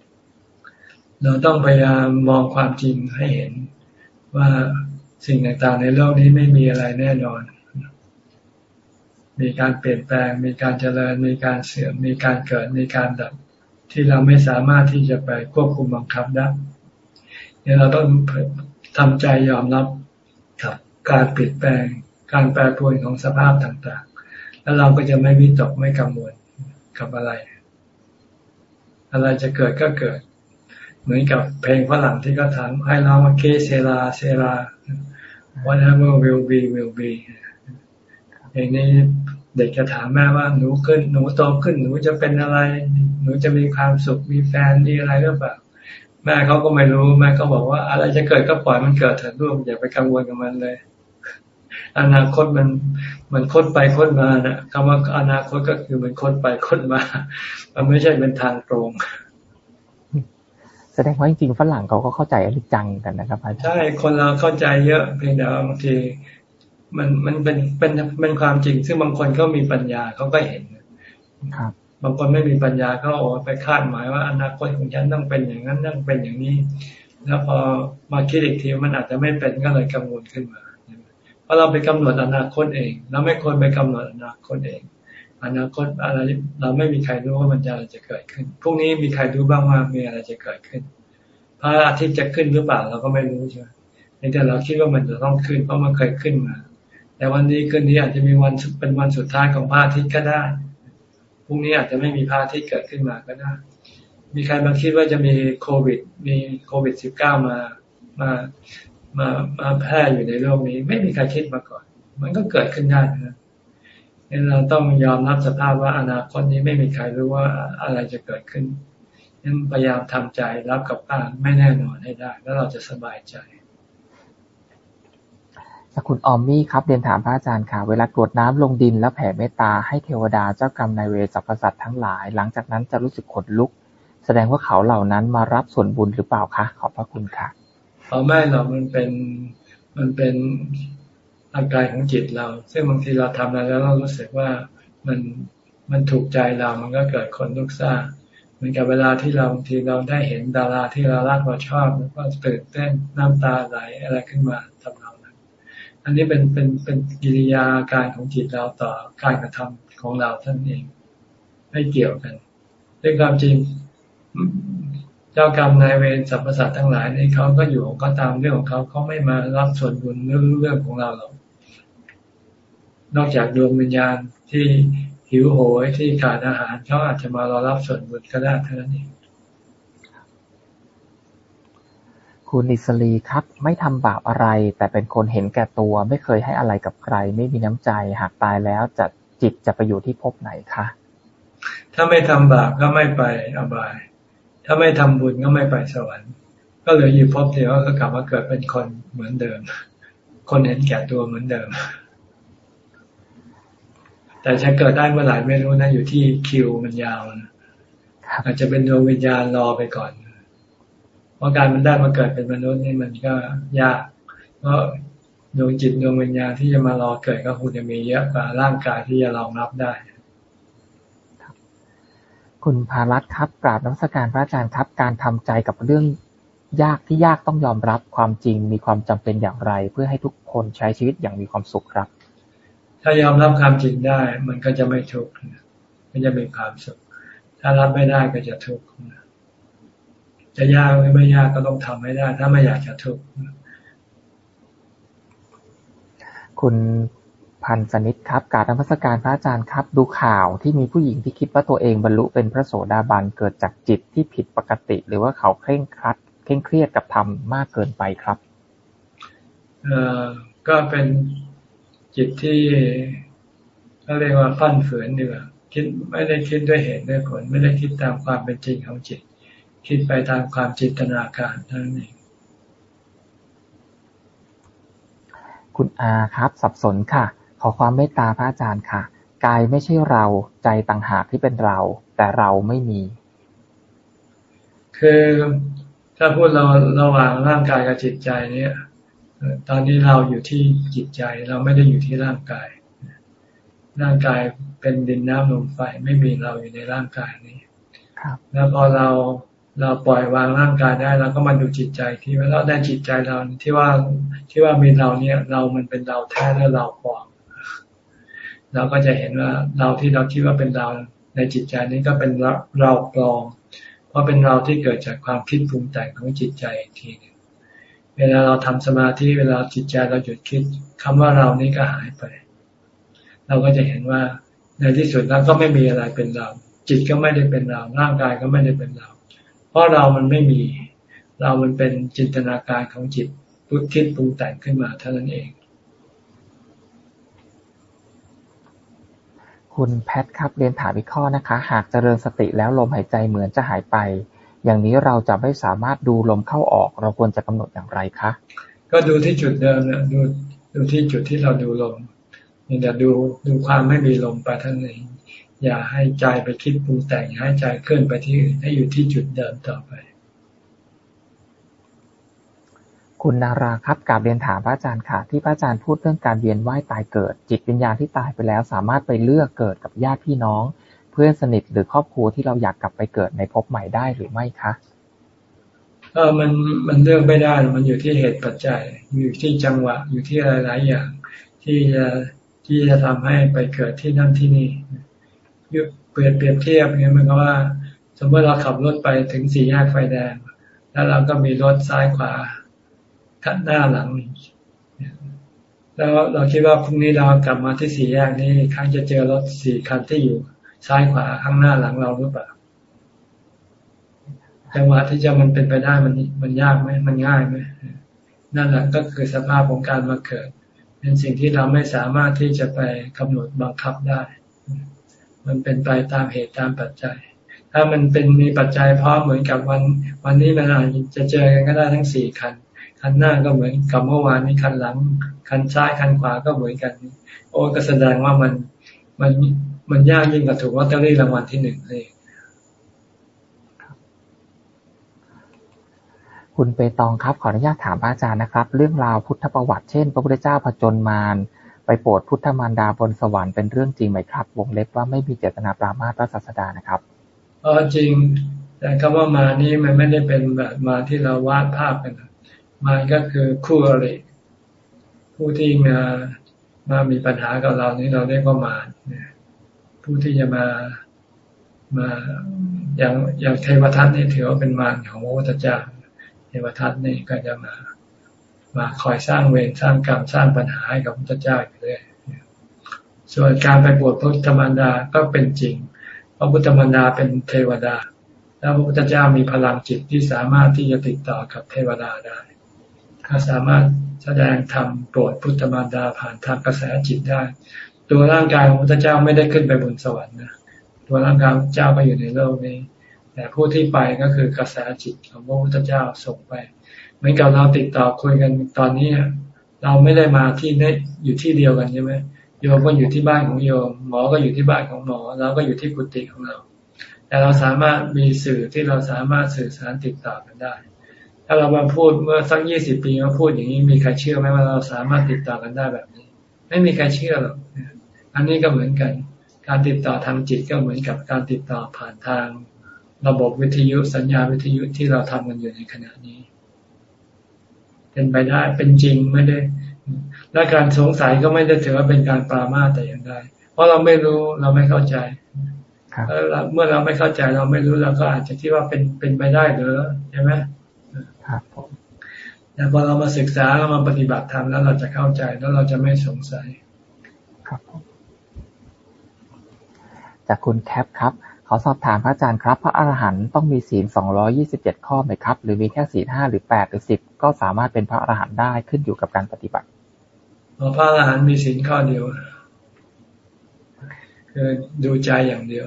เราต้องพยายามมองความจริงให้เห็นว่าสิ่งต่างๆในโลกนี้ไม่มีอะไรแน่นอน มีการเปลี่ยนแปลง มีการเจริญ มีการเสื่อม มีการเกิด มีการดับ ที่เราไม่สามารถที่จะไปควบคุมบังคับได้ เนี่ยเราต้องทำใจยอมรับกับการเปลี่ยนแปลง การแปรปรวนของสภาพต่างๆ แล้วเราก็จะไม่วิตกไม่กังวลกับอะไร อะไรจะเกิดก็เกิด เหมือนกับเพลงฝรั่งที่เขาถามให้เรามาเคเซราเซรา whatever will be will be อย่างนี้เด็กจะถามแม่ว่าหนูขึ้นหนูโตขึ้นหนูจะเป็นอะไร หนูจะมีความสุขมีแฟนมีอะไรหรือเปล่า แม่เขาก็ไม่รู้แม่ก็บอกว่า อะไรจะเกิดก็ปล่อยมันเกิดเถอะลูกอย่าไปกังวลกับมันเลย อนาคตมันมันคดไปคดมานะคำว่าอนาคตก็คือมันคดไปคดมา มันไม่ใช่เป็นทางตรง แสดงว่าจริงๆฝรั่งเขาก็เข้าใจอริจังกันนะครับอาจารย์ใช่คนเราเข้าใจเยอะเพียงแต่บางทีมันมันเป็นเป็นเป็นความจริง ซึ่งบางคนก็มีปัญญาเขาก็เห็นครับ บางคนไม่มีปัญญาก็โอ้ไปคาดหมายว่าอนาคตของฉันต้องเป็นอย่างนั้นต้องเป็นอย่างนี้ แล้วพอมาคิดอีกทีมันอาจจะไม่เป็นก็เลยกังวลขึ้นมาเพราะเราไปกำหนดอนาคตเอง เราไม่ควรไปกำหนดอนาคตเอง อนาคตอะไรเราไม่มีใครรู้ว่ามันจะอะไรจะเกิดขึ้นพรุ่งนี้มีใครรู้บ้างว่ามีอะไรจะเกิดขึ้นพระอาทิตย์จะขึ้นหรือเปล่าเราก็ไม่รู้ใช่ไหมแต่เราคิดว่ามันจะต้องขึ้นเพราะมันเคยขึ้นมา แต่วันนี้คืนนี้อาจจะมีวันเป็นวันสุดท้ายของพระอาทิตย์ก็ได้ รุ่งนี้อาจจะไม่มีพระอาทิตย์เกิดขึ้นมาก็ได้ มีใครมาคิดว่าจะมีโควิด มีโควิดสิบเก้ามามามามาแพร่อยู่ในโลกนี้ ไม่มีใครคิดมาก่อน มันก็เกิดขึ้นได้นะเราต้องยอมรับสภาพว่าอนาคตนี้ไม่มีใครรู้ว่าอะไรจะเกิดขึ้นนั้นพยายามทำใจรับกับการไม่แน่นอนให้ได้ แล้วเราจะสบายใจ จากคุณออมมี่ครับ เรียนถามพระอาจารย์ค่ะ เวลากรวดน้ำลงดินแล้วแผ่เมตตาให้เทวดาเจ้ากรรมนายเวรสรรพสัตว์ทั้งหลาย หลังจากนั้นจะรู้สึกขนลุก แสดงว่าเขาเหล่านั้นมารับส่วนบุญหรือเปล่าคะ ขอบพระคุณค่ะเอาไม่หรอกมันเป็นมันเป็นอาการของจิตเรา ซึ่งบางทีเราทำอะไรแล้วเรารู้สึกว่ามันมันถูกใจเรา มันก็เกิดคนลุกซ่าเหมือนกับเวลาที่เราบางทีเราได้เห็นดาราที่เรารักเราชอบแล้วก็ตื่นเต้นน้ำตาไหลอะไรขึ้นมาทำเรานั้นอั นนี้เป็นเป็นเป็นกิริยาการของจิตเราต่อการกระทำของเราท่านเองไม่เกี่ยวกันด้วยความจริง เจ้ากรรมนายเวรสรรพสัตว์ทั้งหลายนี่เขาก็อยู่ของเขาตามเรื่องของเขาเขาไม่มารับส่วนบุญเรื่องเรื่องของเราหรอกนอกจากดวงวิญญาณที่หิวโหยที่ขาดอาหารเขาอาจจะมารอรับส่วนบุญก็ได้เท่านั้นเอง คุณอิสรีครับ ไม่ทำบาปอะไร แต่เป็นคนเห็นแก่ตัว ไม่เคยให้อะไรกับใคร ไม่มีน้ำใจ หากตายแล้วจะจิตจะไปอยู่ที่ภพไหนคะ ถ้าไม่ทำบาปก็ไม่ไปอบาย ถ้าไม่ทำบุญก็ไม่ไปสวรรค์ ก็เหลืออยู่ภพเดียวก็กลับมาเกิดเป็นคนเหมือนเดิม คนเห็นแก่ตัวเหมือนเดิม แต่จะเกิดได้เมื่อไหร่ไม่รู้นะอยู่ที่คิวมันยาวนะอาจจะเป็นดวงวิญญาณรอไปก่อน เพราะการมันได้มาเกิดเป็นมนุษย์นี่มันก็ยาก เพราะดวงจิตดวงวิญญาณที่จะมารอเกิดก็คงจะมีเยอะกว่าร่างกายที่จะรองรับได้คุณภารัตครับกราบน้ำสการพระอาจารย์ครับ การทำใจกับเรื่องยากที่ยากต้องยอมรับความจริงมีความจำเป็นอย่างไร เพื่อให้ทุกคนใช้ชีวิตอย่างมีความสุขครับ ถ้ายอมรับความจริงได้ มันก็จะไม่ทุกข์มันจะมีความสุข ถ้ารับไม่ได้ก็จะทุกข์ จะยากหรือไม่ยากก็ต้องทำให้ได้ ถ้าไม่อยากจะทุกข์คุณพันสนิทครับการนมัสการพระอาจารย์ครับ ดูข่าวที่มีผู้หญิงที่คิดว่าตัวเองบรรลุเป็นพระโสดาบันเกิดจากจิตที่ผิดปกติ หรือว่าเขาเคร่งครัดเคร่งเครียดกับธรรมมากเกินไปครับเอ่อก็เป็นจิตที่เขาเรียกว่าฟั่นเฟือนดีกว่าคิดไม่ได้คิดด้วยเหตุด้วยผลไม่ได้คิดตามความเป็นจริงของจิต คิดไปตามความจินตนาการเท่านั้นเองคุณอาครับ สับสนค่ะ ขอความเมตตาพระอาจารย์ค่ะ กายไม่ใช่เราใจต่างหากที่เป็นเรา แต่เราไม่มี คือถ้าพูดเราระหว่างร่างกายกับจิตใจเนี่ย ตอนนี้เราอยู่ที่จิตใจเราไม่ได้อยู่ที่ร่างกาย ร่างกายเป็นดินน้ำลมไฟไม่มีเราอยู่ในร่างกายนี้แล้วพอเรา เราปล่อยวางร่างกายได้เราก็มาดูจิตใจที่ว่าเราได้จิตใจเราที่ว่าที่ว่ามีเราเนี่ย เรามันเป็นเราแท้และเราปลอมเราก็จะเห็นว่าเราที่เราคิดว่าเป็นเราในจิตใจนี้ก็เป็นเราปลอมเพราะเป็นเราที่เกิดจากความคิดปรุงแต่งของจิตใจอีกทีนึงเวลาเราทำสมาธิเวลาจิตใจเราหยุดคิดคำว่าเรานี้ก็หายไป เราก็จะเห็นว่าในที่สุดแล้วก็ไม่มีอะไรเป็นเรา จิตก็ไม่ได้เป็นเราร่างกายก็ไม่ได้เป็นเรา เพราะเรามันไม่มี เรามันเป็นจินตนาการของจิตพุทคิดปรุงแต่งขึ้นมาเท่านั้นเอง คุณแพทครับเรียนถามอีกข้อนะคะ หากเจริญสติแล้วลมหายใจเหมือนจะหายไป อย่างนี้เราจะไม่สามารถดูลมเข้าออก เราควรจะกำหนดอย่างไรคะก็ดูที่จุดเดิมนะดูดูที่จุดที่เราดูลมอย่าดูดูความไม่มีลมไปทั้งนี้ อย่าให้ใจไปคิดปรุงแต่งอย่าให้ใจเคลื่อนไปที่อื่นให้อยู่ที่จุดเดิมต่อไป คุณนาราครับกาบเรียนถามพระอาจารย์ค่ะ ที่พระอาจารย์พูดเรื่องการเวียนว่ายตายเกิด จิตวิญญาณที่ตายไปแล้ว สามารถไปเลือกเกิดกับญาติพี่น้อง เพื่อนสนิทหรือครอบครัวที่เราอยากกลับไปเกิดในภพใหม่ได้หรือไม่คะเออมันมันเลือกไม่ได้ มันอยู่ที่เหตุปัจจัย อยู่ที่จังหวะ อยู่ที่หลายๆอย่าง ที่จะที่จะทำให้ไปเกิดที่นั่นที่นี่ เปรียบเปรียบเทียบเนี่ยมันก็ว่า สมมติเราขับรถไปถึงสี่แยกไฟแดง แล้วเราก็มีรถซ้ายขวาขัดหน้าหลัง แล้วเราคิดว่าพรุ่งนี้เรากลับมาที่สี่แยกนี้ครั้งจะเจอรถสี่คันที่อยู่ซ้ายขวาข้างหน้าหลังเราหรือเปล่าจังหวะที่จะมันเป็นไปได้มันมันยากไหมมันง่ายไหมนั่นแหละก็คือสภาพของการมาเกิด เป็นสิ่งที่เราไม่สามารถที่จะไปกำหนดบังคับได้ มันเป็นไปตามเหตุตามปัจจัย ถ้ามันเป็นมีปัจจัยพร้อมเหมือนกับวัน วันนี้มันอาจจะเจอกันก็ได้ทั้งสี่คัน คันหน้าก็เหมือนกับเมื่อวานนี้คันหลัง คันซ้ายคันขวาก็เหมือนกัน โอ้ก็แสดงว่ามันมันมันยากยิ่งกว่าถูกลอตเตอรี่รางวัลที่หนึ่งเลยคุณเปตองครับขออนุญาตถามอาจารย์นะครับ เรื่องราวพุทธประวัติเช่น พระพุทธเจ้าผจญมาร ไปโปรดพุทธมารดาบนสวรรค์เป็นเรื่องจริงไหมครับ วงเล็บว่าไม่มีเจตนาปรามาสพระศาสดานะครับเออจริง แต่คำว่ามานี้มันไม่ได้เป็นแบบมาที่เราวาดภาพกันมาก็คือคู่อริผู้ที่มามามีปัญหากับเรานี้เราเรียกว่ามาผู้ที่จะมามาอย่างอย่างเทวทัตนี่ถือว่าเป็นมารของพระพุทธเจ้าเทวทัตนี่ก็จะมา มาคอยสร้างเวรสร้างกรรมสร้างปัญหาให้กับพระพุทธเจ้าอยู่เรื่อยส่วนการไปบวชพระพุทธมารดาก็เป็นจริง พระพุทธมารดาเป็นเทวดา แล้วพระพุทธเจ้ามีพลังจิตที่สามารถที่จะติดต่อกับเทวดาได้เขาสามารถแสดงธรรมโปรดพุทธมารดาผ่านทางกระแสจิตได้ ตัวร่างกายของพระพุทธเจ้าไม่ได้ขึ้นไปบนสวรรค์นะตัวร่างกายเจ้าก็อยู่ในโลกนี้ แต่ผู้ที่ไปก็คือกระแสจิตของพระพุทธเจ้าส่งไป เหมือนกับเราติดต่อคุยกันตอนนี้เราไม่ได้มาที่ได้อยู่ที่เดียวกันใช่ไหมโยมก็อยู่ที่บ้านของโยม หมอก็อยู่ที่บ้านของหมอเราก็อยู่ที่กุฏิของเรา แต่เราสามารถมีสื่อที่เราสามารถสื่อสารติดต่อกันได้ ถ้าเรามาพูดเมื่อสักยี่สิบปีมาพูดอย่างนี้มีใครเชื่อไหมว่าเราสามารถติดต่อกันได้แบบนี้ ไม่มีใครเชื่อหรอกอันนี้ก็เหมือนกัน การติดต่อทางจิตก็เหมือนกับการติดต่อผ่านทาง ระบบวิทยุสัญญาวิทยุที่เราทำกันอยู่ในขณะนี้ เป็นไปได้เป็นจริงไม่ได้ และการสงสัยก็ไม่ได้ถือว่าเป็นการปรามาแต่อย่างใดเพราะเราไม่รู้เราไม่เข้าใจเมื่อเราไม่เข้าใจเราไม่รู้เราก็อาจจะคิดว่าเป็นเป็นไปได้หรือใช่ไหมครับผมแต่พอเรามาศึกษาเรามาปฏิบัติธรรมแล้วเราจะเข้าใจแล้วเราจะไม่สงสัย ครับผมจากคุณแคปครับ ขอสอบถามพระอาจารย์ครับ พระอรหันต์ต้องมีศีลสองร้อยี่สิบเจ็ดข้อไหมครับ หรือมีแค่ศีลห้าหรือแปดหรือสิบก็สามารถเป็นพระอรหันต์ได้ขึ้นอยู่กับการปฏิบัติพระอรหันต์มีศีลข้อเดียว คือดูใจอย่างเดียว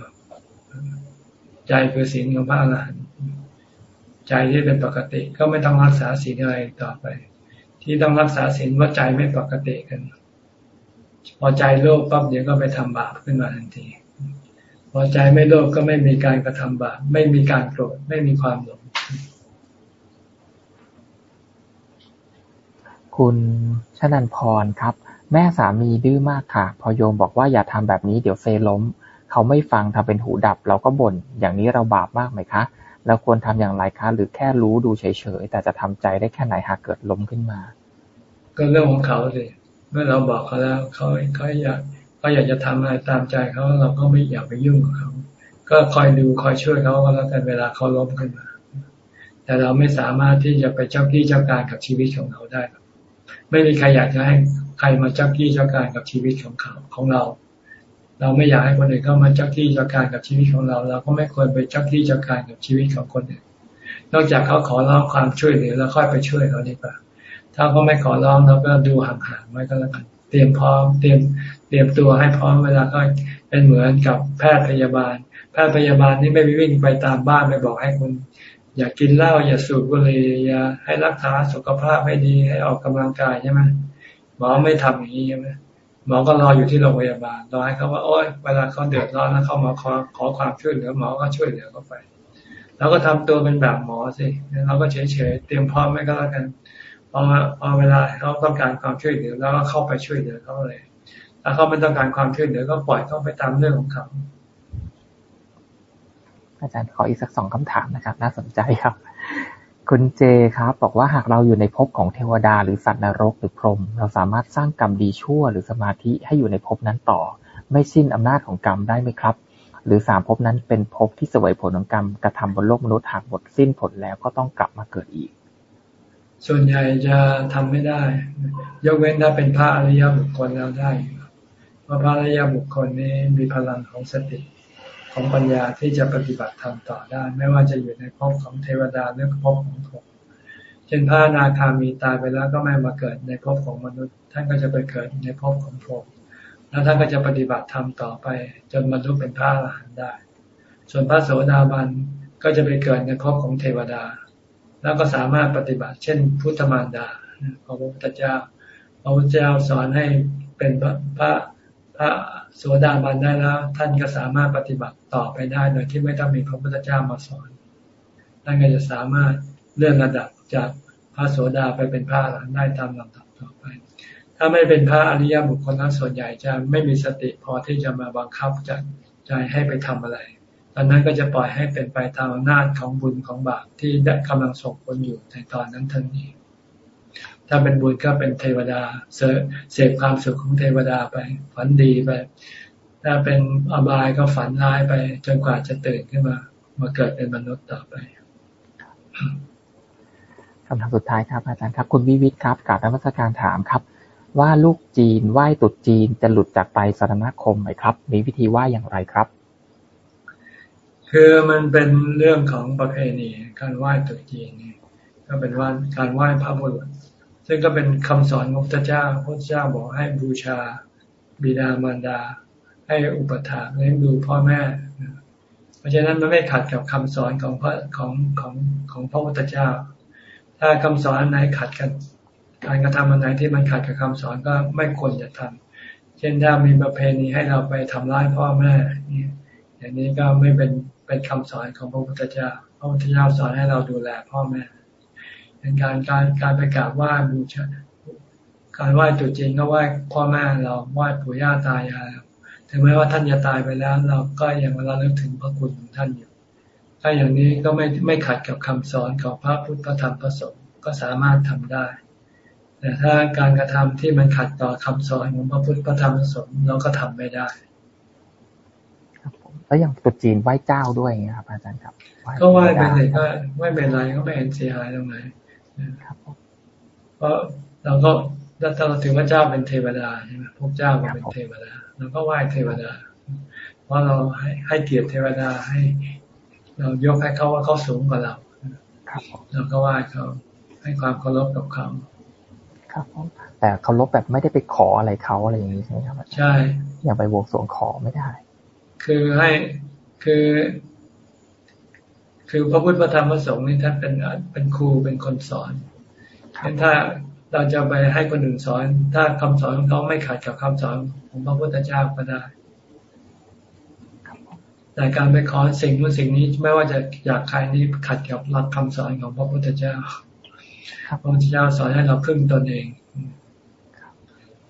ใจคือศีลของพระอรหันต์ใจที่เป็นปกติก็ไม่ต้องรักษาศีลอะไรต่อไป ที่ต้องรักษาศีลว่าใจไม่ปกติกัน พอใจโลภปั๊บเดี๋ยวก็ไปทำบาปขึ้นมาทันที พอใจไม่โลภก็ไม่มีการกระทำบาปไม่มีการโกรธไม่มีความหลงคุณชนันพรครับ แม่สามีดื้อมากค่ะ พอโยมบอกว่าอย่าทำแบบนี้เดี๋ยวเซล้ม เขาไม่ฟังทำเป็นหูดับ เราก็บ่นอย่างนี้เราบาปมากไหมคะเราควรทำอย่างไรคะ หรือแค่รู้ดูเฉยๆแต่จะทำใจได้แค่ไหนหากเกิดล้มขึ้นมา ก็เรื่องของเขาสิเมื่อเราบอกเขาแล้วเขาเขาอยาก เขาอยากจะทำอะไรตามใจเขาเราก็ไม่อยากไปยุ่งกับเขาก็คอยดูคอยช่วยเขาก็แล้วกันเวลาเขาล้มขึ้นมา แต่เราไม่สามารถที่จะไปเจ้ากี้เจ้าการกับชีวิตของเขาได้ ไม่มีใครอยากจะให้ใครมาเจ้ากี้เจ้าการกับชีวิตของเขาของเรา เราไม่อยากให้คนอื่นเข้ามาเจ้าที่เจ้าการกับชีวิตของเรา เราก็ไม่ควรไปเจ้าที่เจ้าการกับชีวิตของคนอื่น นอกจากเขาขอร้องความช่วยเหลือแล้วค่อยไปช่วยเขาดีกว่า ถ้าเขาไม่ขอร้องเราก็ดูห่างๆไว้ก็แล้วกัน ตรียมพร้อม เตรียมเตรียมตัวให้พร้อมเวลาก็เป็นเหมือนกับแพทย์พยาบาล แพทย์พยาบาลนี่ไม่วิ่งไปตามบ้านไปบอกให้คุณอย่ากินเหล้าอย่าสูบบุหรี่อย่าให้รักษาสุขภาพให้ดีให้ออกกำลังกายใช่ไหมหมอไม่ทำอย่างนี้ใช่ไหมหมอก็รออยู่ที่โรงพยาบาลรอให้เขาว่าโอ๊ยเวลาเขาเดือดร้อนแล้วเขามาขอขอความช่วยเหลือหมอก็ช่วยเหลือเขาไปเราก็ทำตัวเป็นแบบหมอสิเราก็เฉยๆเตรียมพร้อมไว้ก็แล้วกัน พอพอเวลาเขาต้องการความช่วยเหลือแล้วก็เข้าไปช่วยเหลือเขาเลย ถ้าเขาไม่ต้องการความช่วยเหลือก็ปล่อยเขาไปตามเรื่องของเขาอาจารย์ขออีกสักสองคำถามนะครับ น่าสนใจครับ คุณเจครับ บอกว่าหากเราอยู่ในภพของเทวดาหรือสัตว์นรกหรือพรหมเราสามารถสร้างกรรมดีชั่วหรือสมาธิให้อยู่ในภพนั้นต่อ ไม่สิ้นอำนาจของกรรมได้ไหมครับ หรือสามภพนั้นเป็นภพที่สวยผลของกรรมกระทำบนโลกมนุษย์หากหมดสิ้นผลแล้วก็ต้องกลับมาเกิดอีก ส่วนใหญ่จะทำไม่ได้ ยกเว้นถ้าเป็นพระอริยบุคคลแล้วได้เพราะพระอริยบุคคลนี้มีพลังของสติของปัญญาที่จะปฏิบัติธรรมต่อได้ ไม่ว่าจะอยู่ในภพของเทวดาหรือภพของพรหมเช่นพระนาคามีตายไปแล้วก็ไม่มาเกิดในภพของมนุษย์ ท่านก็จะไปเกิดในภพของพรหมแล้วท่านก็จะปฏิบัติธรรมต่อไป จนบรรลุเป็นพระอรหันต์ได้ ส่วนพระโสดาบันก็จะไปเกิดในภพของเทวดา แล้วก็สามารถปฏิบัติ เช่น พุทธมารดาของพระพุทธเจ้าพระพุทธเจ้าสอนให้เป็นพระพระพระโสดาบันได้แล้ว ท่านก็สามารถปฏิบัติต่อไปได้โดยที่ไม่ต้องมีพระพุทธเจ้ามาสอนท่านก็จะสามารถเลื่อนระดับจากพระโสดาไปเป็นพระอรหันต์ได้ตามลำดับต่อไป ถ้าไม่เป็นพระอริยบุคคลนั้นส่วนใหญ่จะไม่มีสติพอที่จะมาบังคับจัดใจให้ไปทำอะไร อนนั้นก็จะปล่อยให้เป็นไปตามอำนาจของบุญของบาปที่ได้กำลังส่งผลอยู่ในตอนนั้นทันทีถ้าเป็นบุญก็เป็นเทวดาเสพความสุขของเทวดาไป ฝันดีไป ถ้าเป็นอบายก็ฝันร้ายไปจนกว่าจะตื่นขึ้นมา มาเกิดเป็นมนุษย์ต่อไปคำถามสุดท้ายครับอาจารย์ครับ คุณวิวิทครับกับนักวิชาการถามครับ ว่าลูกจีนไหว้ตุดจีนจะหลุดจากไปสารณคมไหมครับ มีวิธีไหว้อย่างไรครับ คือมันเป็นเรื่องของประเพณีการไหว้ตุดจีนนี่ก็เป็นว่าการไหว้พระบุรุษ ซึ่งก็เป็นคำสอนของพระเจ้าพระเจ้าบอกให้บูชาบิดามารดา ให้อุปถาเลี้ยงดูพ่อแม่ เพราะฉะนั้นมันไม่ขัดกับคำสอนของพระของของของพระพุทธเจ้า ถ้าคำสอนไหนขัดกัน การกระทำอันไหนที่มันขัดกับคำสอนก็ไม่ควรจะทำเช่นถ้ามีประเพณีให้เราไปทำร้ายพ่อแม่นี่อย่างนี้ก็ไม่เป็น เป็นคำสอนของพระพุทธเจ้า พระพุทธเจ้าสอนให้เราดูแลพ่อแม่เป็นการการการไปกราบไหว้บูชาการไหว้ตัวจริงก็ไหว้พ่อแม่เราไหว้ปู่ย่าตายายถึงแม้ว่าท่านจะตายไปแล้ว เราก็ยังระลึกถึงพระคุณของท่านอยู่ ถ้าอย่างนี้ก็ไม่ไม่ขัดกับคำสอนของพระพุทธธรรมพระสงฆ์ก็สามารถทำได้ แต่ถ้าการกระทำที่มันขัดต่อคำสอนของพระพุทธธรรมพระสงฆ์เราก็ทำไม่ได้ แล้วอย่างตุจีนไหว้เจ้าด้วยครับ อาจารย์ครับก็ไหว้เป็นไรก็ไหว้เป็นไรก็ไม่เห็นเสียหายตรงไหนเพราะเราก็ถ้าเราถือว่าเจ้าเป็นเทวดาใช่ไหมพวกเจ้าก็เป็นเทวดาเราก็ไหว้เทวดา เพราะเราให้ให้เกียรติเทวดาให้ เรายกให้เขาว่าเขาสูงกว่าเราเราก็ไหว้เขาให้ความเคารพกับเขาครับแต่เคารพแบบไม่ได้ไปขออะไรเขาอะไรอย่างนี้ใช่ไหมครับใช่อย่าไปบวกสวงขอไม่ได้ คือให้คือ คือพระพุทธธรรมพระสงฆ์นี่ท่านเป็นเป็นครูเป็นคนสอนถ้าเราจะไปให้คนอื่นสอน ถ้าคำสอนของเขาไม่ขัดกับคำสอนของพระพุทธเจ้าก็ได้แต่การไปขอสิ่งนู้นสิ่งนี้ไม่ว่าจะอยากใครนี้ขัดกับหลักคำสอนของพระพุทธเจ้าพระพุทธเจ้าสอนให้เราพึ่งตนเอง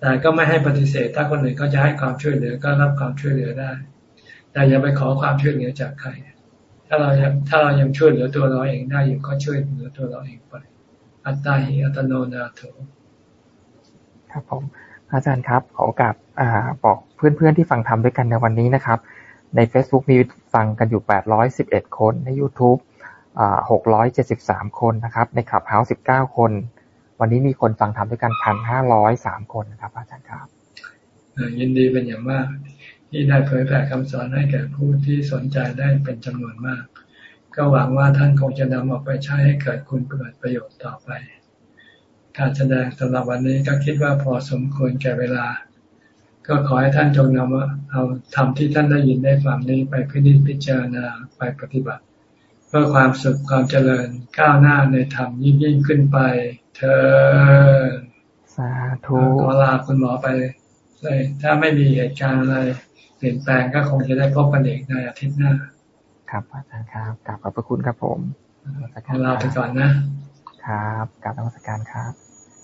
แต่ก็ไม่ให้ปฏิเสธ ถ้าคนอื่นก็จะให้ความช่วยเหลือก็รับความช่วยเหลือได้ แต่อย่าไปขอความช่วยเหลือจากใคร ถ้าเรายังถ้าเรายังช่วยเหลือตัวเราเองได้อยู่ก็ช่วยเหลือตัวเราเองไป อัตตาหิอัตโนนาโถครับผมอาจารย์ครับขอโอกาสบอกเพื่อนๆที่ฟังทำด้วยกันในวันนี้นะครับ ใน Facebook มีฟังกันอยู่ 811 คนใน YouTube 673 คนนะครับ ในขับเฮาส์19 คน วันนี้มีคนฟังทำด้วยกัน 1,503 คนนะครับ อาจารย์ครับยินดีเป็นอย่างมาก ที่ได้เผยแผ่คำสอนให้แก่ผู้ที่สนใจได้เป็นจำนวนมาก ก็หวังว่าท่านคงจะนำออกไปใช้ให้เกิดคุณเกิดประโยชน์ต่อไป การแสดงสำหรับวันนี้ก็คิดว่าพอสมควรแก่เวลา ก็ขอให้ท่านจงนำเอาทำที่ท่านได้ยินได้ฟังนี้ไปพิจิตพิจารณาไปปฏิบัติ เพื่อความสุขความเจริญก้าวหน้าในธรรมยิ่งยิ่งขึ้นไป เธอสาธุขอลาคุณหมอไปเลยถ้าไม่มีเหตุการณ์อะไร ลี่ยนแปลงก็คงจะได้พบกันอีกในอาทิตย์หน้า ครับอาจารย์ครับกลับขอบพระคุณครับผมลาไปก่อนนะครับกลับนมัสการครับ